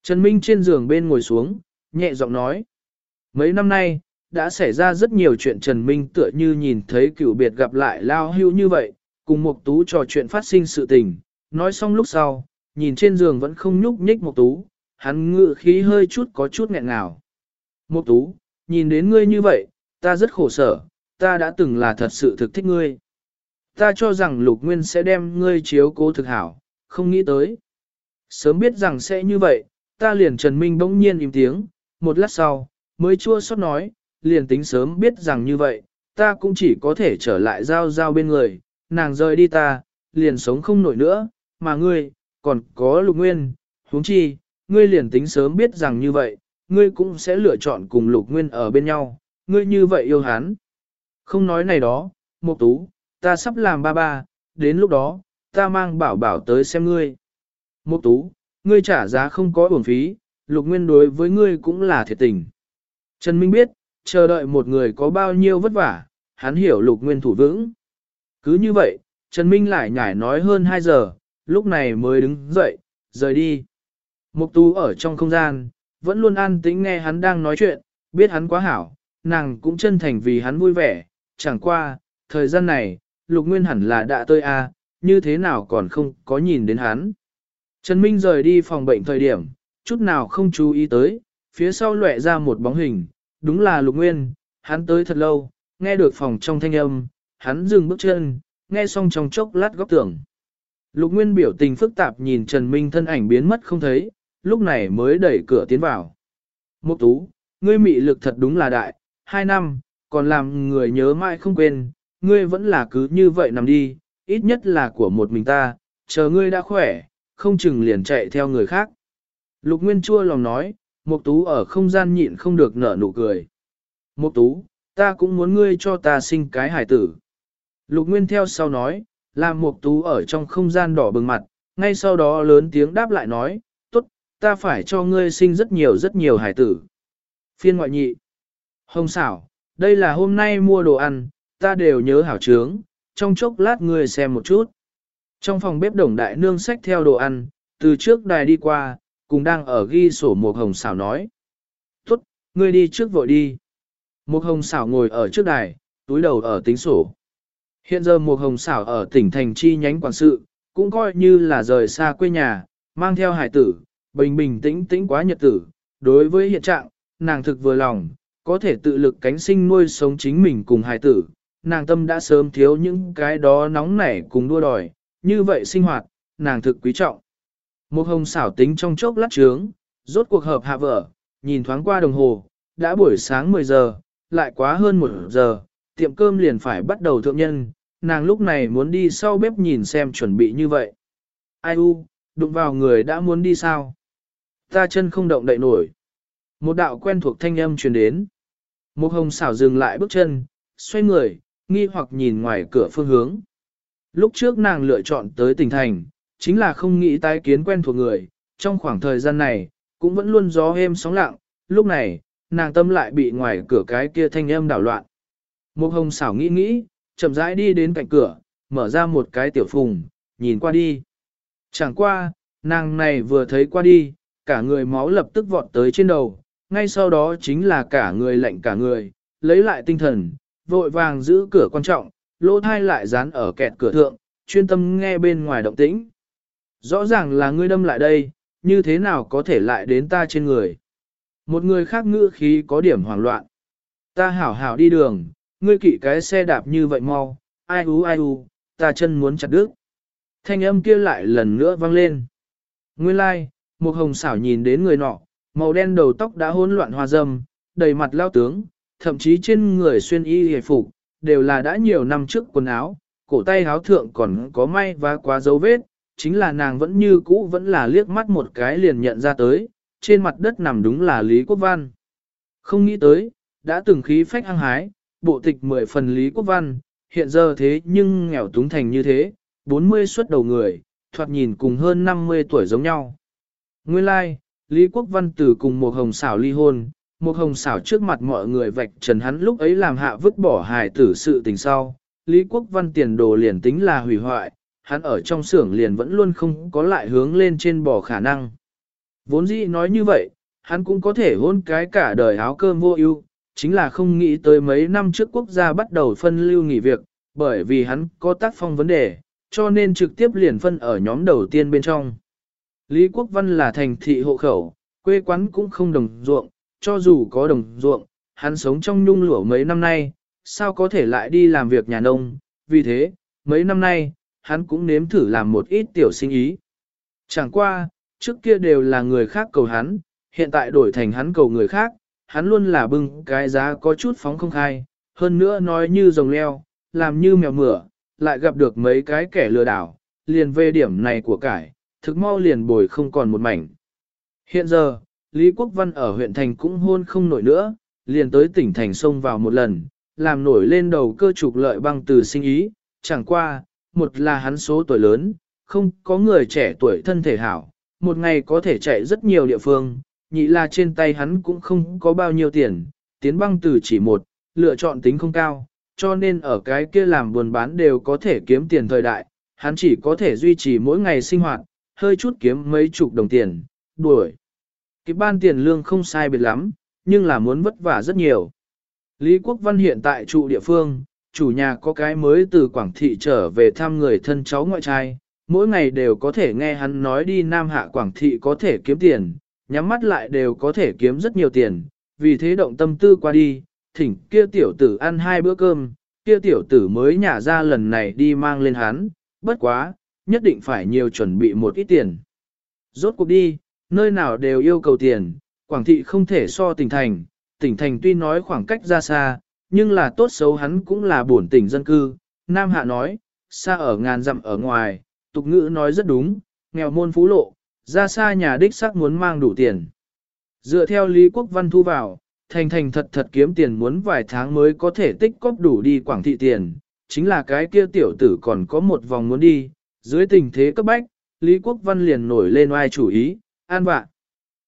Trần Minh trên giường bên ngồi xuống, nhẹ giọng nói. Mấy năm nay, đã xảy ra rất nhiều chuyện Trần Minh tựa như nhìn thấy cựu biệt gặp lại lao hưu như vậy, cùng một tú trò chuyện phát sinh sự tình. Nói xong lúc sau, nhìn trên giường vẫn không nhúc nhích một tú, hắn ngự khí hơi chút có chút nghẹn ngào. Một tú, nhìn đến ngươi như vậy, ta rất khổ sở, ta đã từng là thật sự thực thích ngươi. Ta cho rằng lục nguyên sẽ đem ngươi chiếu cố thực hảo, không nghĩ tới. Sớm biết rằng sẽ như vậy, ta liền Trần Minh bỗng nhiên im tiếng, một lát sau, mới chua xót nói, liền tính sớm biết rằng như vậy, ta cũng chỉ có thể trở lại giao giao bên người, nàng rời đi ta, liền sống không nổi nữa, mà ngươi, còn có lục nguyên, huống chi, ngươi liền tính sớm biết rằng như vậy, ngươi cũng sẽ lựa chọn cùng lục nguyên ở bên nhau, ngươi như vậy yêu hắn. Không nói này đó, Mục Tú, ta sắp làm ba ba, đến lúc đó, ta mang bảo bảo tới xem ngươi. Mục Tú, ngươi trả giá không có uổng phí, Lục Nguyên đối với ngươi cũng là thiệt tình. Trần Minh biết, chờ đợi một người có bao nhiêu vất vả, hắn hiểu Lục Nguyên thủ vững. Cứ như vậy, Trần Minh lại nhải nói hơn 2 giờ, lúc này mới đứng dậy, rời đi. Mục Tú ở trong không gian, vẫn luôn an tĩnh nghe hắn đang nói chuyện, biết hắn quá hảo, nàng cũng chân thành vì hắn vui vẻ, chẳng qua, thời gian này, lục nguyên hẳn là đã tơi a, à, như thế nào còn không có nhìn đến hắn. Trần Minh rời đi phòng bệnh thời điểm, chút nào không chú ý tới, phía sau lóe ra một bóng hình, đúng là lục nguyên, hắn tới thật lâu, nghe được phòng trong thanh âm, hắn dừng bước chân, nghe xong trong chốc lát góc tưởng. Lục Nguyên biểu tình phức tạp nhìn Trần Minh thân ảnh biến mất không thấy, lúc này mới đẩy cửa tiến vào. Mục tú, ngươi mị lực thật đúng là đại, hai năm, còn làm người nhớ mãi không quên, ngươi vẫn là cứ như vậy nằm đi, ít nhất là của một mình ta, chờ ngươi đã khỏe, không chừng liền chạy theo người khác. Lục Nguyên chua lòng nói, Mục Tú ở không gian nhịn không được nở nụ cười. Mục Tú, ta cũng muốn ngươi cho ta sinh cái hải tử. Lục Nguyên theo sau nói, làm Mục Tú ở trong không gian đỏ bừng mặt, ngay sau đó lớn tiếng đáp lại nói, ta phải cho ngươi sinh rất nhiều rất nhiều hải tử. Phiên ngoại nhị. Hồng xảo, đây là hôm nay mua đồ ăn, ta đều nhớ hảo trướng, trong chốc lát ngươi xem một chút. Trong phòng bếp đồng đại nương sách theo đồ ăn, từ trước đài đi qua, cùng đang ở ghi sổ một hồng xảo nói. Tốt, ngươi đi trước vội đi. Một hồng xảo ngồi ở trước đài, túi đầu ở tính sổ. Hiện giờ một hồng xảo ở tỉnh thành chi nhánh quản sự, cũng coi như là rời xa quê nhà, mang theo hải tử, bình bình tĩnh tĩnh quá nhật tử. Đối với hiện trạng, nàng thực vừa lòng, có thể tự lực cánh sinh nuôi sống chính mình cùng hài tử, nàng tâm đã sớm thiếu những cái đó nóng nảy cùng đua đòi, như vậy sinh hoạt, nàng thực quý trọng. Một hồng xảo tính trong chốc lát trướng, rốt cuộc hợp hạ vợ, nhìn thoáng qua đồng hồ, đã buổi sáng 10 giờ, lại quá hơn 1 giờ, tiệm cơm liền phải bắt đầu thượng nhân, nàng lúc này muốn đi sau bếp nhìn xem chuẩn bị như vậy. Ai u, đụng vào người đã muốn đi sao? Ta chân không động đậy nổi. Một đạo quen thuộc thanh âm truyền đến. Một hồng xảo dừng lại bước chân, xoay người, nghi hoặc nhìn ngoài cửa phương hướng. Lúc trước nàng lựa chọn tới tỉnh thành, chính là không nghĩ tái kiến quen thuộc người, trong khoảng thời gian này, cũng vẫn luôn gió êm sóng lặng, lúc này, nàng tâm lại bị ngoài cửa cái kia thanh âm đảo loạn. Một hồng xảo nghĩ nghĩ, chậm rãi đi đến cạnh cửa, mở ra một cái tiểu phùng, nhìn qua đi. Chẳng qua, nàng này vừa thấy qua đi, cả người máu lập tức vọt tới trên đầu, ngay sau đó chính là cả người lạnh cả người, lấy lại tinh thần, vội vàng giữ cửa quan trọng, lỗ thai lại dán ở kẹt cửa thượng, chuyên tâm nghe bên ngoài động tĩnh. Rõ ràng là ngươi đâm lại đây, như thế nào có thể lại đến ta trên người. Một người khác ngữ khí có điểm hoảng loạn. Ta hảo hảo đi đường, ngươi kỵ cái xe đạp như vậy mau, ai u ai u, ta chân muốn chặt đứt. Thanh âm kia lại lần nữa vang lên. Nguyên lai, like, một hồng xảo nhìn đến người nọ, màu đen đầu tóc đã hỗn loạn hoa dâm, đầy mặt lao tướng, thậm chí trên người xuyên y hề phục, đều là đã nhiều năm trước quần áo, cổ tay áo thượng còn có may và quá dấu vết, chính là nàng vẫn như cũ vẫn là liếc mắt một cái liền nhận ra tới, trên mặt đất nằm đúng là Lý Quốc Văn. Không nghĩ tới, đã từng khí phách hăng hái, bộ tịch mười phần Lý Quốc Văn, hiện giờ thế nhưng nghèo túng thành như thế, 40 xuất đầu người, thoạt nhìn cùng hơn 50 tuổi giống nhau. Nguyên lai, like, Lý Quốc Văn từ cùng một hồng xảo ly hôn, một hồng xảo trước mặt mọi người vạch trần hắn lúc ấy làm hạ vứt bỏ hài tử sự tình sau. Lý Quốc Văn tiền đồ liền tính là hủy hoại, hắn ở trong xưởng liền vẫn luôn không có lại hướng lên trên bò khả năng. Vốn dĩ nói như vậy, hắn cũng có thể hôn cái cả đời áo cơm vô ưu, chính là không nghĩ tới mấy năm trước quốc gia bắt đầu phân lưu nghỉ việc, bởi vì hắn có tác phong vấn đề, cho nên trực tiếp liền phân ở nhóm đầu tiên bên trong. Lý Quốc Văn là thành thị hộ khẩu, quê quán cũng không đồng ruộng, cho dù có đồng ruộng, hắn sống trong nhung lụa mấy năm nay, sao có thể lại đi làm việc nhà nông, vì thế, mấy năm nay, hắn cũng nếm thử làm một ít tiểu sinh ý. Chẳng qua, trước kia đều là người khác cầu hắn, hiện tại đổi thành hắn cầu người khác, hắn luôn là bưng cái giá có chút phóng không khai, hơn nữa nói như rồng leo, làm như mèo mửa, lại gặp được mấy cái kẻ lừa đảo, liền về điểm này của cải, thực mau liền bồi không còn một mảnh. Hiện giờ, Lý Quốc Văn ở huyện thành cũng hôn không nổi nữa, liền tới tỉnh thành sông vào một lần, làm nổi lên đầu cơ trục lợi băng từ sinh ý, chẳng qua, một là hắn số tuổi lớn, không có người trẻ tuổi thân thể hảo, một ngày có thể chạy rất nhiều địa phương, nhị là trên tay hắn cũng không có bao nhiêu tiền, tiến băng từ chỉ một, lựa chọn tính không cao, cho nên ở cái kia làm buồn bán đều có thể kiếm tiền thời đại, hắn chỉ có thể duy trì mỗi ngày sinh hoạt, hơi chút kiếm mấy chục đồng tiền, đuổi. Cái ban tiền lương không sai biệt lắm, nhưng là muốn vất vả rất nhiều. Lý Quốc Văn hiện tại trụ địa phương, chủ nhà có cái mới từ Quảng Thị trở về thăm người thân cháu ngoại trai, mỗi ngày đều có thể nghe hắn nói đi Nam Hạ Quảng Thị có thể kiếm tiền, nhắm mắt lại đều có thể kiếm rất nhiều tiền, vì thế động tâm tư qua đi, thỉnh kia tiểu tử ăn hai bữa cơm, kia tiểu tử mới nhả ra lần này đi mang lên hắn, bất quá, nhất định phải nhiều chuẩn bị một ít tiền. Rốt cuộc đi, nơi nào đều yêu cầu tiền, Quảng Thị không thể so tỉnh thành, tỉnh thành tuy nói khoảng cách ra xa, nhưng là tốt xấu hắn cũng là bổn tỉnh dân cư. Nam Hạ nói, xa ở ngàn dặm ở ngoài, tục ngữ nói rất đúng, nghèo môn phú lộ, ra xa nhà đích xác muốn mang đủ tiền. Dựa theo Lý Quốc Văn thu vào, thành thành thật thật kiếm tiền muốn vài tháng mới có thể tích cóp đủ đi quảng thị tiền, chính là cái kia tiểu tử còn có một vòng muốn đi, dưới tình thế cấp bách, Lý Quốc Văn liền nổi lên oai chủ ý, an vạ.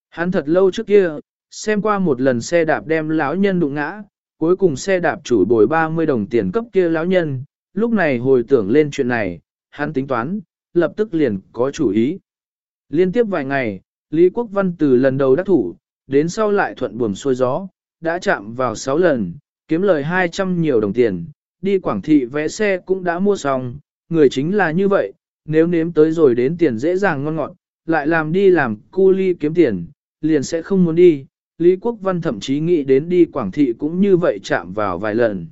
Hắn thật lâu trước kia, xem qua một lần xe đạp đem lão nhân đụng ngã, cuối cùng xe đạp chủ bồi 30 đồng tiền cấp kia lão nhân, lúc này hồi tưởng lên chuyện này, hắn tính toán, lập tức liền có chủ ý. Liên tiếp vài ngày, Lý Quốc Văn từ lần đầu đắc thủ, đến sau lại thuận buồm xuôi gió, đã chạm vào 6 lần, kiếm lời 200 nhiều đồng tiền, đi Quảng Thị vé xe cũng đã mua xong, người chính là như vậy, nếu nếm tới rồi đến tiền dễ dàng ngon ngọt, lại làm đi làm cu ly kiếm tiền, liền sẽ không muốn đi. Lý Quốc Văn thậm chí nghĩ đến đi Quảng Thị cũng như vậy chạm vào vài lần.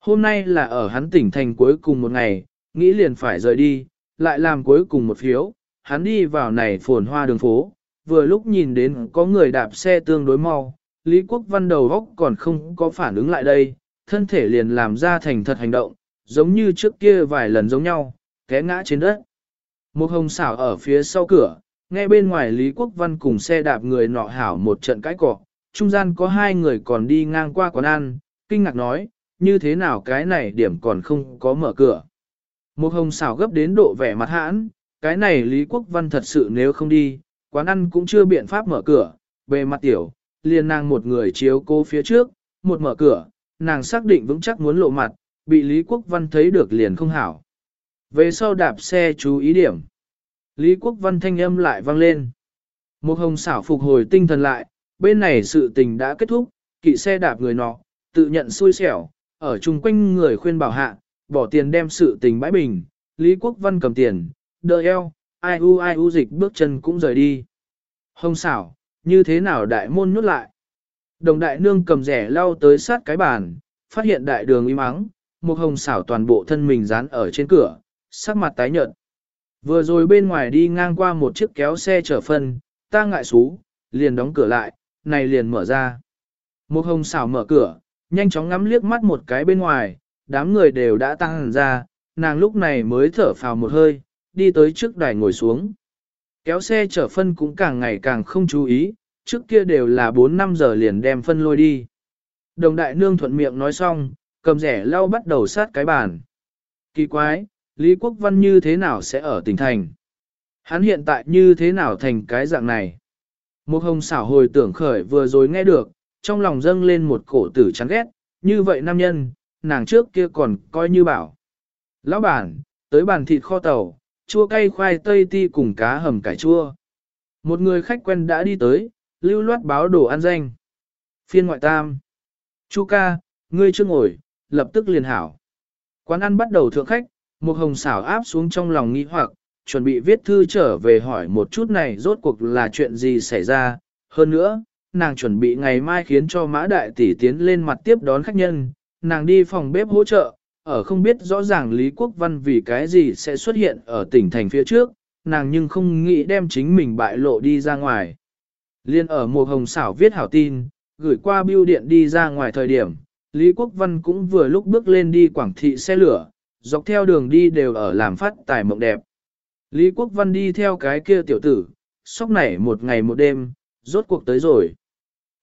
Hôm nay là ở hắn tỉnh thành cuối cùng một ngày, nghĩ liền phải rời đi, lại làm cuối cùng một phiếu, hắn đi vào này phồn hoa đường phố, vừa lúc nhìn đến có người đạp xe tương đối mau, Lý Quốc Văn đầu góc còn không có phản ứng lại đây, thân thể liền làm ra thành thật hành động, giống như trước kia vài lần giống nhau, té ngã trên đất. Một hồng xảo ở phía sau cửa, nghe bên ngoài Lý Quốc Văn cùng xe đạp người nọ hảo một trận cãi cọ, trung gian có hai người còn đi ngang qua quán ăn, kinh ngạc nói, như thế nào cái này điểm còn không có mở cửa. Một hồng xảo gấp đến độ vẻ mặt hãn, cái này Lý Quốc Văn thật sự nếu không đi, quán ăn cũng chưa biện pháp mở cửa, Về mặt tiểu, liền nàng một người chiếu cô phía trước, một mở cửa, nàng xác định vững chắc muốn lộ mặt, bị Lý Quốc Văn thấy được liền không hảo. Về sau đạp xe chú ý điểm. Lý Quốc Văn thanh âm lại vang lên. Một hồng xảo phục hồi tinh thần lại, bên này sự tình đã kết thúc, kỵ xe đạp người nọ, tự nhận xui xẻo, ở chung quanh người khuyên bảo hạ, bỏ tiền đem sự tình bãi bình, Lý Quốc Văn cầm tiền, đợi eo, ai u ai u dịch bước chân cũng rời đi. Hồng xảo, như thế nào đại môn nhốt lại? Đồng đại nương cầm rẻ lau tới sát cái bàn, phát hiện đại đường im ắng, một hồng xảo toàn bộ thân mình dán ở trên cửa, sắc mặt tái nhợt. Vừa rồi bên ngoài đi ngang qua một chiếc kéo xe chở phân, ta ngại xú, liền đóng cửa lại, này liền mở ra. Một hồng xảo mở cửa, nhanh chóng ngắm liếc mắt một cái bên ngoài, đám người đều đã tăng hẳn ra, nàng lúc này mới thở phào một hơi, đi tới trước đài ngồi xuống. Kéo xe chở phân cũng càng ngày càng không chú ý, trước kia đều là 4-5 giờ liền đem phân lôi đi. Đồng đại nương thuận miệng nói xong, cầm rẻ lau bắt đầu sát cái bàn. Kỳ quái, Lý Quốc Văn như thế nào sẽ ở tỉnh thành? Hắn hiện tại như thế nào thành cái dạng này? Một hồng xảo hồi tưởng khởi vừa rồi nghe được, trong lòng dâng lên một cổ tử chán ghét, như vậy nam nhân, nàng trước kia còn coi như bảo. Lão bản, tới bàn thịt kho tàu, chua cay khoai tây ti cùng cá hầm cải chua. Một người khách quen đã đi tới, lưu loát báo đồ ăn danh. Phiên ngoại tam. Chu ca, ngươi chưa ngồi, lập tức liền hảo. Quán ăn bắt đầu thượng khách, một hồng xảo áp xuống trong lòng nghi hoặc, chuẩn bị viết thư trở về hỏi một chút này rốt cuộc là chuyện gì xảy ra. Hơn nữa, nàng chuẩn bị ngày mai khiến cho mã đại tỷ tiến lên mặt tiếp đón khách nhân, nàng đi phòng bếp hỗ trợ, ở không biết rõ ràng Lý Quốc Văn vì cái gì sẽ xuất hiện ở tỉnh thành phía trước, nàng nhưng không nghĩ đem chính mình bại lộ đi ra ngoài. Liên ở một hồng xảo viết hảo tin, gửi qua bưu điện đi ra ngoài thời điểm, Lý Quốc Văn cũng vừa lúc bước lên đi quảng thị xe lửa, dọc theo đường đi đều ở làm phát tài mộng đẹp. Lý Quốc Văn đi theo cái kia tiểu tử, sóc nảy một ngày một đêm, rốt cuộc tới rồi.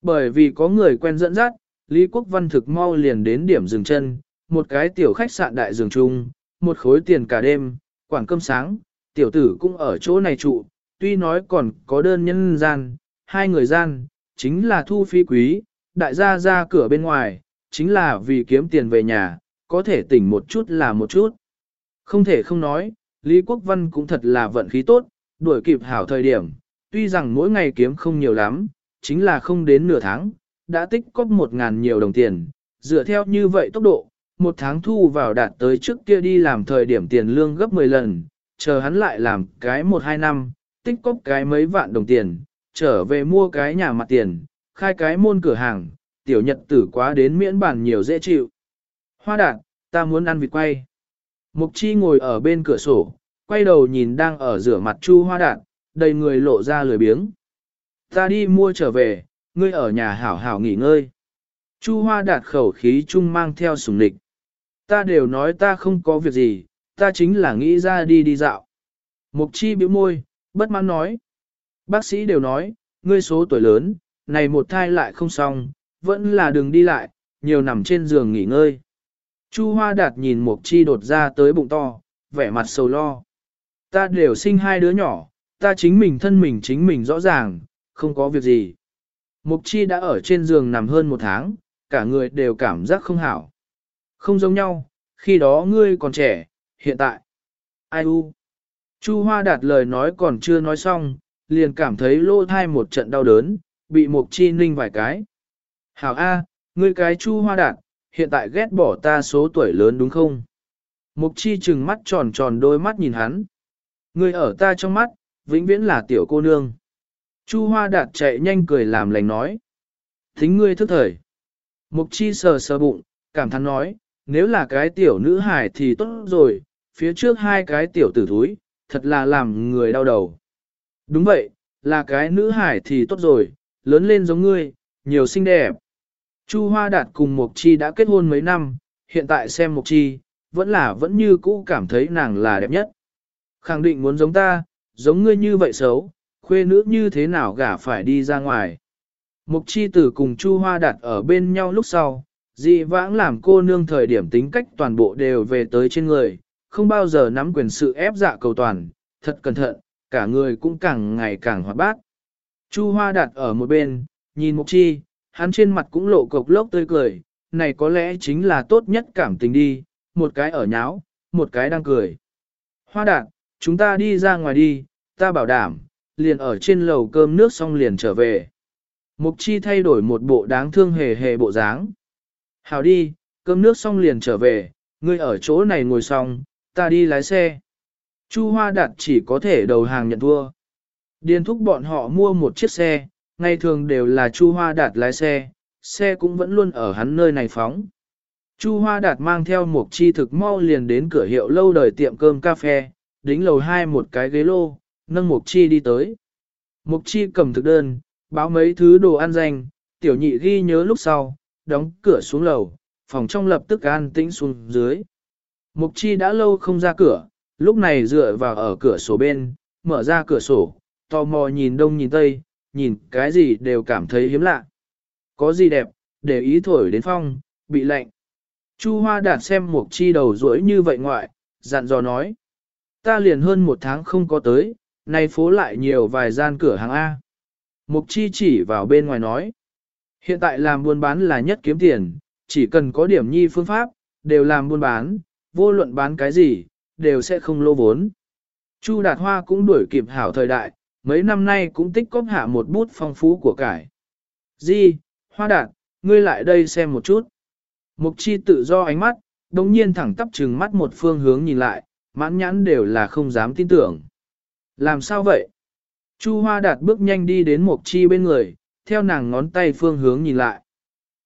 Bởi vì có người quen dẫn dắt, Lý Quốc Văn thực mau liền đến điểm dừng chân, một cái tiểu khách sạn đại giường chung, một khối tiền cả đêm, quảng cơm sáng, tiểu tử cũng ở chỗ này trụ, tuy nói còn có đơn nhân gian, hai người gian, chính là thu Phi quý, đại gia ra cửa bên ngoài, chính là vì kiếm tiền về nhà, có thể tỉnh một chút là một chút. Không thể không nói, Lý Quốc Văn cũng thật là vận khí tốt, đuổi kịp hảo thời điểm, tuy rằng mỗi ngày kiếm không nhiều lắm, chính là không đến nửa tháng, đã tích cóp một ngàn nhiều đồng tiền, dựa theo như vậy tốc độ, một tháng thu vào đạt tới trước kia đi làm thời điểm tiền lương gấp 10 lần, chờ hắn lại làm cái 1-2 năm, tích cóp cái mấy vạn đồng tiền, trở về mua cái nhà mặt tiền, khai cái môn cửa hàng, tiểu nhật tử quá đến miễn bản nhiều dễ chịu. Hoa đạn, ta muốn ăn vịt quay. Mục chi ngồi ở bên cửa sổ, quay đầu nhìn đang ở rửa mặt chu hoa đạn, đầy người lộ ra lười biếng. Ta đi mua trở về, ngươi ở nhà hảo hảo nghỉ ngơi. Chu hoa đạt khẩu khí chung mang theo sùng nịch. Ta đều nói ta không có việc gì, ta chính là nghĩ ra đi đi dạo. Mục chi bĩu môi, bất mãn nói. Bác sĩ đều nói, ngươi số tuổi lớn, này một thai lại không xong, vẫn là đừng đi lại, nhiều nằm trên giường nghỉ ngơi. Chu Hoa Đạt nhìn Mục Chi đột ra tới bụng to, vẻ mặt sầu lo. Ta đều sinh hai đứa nhỏ, ta chính mình thân mình chính mình rõ ràng, không có việc gì. Mục Chi đã ở trên giường nằm hơn một tháng, cả người đều cảm giác không hảo. Không giống nhau, khi đó ngươi còn trẻ, hiện tại. Ai u? Chu Hoa Đạt lời nói còn chưa nói xong, liền cảm thấy lô thai một trận đau đớn, bị Mục Chi ninh vài cái. Hảo A, ngươi cái Chu Hoa Đạt, hiện tại ghét bỏ ta số tuổi lớn đúng không? Mục Chi trừng mắt tròn tròn đôi mắt nhìn hắn. người ở ta trong mắt, vĩnh viễn là tiểu cô nương. Chu Hoa Đạt chạy nhanh cười làm lành nói. Thính ngươi thức thời. Mục Chi sờ sờ bụng, cảm thán nói, nếu là cái tiểu nữ hài thì tốt rồi, phía trước hai cái tiểu tử thúi, thật là làm người đau đầu. Đúng vậy, là cái nữ hải thì tốt rồi, lớn lên giống ngươi, nhiều xinh đẹp. Chu Hoa Đạt cùng Mộc Chi đã kết hôn mấy năm, hiện tại xem Mộc Chi, vẫn là vẫn như cũ cảm thấy nàng là đẹp nhất. Khẳng định muốn giống ta, giống ngươi như vậy xấu, khuê nữ như thế nào gả phải đi ra ngoài. Mục chi tử cùng Chu Hoa Đạt ở bên nhau lúc sau, dị vãng làm cô nương thời điểm tính cách toàn bộ đều về tới trên người, không bao giờ nắm quyền sự ép dạ cầu toàn, thật cẩn thận, cả người cũng càng ngày càng hoạt bát. Chu Hoa Đạt ở một bên, nhìn Mục chi, hắn trên mặt cũng lộ cục lốc tươi cười, này có lẽ chính là tốt nhất cảm tình đi, một cái ở nháo, một cái đang cười. Hoa Đạt, chúng ta đi ra ngoài đi, ta bảo đảm, liền ở trên lầu cơm nước xong liền trở về. Mục chi thay đổi một bộ đáng thương hề hề bộ dáng. Hào đi, cơm nước xong liền trở về, ngươi ở chỗ này ngồi xong, ta đi lái xe. Chu Hoa Đạt chỉ có thể đầu hàng nhận thua. Điền thúc bọn họ mua một chiếc xe, ngày thường đều là Chu Hoa Đạt lái xe, xe cũng vẫn luôn ở hắn nơi này phóng. Chu Hoa Đạt mang theo một chi thực mau liền đến cửa hiệu lâu đời tiệm cơm cà phê, đính lầu hai một cái ghế lô, nâng Mục Chi đi tới. Mục Chi cầm thực đơn, báo mấy thứ đồ ăn danh, tiểu nhị ghi nhớ lúc sau, đóng cửa xuống lầu, phòng trong lập tức an tĩnh xuống dưới. Mục Chi đã lâu không ra cửa, lúc này dựa vào ở cửa sổ bên, mở ra cửa sổ, tò mò nhìn đông nhìn tây, nhìn cái gì đều cảm thấy hiếm lạ. Có gì đẹp, để ý thổi đến phong, bị lạnh. Chu Hoa Đạt xem Mục Chi đầu rỗi như vậy ngoại, dặn dò nói. Ta liền hơn một tháng không có tới, nay phố lại nhiều vài gian cửa hàng A. Mục chi chỉ vào bên ngoài nói. Hiện tại làm buôn bán là nhất kiếm tiền, chỉ cần có điểm nhi phương pháp, đều làm buôn bán, vô luận bán cái gì, đều sẽ không lô vốn. Chu Đạt Hoa cũng đuổi kịp hảo thời đại, mấy năm nay cũng tích cóp hạ một bút phong phú của cải. Di, Hoa Đạt, ngươi lại đây xem một chút. Mục chi tự do ánh mắt, đồng nhiên thẳng tắp trừng mắt một phương hướng nhìn lại, mãn nhãn đều là không dám tin tưởng. Làm sao vậy? Chu Hoa Đạt bước nhanh đi đến Mục Chi bên người, theo nàng ngón tay phương hướng nhìn lại.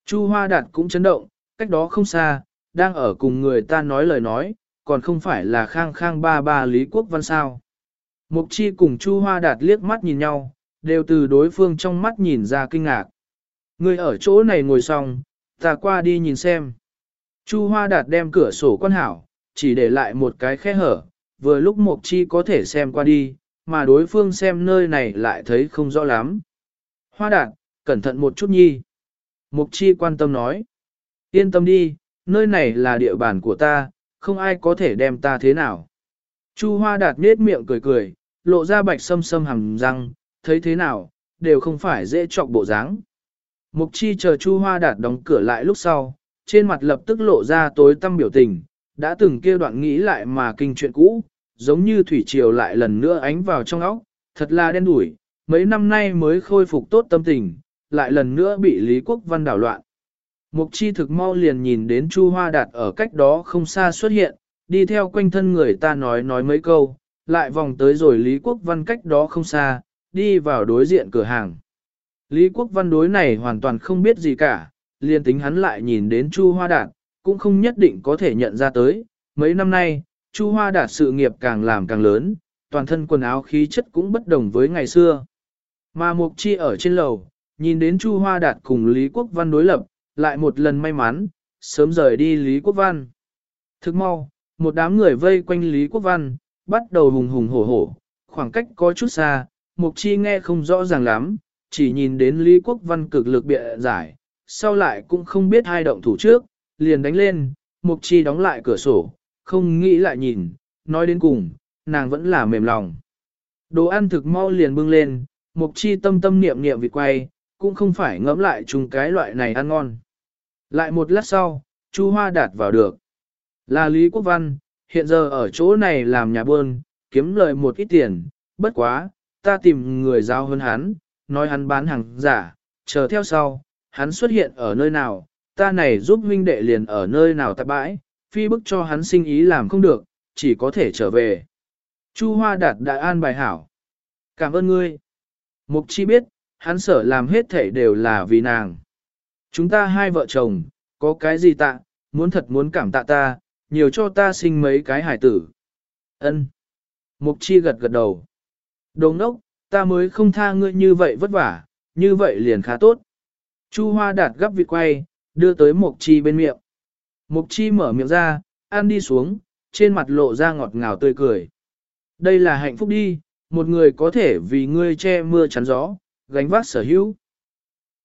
Chu Hoa Đạt cũng chấn động, cách đó không xa, đang ở cùng người ta nói lời nói, còn không phải là khang khang ba ba Lý Quốc Văn sao. Mục Chi cùng Chu Hoa Đạt liếc mắt nhìn nhau, đều từ đối phương trong mắt nhìn ra kinh ngạc. Người ở chỗ này ngồi xong, ta qua đi nhìn xem. Chu Hoa Đạt đem cửa sổ quan hảo, chỉ để lại một cái khe hở, vừa lúc Mộc Chi có thể xem qua đi, mà đối phương xem nơi này lại thấy không rõ lắm. Hoa đạt, cẩn thận một chút nhi. Mục Chi quan tâm nói. Yên tâm đi, nơi này là địa bàn của ta, không ai có thể đem ta thế nào. Chu Hoa đạt nết miệng cười cười, lộ ra bạch sâm sâm hằng răng, thấy thế nào, đều không phải dễ chọc bộ dáng. Mục Chi chờ Chu Hoa đạt đóng cửa lại lúc sau, trên mặt lập tức lộ ra tối tâm biểu tình, đã từng kia đoạn nghĩ lại mà kinh chuyện cũ, giống như thủy triều lại lần nữa ánh vào trong óc, thật là đen đủi, mấy năm nay mới khôi phục tốt tâm tình, lại lần nữa bị Lý Quốc Văn đảo loạn. Mục chi thực mau liền nhìn đến Chu Hoa Đạt ở cách đó không xa xuất hiện, đi theo quanh thân người ta nói nói mấy câu, lại vòng tới rồi Lý Quốc Văn cách đó không xa, đi vào đối diện cửa hàng. Lý Quốc Văn đối này hoàn toàn không biết gì cả, liền tính hắn lại nhìn đến Chu Hoa Đạt, cũng không nhất định có thể nhận ra tới. Mấy năm nay, Chu Hoa Đạt sự nghiệp càng làm càng lớn, toàn thân quần áo khí chất cũng bất đồng với ngày xưa. Mà Mục Chi ở trên lầu, nhìn đến Chu Hoa Đạt cùng Lý Quốc Văn đối lập, lại một lần may mắn, sớm rời đi Lý Quốc Văn. Thức mau, một đám người vây quanh Lý Quốc Văn, bắt đầu hùng hùng hổ hổ, khoảng cách có chút xa, Mục Chi nghe không rõ ràng lắm, chỉ nhìn đến Lý Quốc Văn cực lực bịa giải, sau lại cũng không biết hai động thủ trước, liền đánh lên, Mục Chi đóng lại cửa sổ, không nghĩ lại nhìn, nói đến cùng, nàng vẫn là mềm lòng. Đồ ăn thực mau liền bưng lên, Mục Chi tâm tâm niệm niệm vì quay, cũng không phải ngẫm lại chung cái loại này ăn ngon. Lại một lát sau, Chu Hoa đạt vào được. Là Lý Quốc Văn, hiện giờ ở chỗ này làm nhà buôn, kiếm lợi một ít tiền, bất quá, ta tìm người giao hơn hắn, nói hắn bán hàng giả, chờ theo sau, hắn xuất hiện ở nơi nào, ta này giúp huynh đệ liền ở nơi nào tại bãi, phi bức cho hắn sinh ý làm không được, chỉ có thể trở về. Chu Hoa Đạt đại an bài hảo. Cảm ơn ngươi. Mục chi biết, hắn sở làm hết thể đều là vì nàng. Chúng ta hai vợ chồng, có cái gì tạ, muốn thật muốn cảm tạ ta, nhiều cho ta sinh mấy cái hải tử. Ân. Mục chi gật gật đầu. Đồ ngốc, ta mới không tha ngươi như vậy vất vả, như vậy liền khá tốt. Chu Hoa đạt gấp vịt quay, đưa tới Mục Chi bên miệng. Mục Chi mở miệng ra, ăn đi xuống, trên mặt lộ ra ngọt ngào tươi cười. Đây là hạnh phúc đi, một người có thể vì ngươi che mưa chắn gió, gánh vác sở hữu.